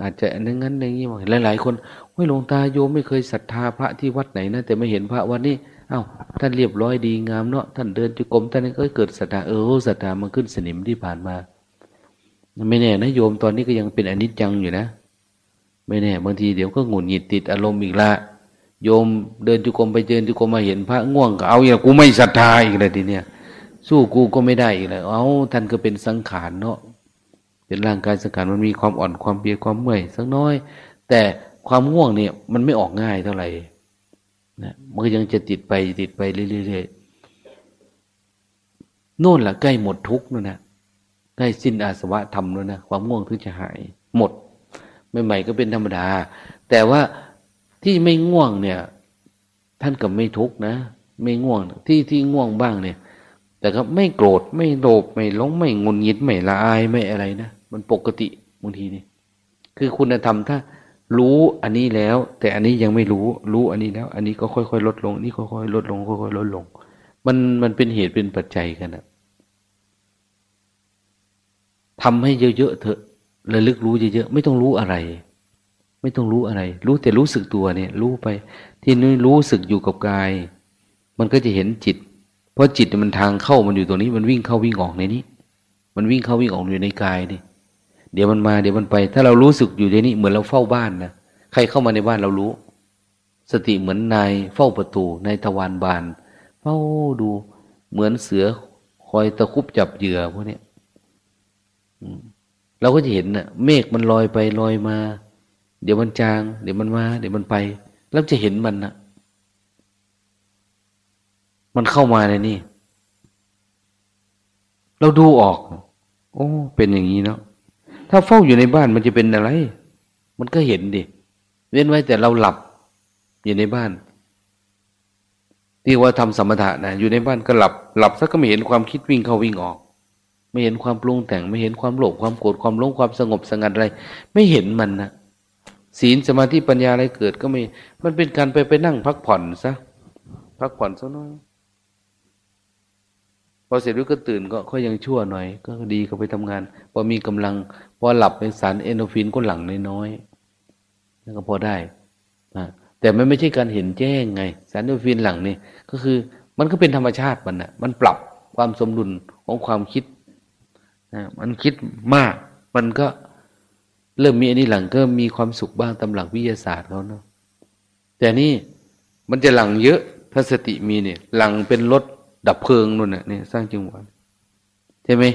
อาจจะนั้นงั้นอย่างนี้หลายหลายคนห้ยหลวงตาโยมไม่เคยศรัทธาพระที่วัดไหนนะแต่ไม่เห็นพระวันนี้อา้าวท่านเรียบร้อยดีงามเนาะท่านเดินจุกรมท่านก็เกิดศรัทธาเออศรัทธามันขึ้นสนิมที่ผ่านมา ไม่แน่นะโยมตอนนี้ก็ยังเป็นอนิจจังอยู่นะ ไม่แน่บางทีเดี๋ยวก็หงุดหงิดติดอารมณ์อีกละโยมเดินจุกรมไปเดินจุกรมมาเห็นพระง่วงก็เอาอย่างกูไม่ศรัทธาอีกเลยทีเนี้ยสู้กูก็ไม่ได้อีกแล้วเอาท่านก็เป็นสังขารเนาะเป็นร่างกายสังขารมันมีความอ่อนความเบียความเมื่อยสักน้อย แต่ความง่วงเนี่ยมันไม่ออกง่ายเท่าไหร่นะมันก็ยังจะติดไปติดไปเรื่อยๆโน่นละใกล้หมดทุกนั่นนะใกล้สิ้นอาสวะธรรมแล้วนะความง่วงถึงจะหาย หมด ใหม่ๆก็เป็นธรรมดา แต่ว่าที่ไม่ง่วงเนี่ย ท่านก็ไม่ทุกนะ ไม่ง่วงที่ที่ง่วงบ้างเนี่ย แต่ก็ไม่โกรธไม่โลภไม่หลงไม่งุนงิดไม่ละอายไม่อะไรนะมันปกติบางทีนี่คือคุณธรรมถ้ารู้อันนี้แล้ว แต่อันนี้ยังไม่รู้ รู้อันนี้แล้ว อันนี้ก็ค่อยๆลดลง นี่ค่อยๆลดลงค่อยๆลดลง มันมันเป็นเหตุเป็นปัจจัยกันนะทำให้เยอะๆเถอะ ระลึกรู้เยอะๆไม่ต้องรู้อะไร ไม่ต้องรู้อะไร รู้แต่รู้สึกตัวเนี่ย รู้ไป ที่นี้รู้สึกอยู่กับกาย มันก็จะเห็นจิต เพราะจิตมันทางเข้ามันอยู่ตรงนี้ มันวิ่งเข้าวิ่งออกในนี้ มันวิ่งเข้าวิ่งออกอยู่ในกายนี่เดี๋ยวมันมาเดี๋ยวมันไป ถ้าเรารู้สึกอยู่ในนี้เหมือนเราเฝ้าบ้านนะใครเข้ามาในบ้านเรารู้ สติเหมือนนายเฝ้าประตูในทวารบานเฝ้าดูเหมือนเสือคอยตะคุบจับเหยื่อพวกนี้ เราก็จะเห็นน่ะ เมฆมันลอยไปลอยมา เดี๋ยวมันจาง เดี๋ยวมันมา เดี๋ยวมันไปแล้วจะเห็นมันนะมันเข้ามาในนี่ เราดูออก โอ้ เป็นอย่างนี้เนาะถ้าเฝ้าอยู่ในบ้านมันจะเป็นอะไร มันก็เห็นดิเว้นไว้แต่เราหลับ อยู่ในบ้านที่ว่าทำสมถะนะอยู่ในบ้านก็หลับ หลับซะก็ไม่เห็นความคิดวิ่งเข้าวิ่งออก ไม่เห็นความปรุงแต่ง ไม่เห็นความโลภความโกรธความหลงความสงบสงัดอะไร ไม่เห็นมันนะศีลสมาธิปัญญาอะไรเกิดก็ไม่ มันเป็นการไปไปนั่งพักผ่อนซะพักผ่อนซะน้อยพอเสร็จแล้วก็ตื่นก็ค่อยยังชั่วหน่อย ก็ดีก็ไปทำงาน พอมีกำลัง พอหลับเป็นสารเอนโดฟินก็หลังน้อยๆนั่นก็พอได้นะแต่มันไม่ใช่การเห็นแจ้งไง สารเอนโดฟินหลังนี่ก็คือ มันก็เป็นธรรมชาติมันนะมันปรับความสมดุลของความคิด นะมันคิดมาก มันก็เริ่มมีอันนี้หลังก็มีความสุขบ้างตามหลักวิทยาศาสตร์เขาเนาะแต่นี่มันจะหลังเยอะถ้าสติมีเนี่ย หลังเป็นรถดับเพลิงนู่นน่ะนี่ยสร้างจังหวะใช่ไหม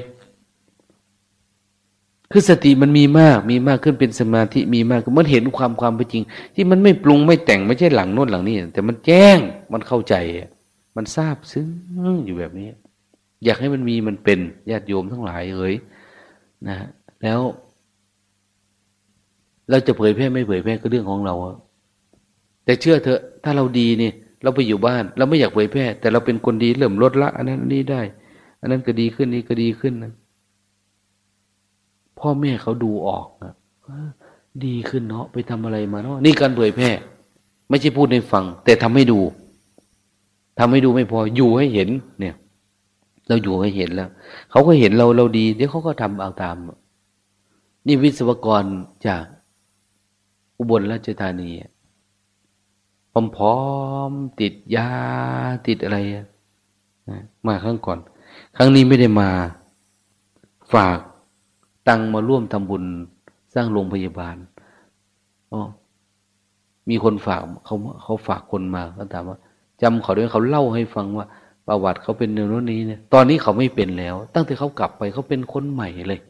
คือสติมันมีมาก มีมากขึ้นเป็นสมาธิมีมากมันเห็นความความเป็นจริง ที่มันไม่ปรุงไม่แต่งไม่ใช่หลังโน้นหลังนี้แต่มันแจ้งมันเข้าใจมันทราบซึ้งอยู่แบบนี้ อยากให้มันมีมันเป็นญาติโยมทั้งหลายเอ๋ยนะแล้ว เราจะเผยแพร่ไม่เผยแพร่ก็เรื่องของเราแต่เชื่อเถอะถ้าเราดีเนี่ยเราไปอยู่บ้าน เราไม่อยากเผยแพร่ แต่เราเป็นคนดีเริ่มลดละ อันนั้นอันนี้ได้ อันนั้นก็ดีขึ้นนี่ก็ดีขึ้นนะพ่อแม่เขาดูออกนะดีขึ้นเนาะไปทำอะไรมาเนาะนี่การเผยแพร่ ไม่ใช่พูดให้ฟัง แต่ทำให้ดูทำให้ดูไม่พออยู่ให้เห็นเนี่ย เราอยู่ให้เห็นแล้ว เขาก็เห็นเราเราดีเดี๋ยวเขาก็ทำเอาตาม นี่วิศวกรจากอุบลราชธานีพร้อมๆติดยาติดอะไรมาครั้งก่อน ครั้งนี้ไม่ได้มา ฝากตังมาร่วมทำบุญสร้างโรงพยาบาลอ๋อมีคนฝากเขาเขาฝากคนมาเขาถามว่าจำเขาด้วยเขาเล่าให้ฟังว่า ประวัติเขาเป็นเนื้อนี้เนี่ยตอนนี้เขาไม่เป็นแล้ว ตั้งแต่เขากลับไปเขาเป็นคนใหม่เลย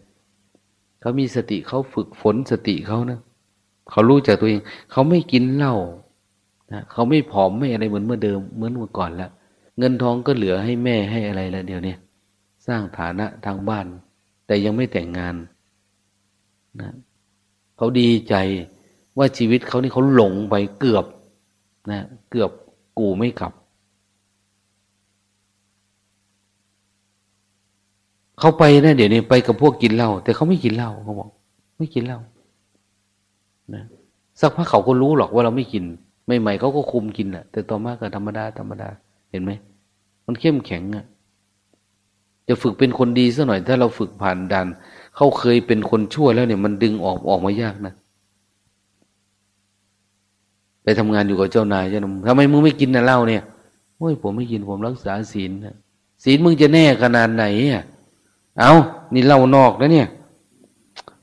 เขามีสติเขาฝึกฝนสติเขานะเขารู้จากตัวเอง เขาไม่กินเหล้านะเขาไม่ผอมไม่อะไรเหมือนเมื่อเดิมเหมือนเมื่อก่อนแล้วเงินทองก็เหลือให้แม่ให้อะไรแล้วเดี๋ยวนี้สร้างฐานะทางบ้าน แต่ยังไม่แต่งงานนะเขาดีใจว่าชีวิตเขานี่เขาหลงไปเกือบนะเกือบกูไม่กลับ เขาไปนะเดี๋ยวนี้ไปกับพวกกินเหล้าแต่เขาไม่กินเหล้าเขาบอก ไม่กินเหล้านะสักพักเขาก็รู้หรอกว่าเราไม่กินใหม่ๆเขาก็คุมกินแหละแต่ต่อมาก็ธรรมดาธรรมดา เห็นไหมมันเข้มแข็งอะจะฝึกเป็นคนดีสัหน่อย ถ้าเราฝึกผ่านดันเขาเคยเป็นคนชั่วแล้วเนี่ย มันดึงออกออกมายากนะไปทำงานอยู่กับเจ้านายเจ้านมทำไมมึงไม่กินนะเหล้าเนี่ยโอ้ยผมไม่กินผมรักษาศีลนะศีลมึงจะแน่ขนาดไหนอะ เอานี่เหล้านอกนะเนี่ย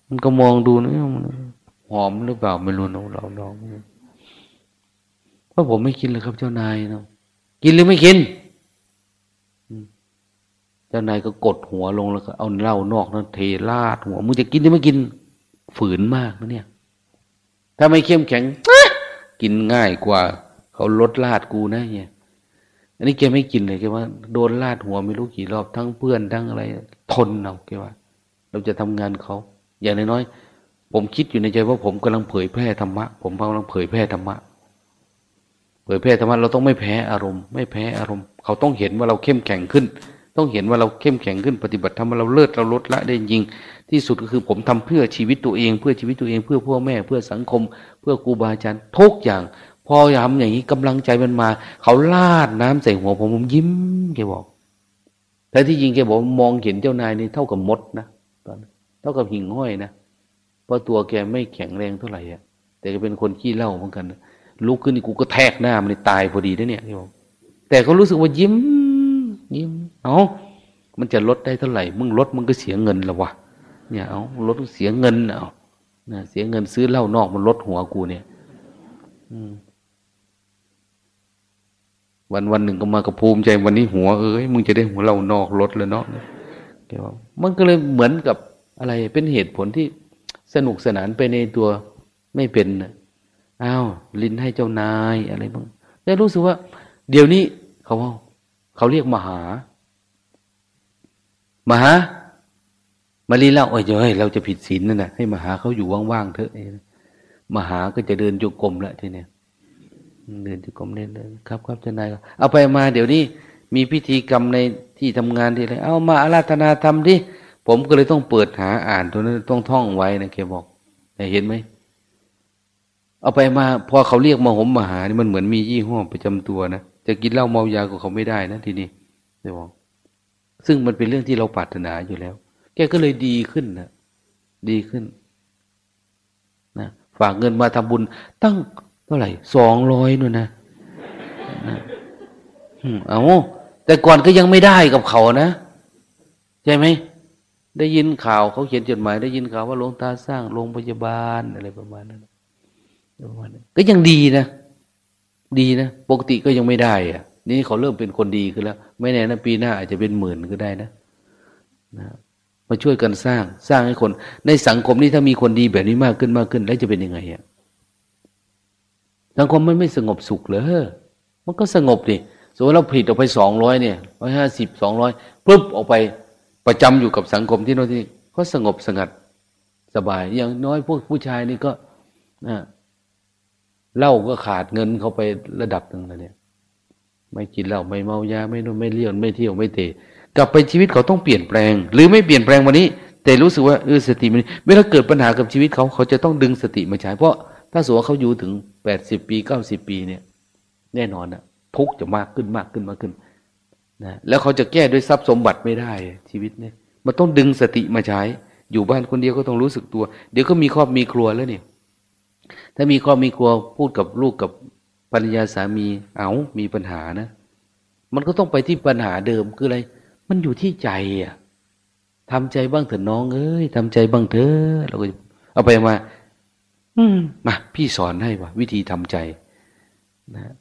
มันก็มองดูนะหอมหรือเปล่าไม่รู้นะเราลองราะผมไม่กินเลยครับ เจ้านายเนาะกินหรือไม่กิน เจ้านายก็กดหัวลงแล้วก็เอาเหล้านอกนั้นเทลาดหัวมึงจะกินหรือไม่กิน ฝืนมากนะเนี่ย ถ้าไม่เข้มแข็งกินง่ายกว่า เขาลดลาดกูนะเนี่ยอันนี้แกไม่กินเลยแกว่าโดนลาดหัวไม่รู้กี่รอบทั้งเพื่อนทั้งอะไร ทนเอาแกว่า เราจะทำงานเขา อย่างน้อยๆผมคิดอยู่ในใจว่าผมกำลังเผยแพร่ธรรมะ ผมกำลังเผยแพร่ธรรมะ เผยแพร่ธรรมะเราต้องไม่แพ้อารมณ์ ไม่แพ้อารมณ์ เขาต้องเห็นว่าเราเข้มแข็งขึ้น ต้องเห็นว่าเราเข้มแข็งขึ้นปฏิบัติธรรมเราเลิศเราลดละได้จริง ที่สุดก็คือผมทำเพื่อชีวิตตัวเอง เพื่อชีวิตตัวเอง เพื่อพ่อแม่ เพื่อสังคม เพื่อครูบาอาจารย์ทุกอย่าง พอทำอย่างนี้กำลังใจมันมา เขาลาดน้ำใส่หัวผมผมยิ้มแกบอก แต่ที่จริงแกบอกมองเห็นเจ้านายนี่เท่ากับมดนะตอนเท่ากับหิ่งห้อยนะเพราะตัวแกไม่แข็งแรงเท่าไหร่อะแต่ก็เป็นคนขี้เล่าเหมือนกันลุกขึ้นนี่กูก็แทกหน้ามันตายพอดีนะเนี่ยที่บอกแต่เขารู้สึกว่ายิ้ม ยิ้มเอามันจะลดได้เท่าไหร่ มึงลดมึงก็เสียเงินละวะเนี่ยเอาลดเสียเงินเอานะเสียเงินซื้อเหล้านอกมันลดหัวกูเนี่ย อืม วันวันหนึ่งก็มากับภูมิใจวันนี้หัวเอ้ยมึงจะได้หัวเรานอกลดเลยเนาะแกว่ามันก็เลยเหมือนกับอะไรเป็นเหตุผลที่สนุกสนานไปในตัวไม่เป็นอ้าวลินให้เจ้านายอะไรบ้างแต่รู้สึกว่า เดี๋ยวนี้เขาเขาเรียกมหามหามาลีเล่าโอ้ยเฮ้ยเราจะผิดศีลนั่นนะให้มหาเขาอยู่ว่างๆเถอะมหาก็จะเดินจุกรมแล้วทีเนี้ย เดินจุกรมเล่นเลยครับ ครับเจ้านายเอาไปมาเดี๋ยวนี้มีพิธีกรรมในที่ทำงานที่อะไรเอามาอาราธนาธรรมดิผมก็เลยต้องเปิดหาอ่านตัวนั้นต้องท่องไว้นะแกบอกเห็นไหมเอาไปมาพอเขาเรียกมาหมมาหานี่มันเหมือนมียี่ห้อประจำตัวนะจะกินเหล้าเมายาก็เขาไม่ได้นะทีนี้แกบอกซึ่งมันเป็นเรื่องที่เราปรารถนาอยู่แล้ว แกก็เลยดีขึ้นนะดีขึ้นนะฝากเงินมาทำบุญตั้ง เท่าไหร่สองร้อยนู่นนะเอาแต่ก่อนก็ยังไม่ได้กับเขานะ ใช่ไหม ได้ยินข่าวเขาเขียนจดหมาย ได้ยินข่าวว่าหลงตาสร้างโรงพยาบาลอะไรประมาณนั้นประมาณนั้นก็ยังดีนะ ดีนะ ปกติก็ยังไม่ได้อะนี่เขาเริ่มเป็นคนดีขึ้นแล้ว ไม่แน่นะปีหน้าอาจจะเป็นหมื่นก็ได้นะนะมาช่วยกันสร้างสร้างให้คน ในสังคมนี้ถ้ามีคนดีแบบนี้มากขึ้นมากขึ้น แล้วจะเป็นยังไงอะ สังคมมันไม่สงบสุขเลยมันก็สงบดิสมมติเราผลิตออกไปสองร้อยเนี่ยร้อยห้าสิบสองร้อยปุ๊บออกไปประจำอยู่กับสังคมที่โน่นที่ก็สงบสงัดสบาย อย่างน้อยพวกผู้ชายนี่ก็เหล้าก็ขาดเงินเขาไประดับหนึ่งแล้วเนี่ย ไม่กินเหล้าไม่เมายาไม่นู่นไม่เลี้ยวไม่เที่ยวไม่เตะกลับไปชีวิตเขาต้องเปลี่ยนแปลง หรือไม่เปลี่ยนแปลงวันนี้ แต่รู้สึกว่าเออสติมันเวลาเกิดปัญหากับชีวิตเขาเขาจะต้องดึงสติมาใช้เพราะถ้าสมมติเขาอยู่ถึง แปดสิบปีเก้าสิบปีเนี่ย แน่นอนอะทุกจะมากขึ้นมากขึ้นมากขึ้นนะแล้วเขาจะแก้ด้วยทรัพย์สมบัติไม่ได้ชีวิตเนี่ย มันต้องดึงสติมาใช้ อยู่บ้านคนเดียวก็ต้องรู้สึกตัว เดี๋ยวก็มีครอบมีครัวแล้วเนี่ย ถ้ามีครอบมีครัวพูดกับลูกกับภรรยาสามีเอามีปัญหานะ มันก็ต้องไปที่ปัญหาเดิมคืออะไร มันอยู่ที่ใจอะทำใจบ้างเถอะน้องเอ้ยทำใจบ้างเถอะเราก็เอาไปมา มาพี่สอนให้ว่าวิธีทำใจนะ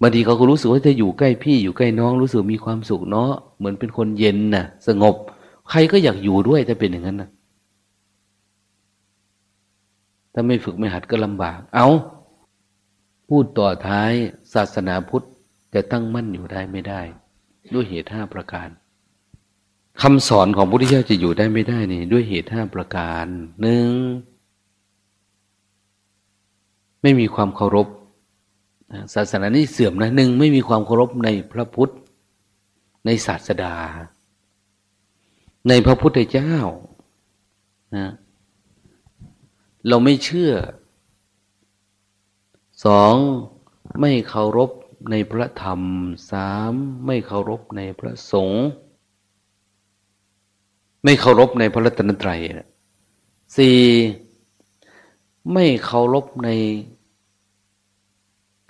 บางทีเขาก็รู้สึกว่าจะอยู่ใกล้พี่อยู่ใกล้น้องรู้สึกมีความสุขเนาะเหมือนเป็นคนเย็นนะ่ะ สงบ ใครก็อยากอยู่ด้วยถ้าเป็นอย่างนั้นนะถ้าไม่ฝึกไม่หัดก็ลำบาก เอาพูดต่อท้ายศาสนาพุทธจะตั้งมั่นอยู่ได้ไม่ได้ ด้วยเหตุห้าประการคำสอนของพระพุทธเจ้าจะอยู่ได้ไม่ได้นี่ ด้วยเหตุห้าประการหนึ่ง ไม่มีความเคารพศาสนานี้เสื่อมนะหนึ่งไม่มีความเคารพในพระพุทธ ในศาสดา ในพระพุทธเจ้านะเราไม่เชื่อสองไม่เคารพในพระธรรมสามไม่เคารพในพระสงฆ์ไม่เคารพในพระรัตนตรัยสี่ ไม่เคารพใน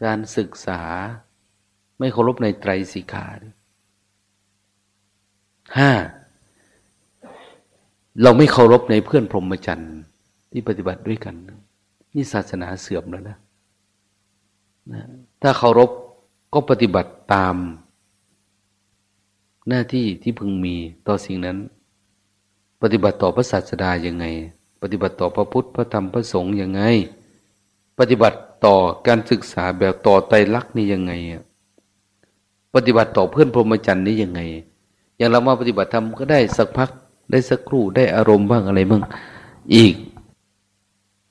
การศึกษา ไม่เคารพในไตรสิกขาห้าเราไม่เคารพในเพื่อนพรหมจรรย์ที่ปฏิบัติด้วยกัน นี่ศาสนาเสื่อมแล้วนะนะถ้าเคารพก็ปฏิบัติตาม หน้าที่ที่พึงมีต่อสิ่งนั้น ปฏิบัติต่อพระศาสดายังไง ปฏิบัติต่อพระพุทธพระธรรมพระสงฆ์ยังไง ปฏิบัติต่อการศึกษาแบบต่อไตรลักษณ์นี่ยังไงปฏิบัติต่อเพื่อนพรหมจรรย์นี่ยังไง อย่างเรามาปฏิบัติธรรมก็ได้สักพัก ได้สักครู่ได้อารมณ์บ้างอะไรบ้างอีก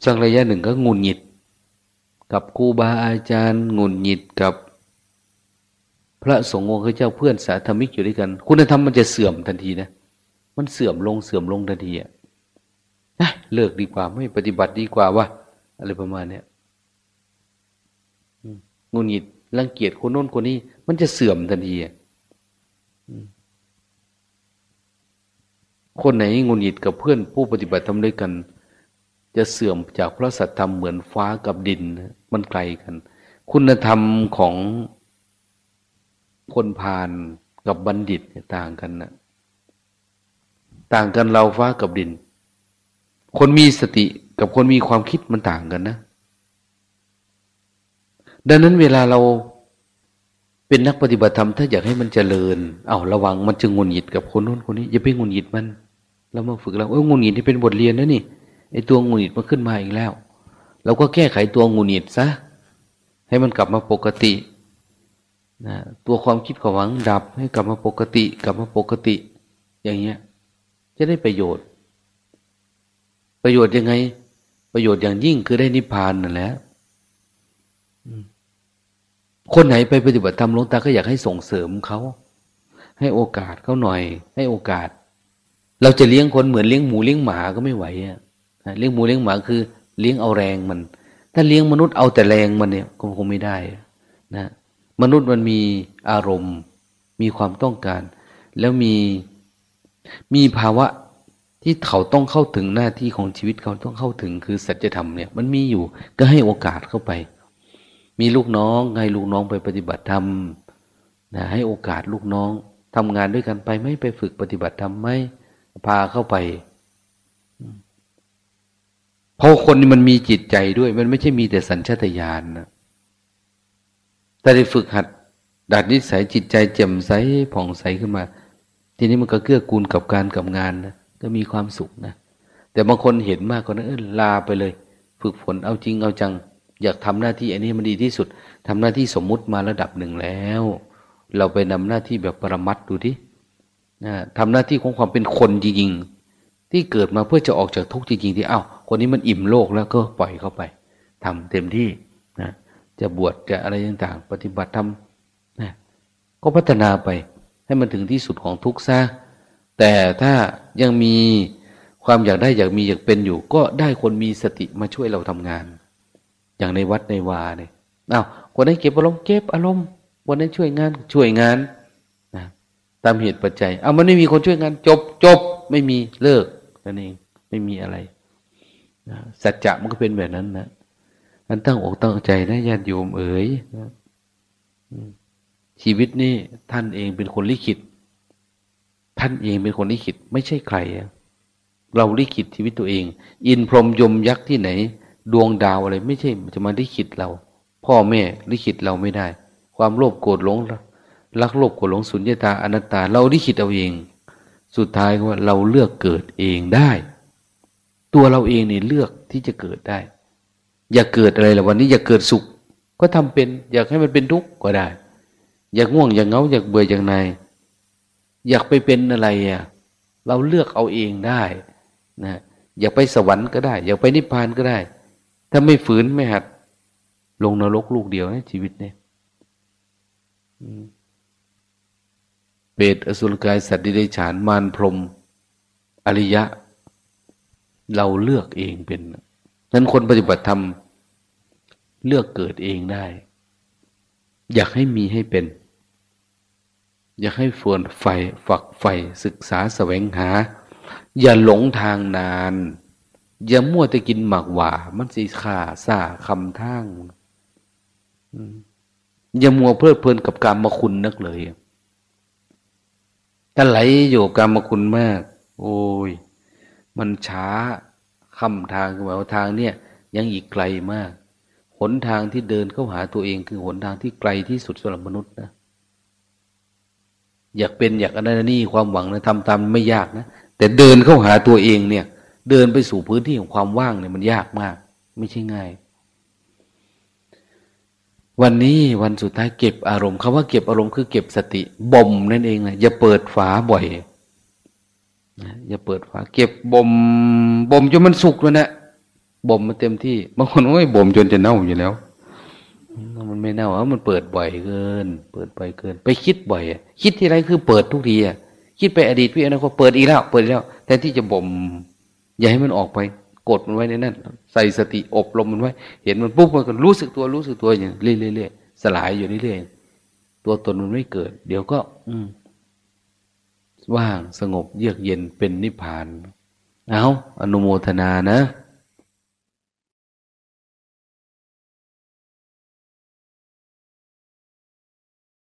สักระยะหนึ่งก็งุนหงิด กับครูบาอาจารย์งุนหงิดกับ พระสงฆ์องค์เจ้าเพื่อนสาธมิกอยู่ด้วยกัน คุณธรรมมันจะเสื่อมทันทีนะ มันเสื่อมลงเสื่อมลงทันทีอะ เลิกดีกว่า ไม่ปฏิบัติดีกว่าว่าอะไรประมาณเนี้ยงุนหงิดรังเกียจคนโน้นคนนี้ มันจะเสื่อมทันทีคนไหนงุนหงิดกับเพื่อนผู้ปฏิบัติทำด้วยกัน จะเสื่อมจากพระสัทธรรมเหมือนฟ้ากับดิน มันไกลกัน คุณธรรมของคนพาลกับบัณฑิตต่างกันนะต่างกันเราฟ้ากับดิน คนมีสติกับคนมีความคิดมันต่างกันนะ ดังนั้นเวลาเราเป็นนักปฏิบัติธรรมถ้าอยากให้มันเจริญ เอาระวังมันจะงุนหงิดกับคนนู้นคนนี้อย่าไปงุนหงิดมันเรามาฝึกเราเอองุนหงิดที่เป็นบทเรียนนะนี่ไอตัวงุนหงิดมันขึ้นมาอีกแล้ว เราก็แก้ไขตัวงูหนีดซะให้มันกลับมาปกตินะตัวความคิดขวังดับให้กลับมาปกติ กลับมาปกติ อย่างเงี้ย จะได้ประโยชน์ ประโยชน์ยังไง ประโยชน์อย่างยิ่งคือได้นิพพานนั่นแหละคนไหนไปปฏิบัติธรรมหลวงตาก็อยากให้ส่งเสริมเขา ให้โอกาสเขาหน่อย ให้โอกาส เราจะเลี้ยงคนเหมือนเลี้ยงหมูเลี้ยงหมาก็ไม่ไหวอะเลี้ยงหมูเลี้ยงหมาคือ เลี้ยงเอาแรงมัน ถ้าเลี้ยงมนุษย์เอาแต่แรงมันเนี่ยก็คงไม่ได้นะมนุษย์มันมีอารมณ์ มีความต้องการ แล้วมีมีภาวะ ที่เขาต้องเข้าถึงหน้าที่ของชีวิตเขาต้องเข้าถึงคือสัจธรรมเนี่ยมันมีอยู่ก็ให้โอกาสเข้าไป มีลูกน้องให้ลูกน้องไปปฏิบัติธรรมนะให้โอกาสลูกน้องทำงานด้วยกันไปไม่ไปฝึกปฏิบัติธรรมไม่พาเข้าไปเพราะคนนี้มันมีจิตใจด้วย มันไม่ใช่มีแต่สัญชาตญาณนะแต่ได้ฝึกหัดดัดนิสัยจิตใจแจ่มใสผ่องใสขึ้นมา ทีนี้มันก็เกื้อกูลกับการกับงานนะ ก็มีความสุขนะ แต่บางคนเห็นมากกว่านั้นเออลาไปเลย ฝึกฝนเอาจริงเอาจัง อยากทำหน้าที่อันนี้มันดีที่สุดทำหน้าที่สมมุติมาระดับหนึ่งแล้ว เราไปนำหน้าที่แบบปรมัดดูที่นะทำหน้าที่ของความเป็นคนจริงๆที่เกิดมาเพื่อจะออกจากทุกข์จริงๆที่เอา้าคนนี้มันอิ่มโลกแล้วก็ปล่อยเข้าไปทำเต็มที่นะจะบวชจะอะไรต่างๆ ปฏิบัติทำนะก็พัฒนาไปให้มันถึงที่สุดของทุกข์ซะ แต่ถ้ายังมีความอยากได้อยากมีอยากเป็นอยู่ ก็ได้คนมีสติมาช่วยเราทำงาน อย่างในวัดในวาเนี่ยอ้าวคนนั้นเก็บอารมณ์เก็บอารมณ์วันนั้นช่วยงานช่วยงานนะตามเหตุปัจจัยเอามันไม่มีคนช่วยงาน จบจบไม่มีเลิกนั่นเองไม่มีอะไรนะสัจจะมันก็เป็นแบบนั้นนะมันตั้งอกตั้งใจนะญาติโยมเอ๋ยนะชีวิตนี่ท่านเองเป็นคนลิขิต ท่านเองเป็นคนลิขิตไม่ใช่ใคร เราลิขิตชีวิตตัวเอง อินพรมยมยักษ์ที่ไหน ดวงดาวอะไร ไม่ใช่จะมาลิขิตเรา พ่อแม่ลิขิตเราไม่ได้ ความโลภโกรธหลงรักโลภโกรธหลงสุญญตาอนัตตา เราลิขิตเอาเอง สุดท้ายว่าเราเลือกเกิดเองได้ ตัวเราเองเนี่เลือกที่จะเกิดได้ อยากเกิดอะไรละวันนี้อยากเกิดสุข ก็ทำเป็น อยากให้มันเป็นทุกข์ก็ได้ อยากง่วงอยากเงาอยากเบื่ออยากนาย อยากไปเป็นอะไรอะเราเลือกเอาเองได้นะอยากไปสวรรค์ก็ได้ อยากไปนิพพานก็ได้ ถ้าไม่ฝืนไม่หัด ลงนรกลูกเดียวนะชีวิตเนี่ยเปรตอสุรกายสัตว์ดิเรกชานมารพรมอริยะ เราเลือกเองเป็นนั้นคนปฏิบัติธรรมเลือกเกิดเองได้ อยากให้มีให้เป็น อยากให้ฝืนไฟฝักไฟศึกษาแสวงหา อย่าหลงทางนาน อย่ามั่วแต่กินหมักหวามันสีขาซาคำทางอย่ามัวเพลิดเพลินกับการมาคุณนักเลยถ้าไหลอยู่การมาคุณมาก โอ้ย มันช้าคำทางคือหมายว่าทางเนี่ย ยังอีกไกลมาก หนทางที่เดินเข้าหาตัวเองคือหนทางที่ไกลที่สุดสำหรับมนุษย์นะ อยากเป็นอยากอะไรนี่ความหวังนะทำตามไม่ยากนะแต่เดินเข้าหาตัวเองเนี่ย เดินไปสู่พื้นที่ของความว่างเนี่ยมันยากมาก ไม่ใช่ง่าย วันนี้วันสุดท้ายเก็บอารมณ์คำว่าเก็บอารมณ์คือเก็บสติบ่มนั่นเองนะอย่าเปิดฝาบ่อยนะอย่าเปิดฝาเก็บบ่มบ่มจนมันสุกแล้วนะบ่มมาเต็มที่บางคนโอ้ยบ่มจนจะเน่าอยู่แล้ว มันไม่เน่าเอมันเปิดบ่อยเกิน เปิดบ่อยเกิน ไปคิดบ่อยคิดที่ไรคือเปิดทุกทีอะคิดไปอดีตพี่อนาคตเปิดอีกแล้ว เปิดแล้วแทนที่จะบ่มอย่าให้มันออกไป กดมันไว้ในนั้นใส่สติอบรมมันไว้ เห็นมันปุ๊บมันก็รู้สึกตัวรู้สึกตัวอย่างเรื่อยๆสลายอยู่เรื่อยๆตัวตนมันไม่เกิด เดี๋ยวก็ อืว่างสงบเยือกเย็นเป็นนิพพาน เอาอนุโมทนานะ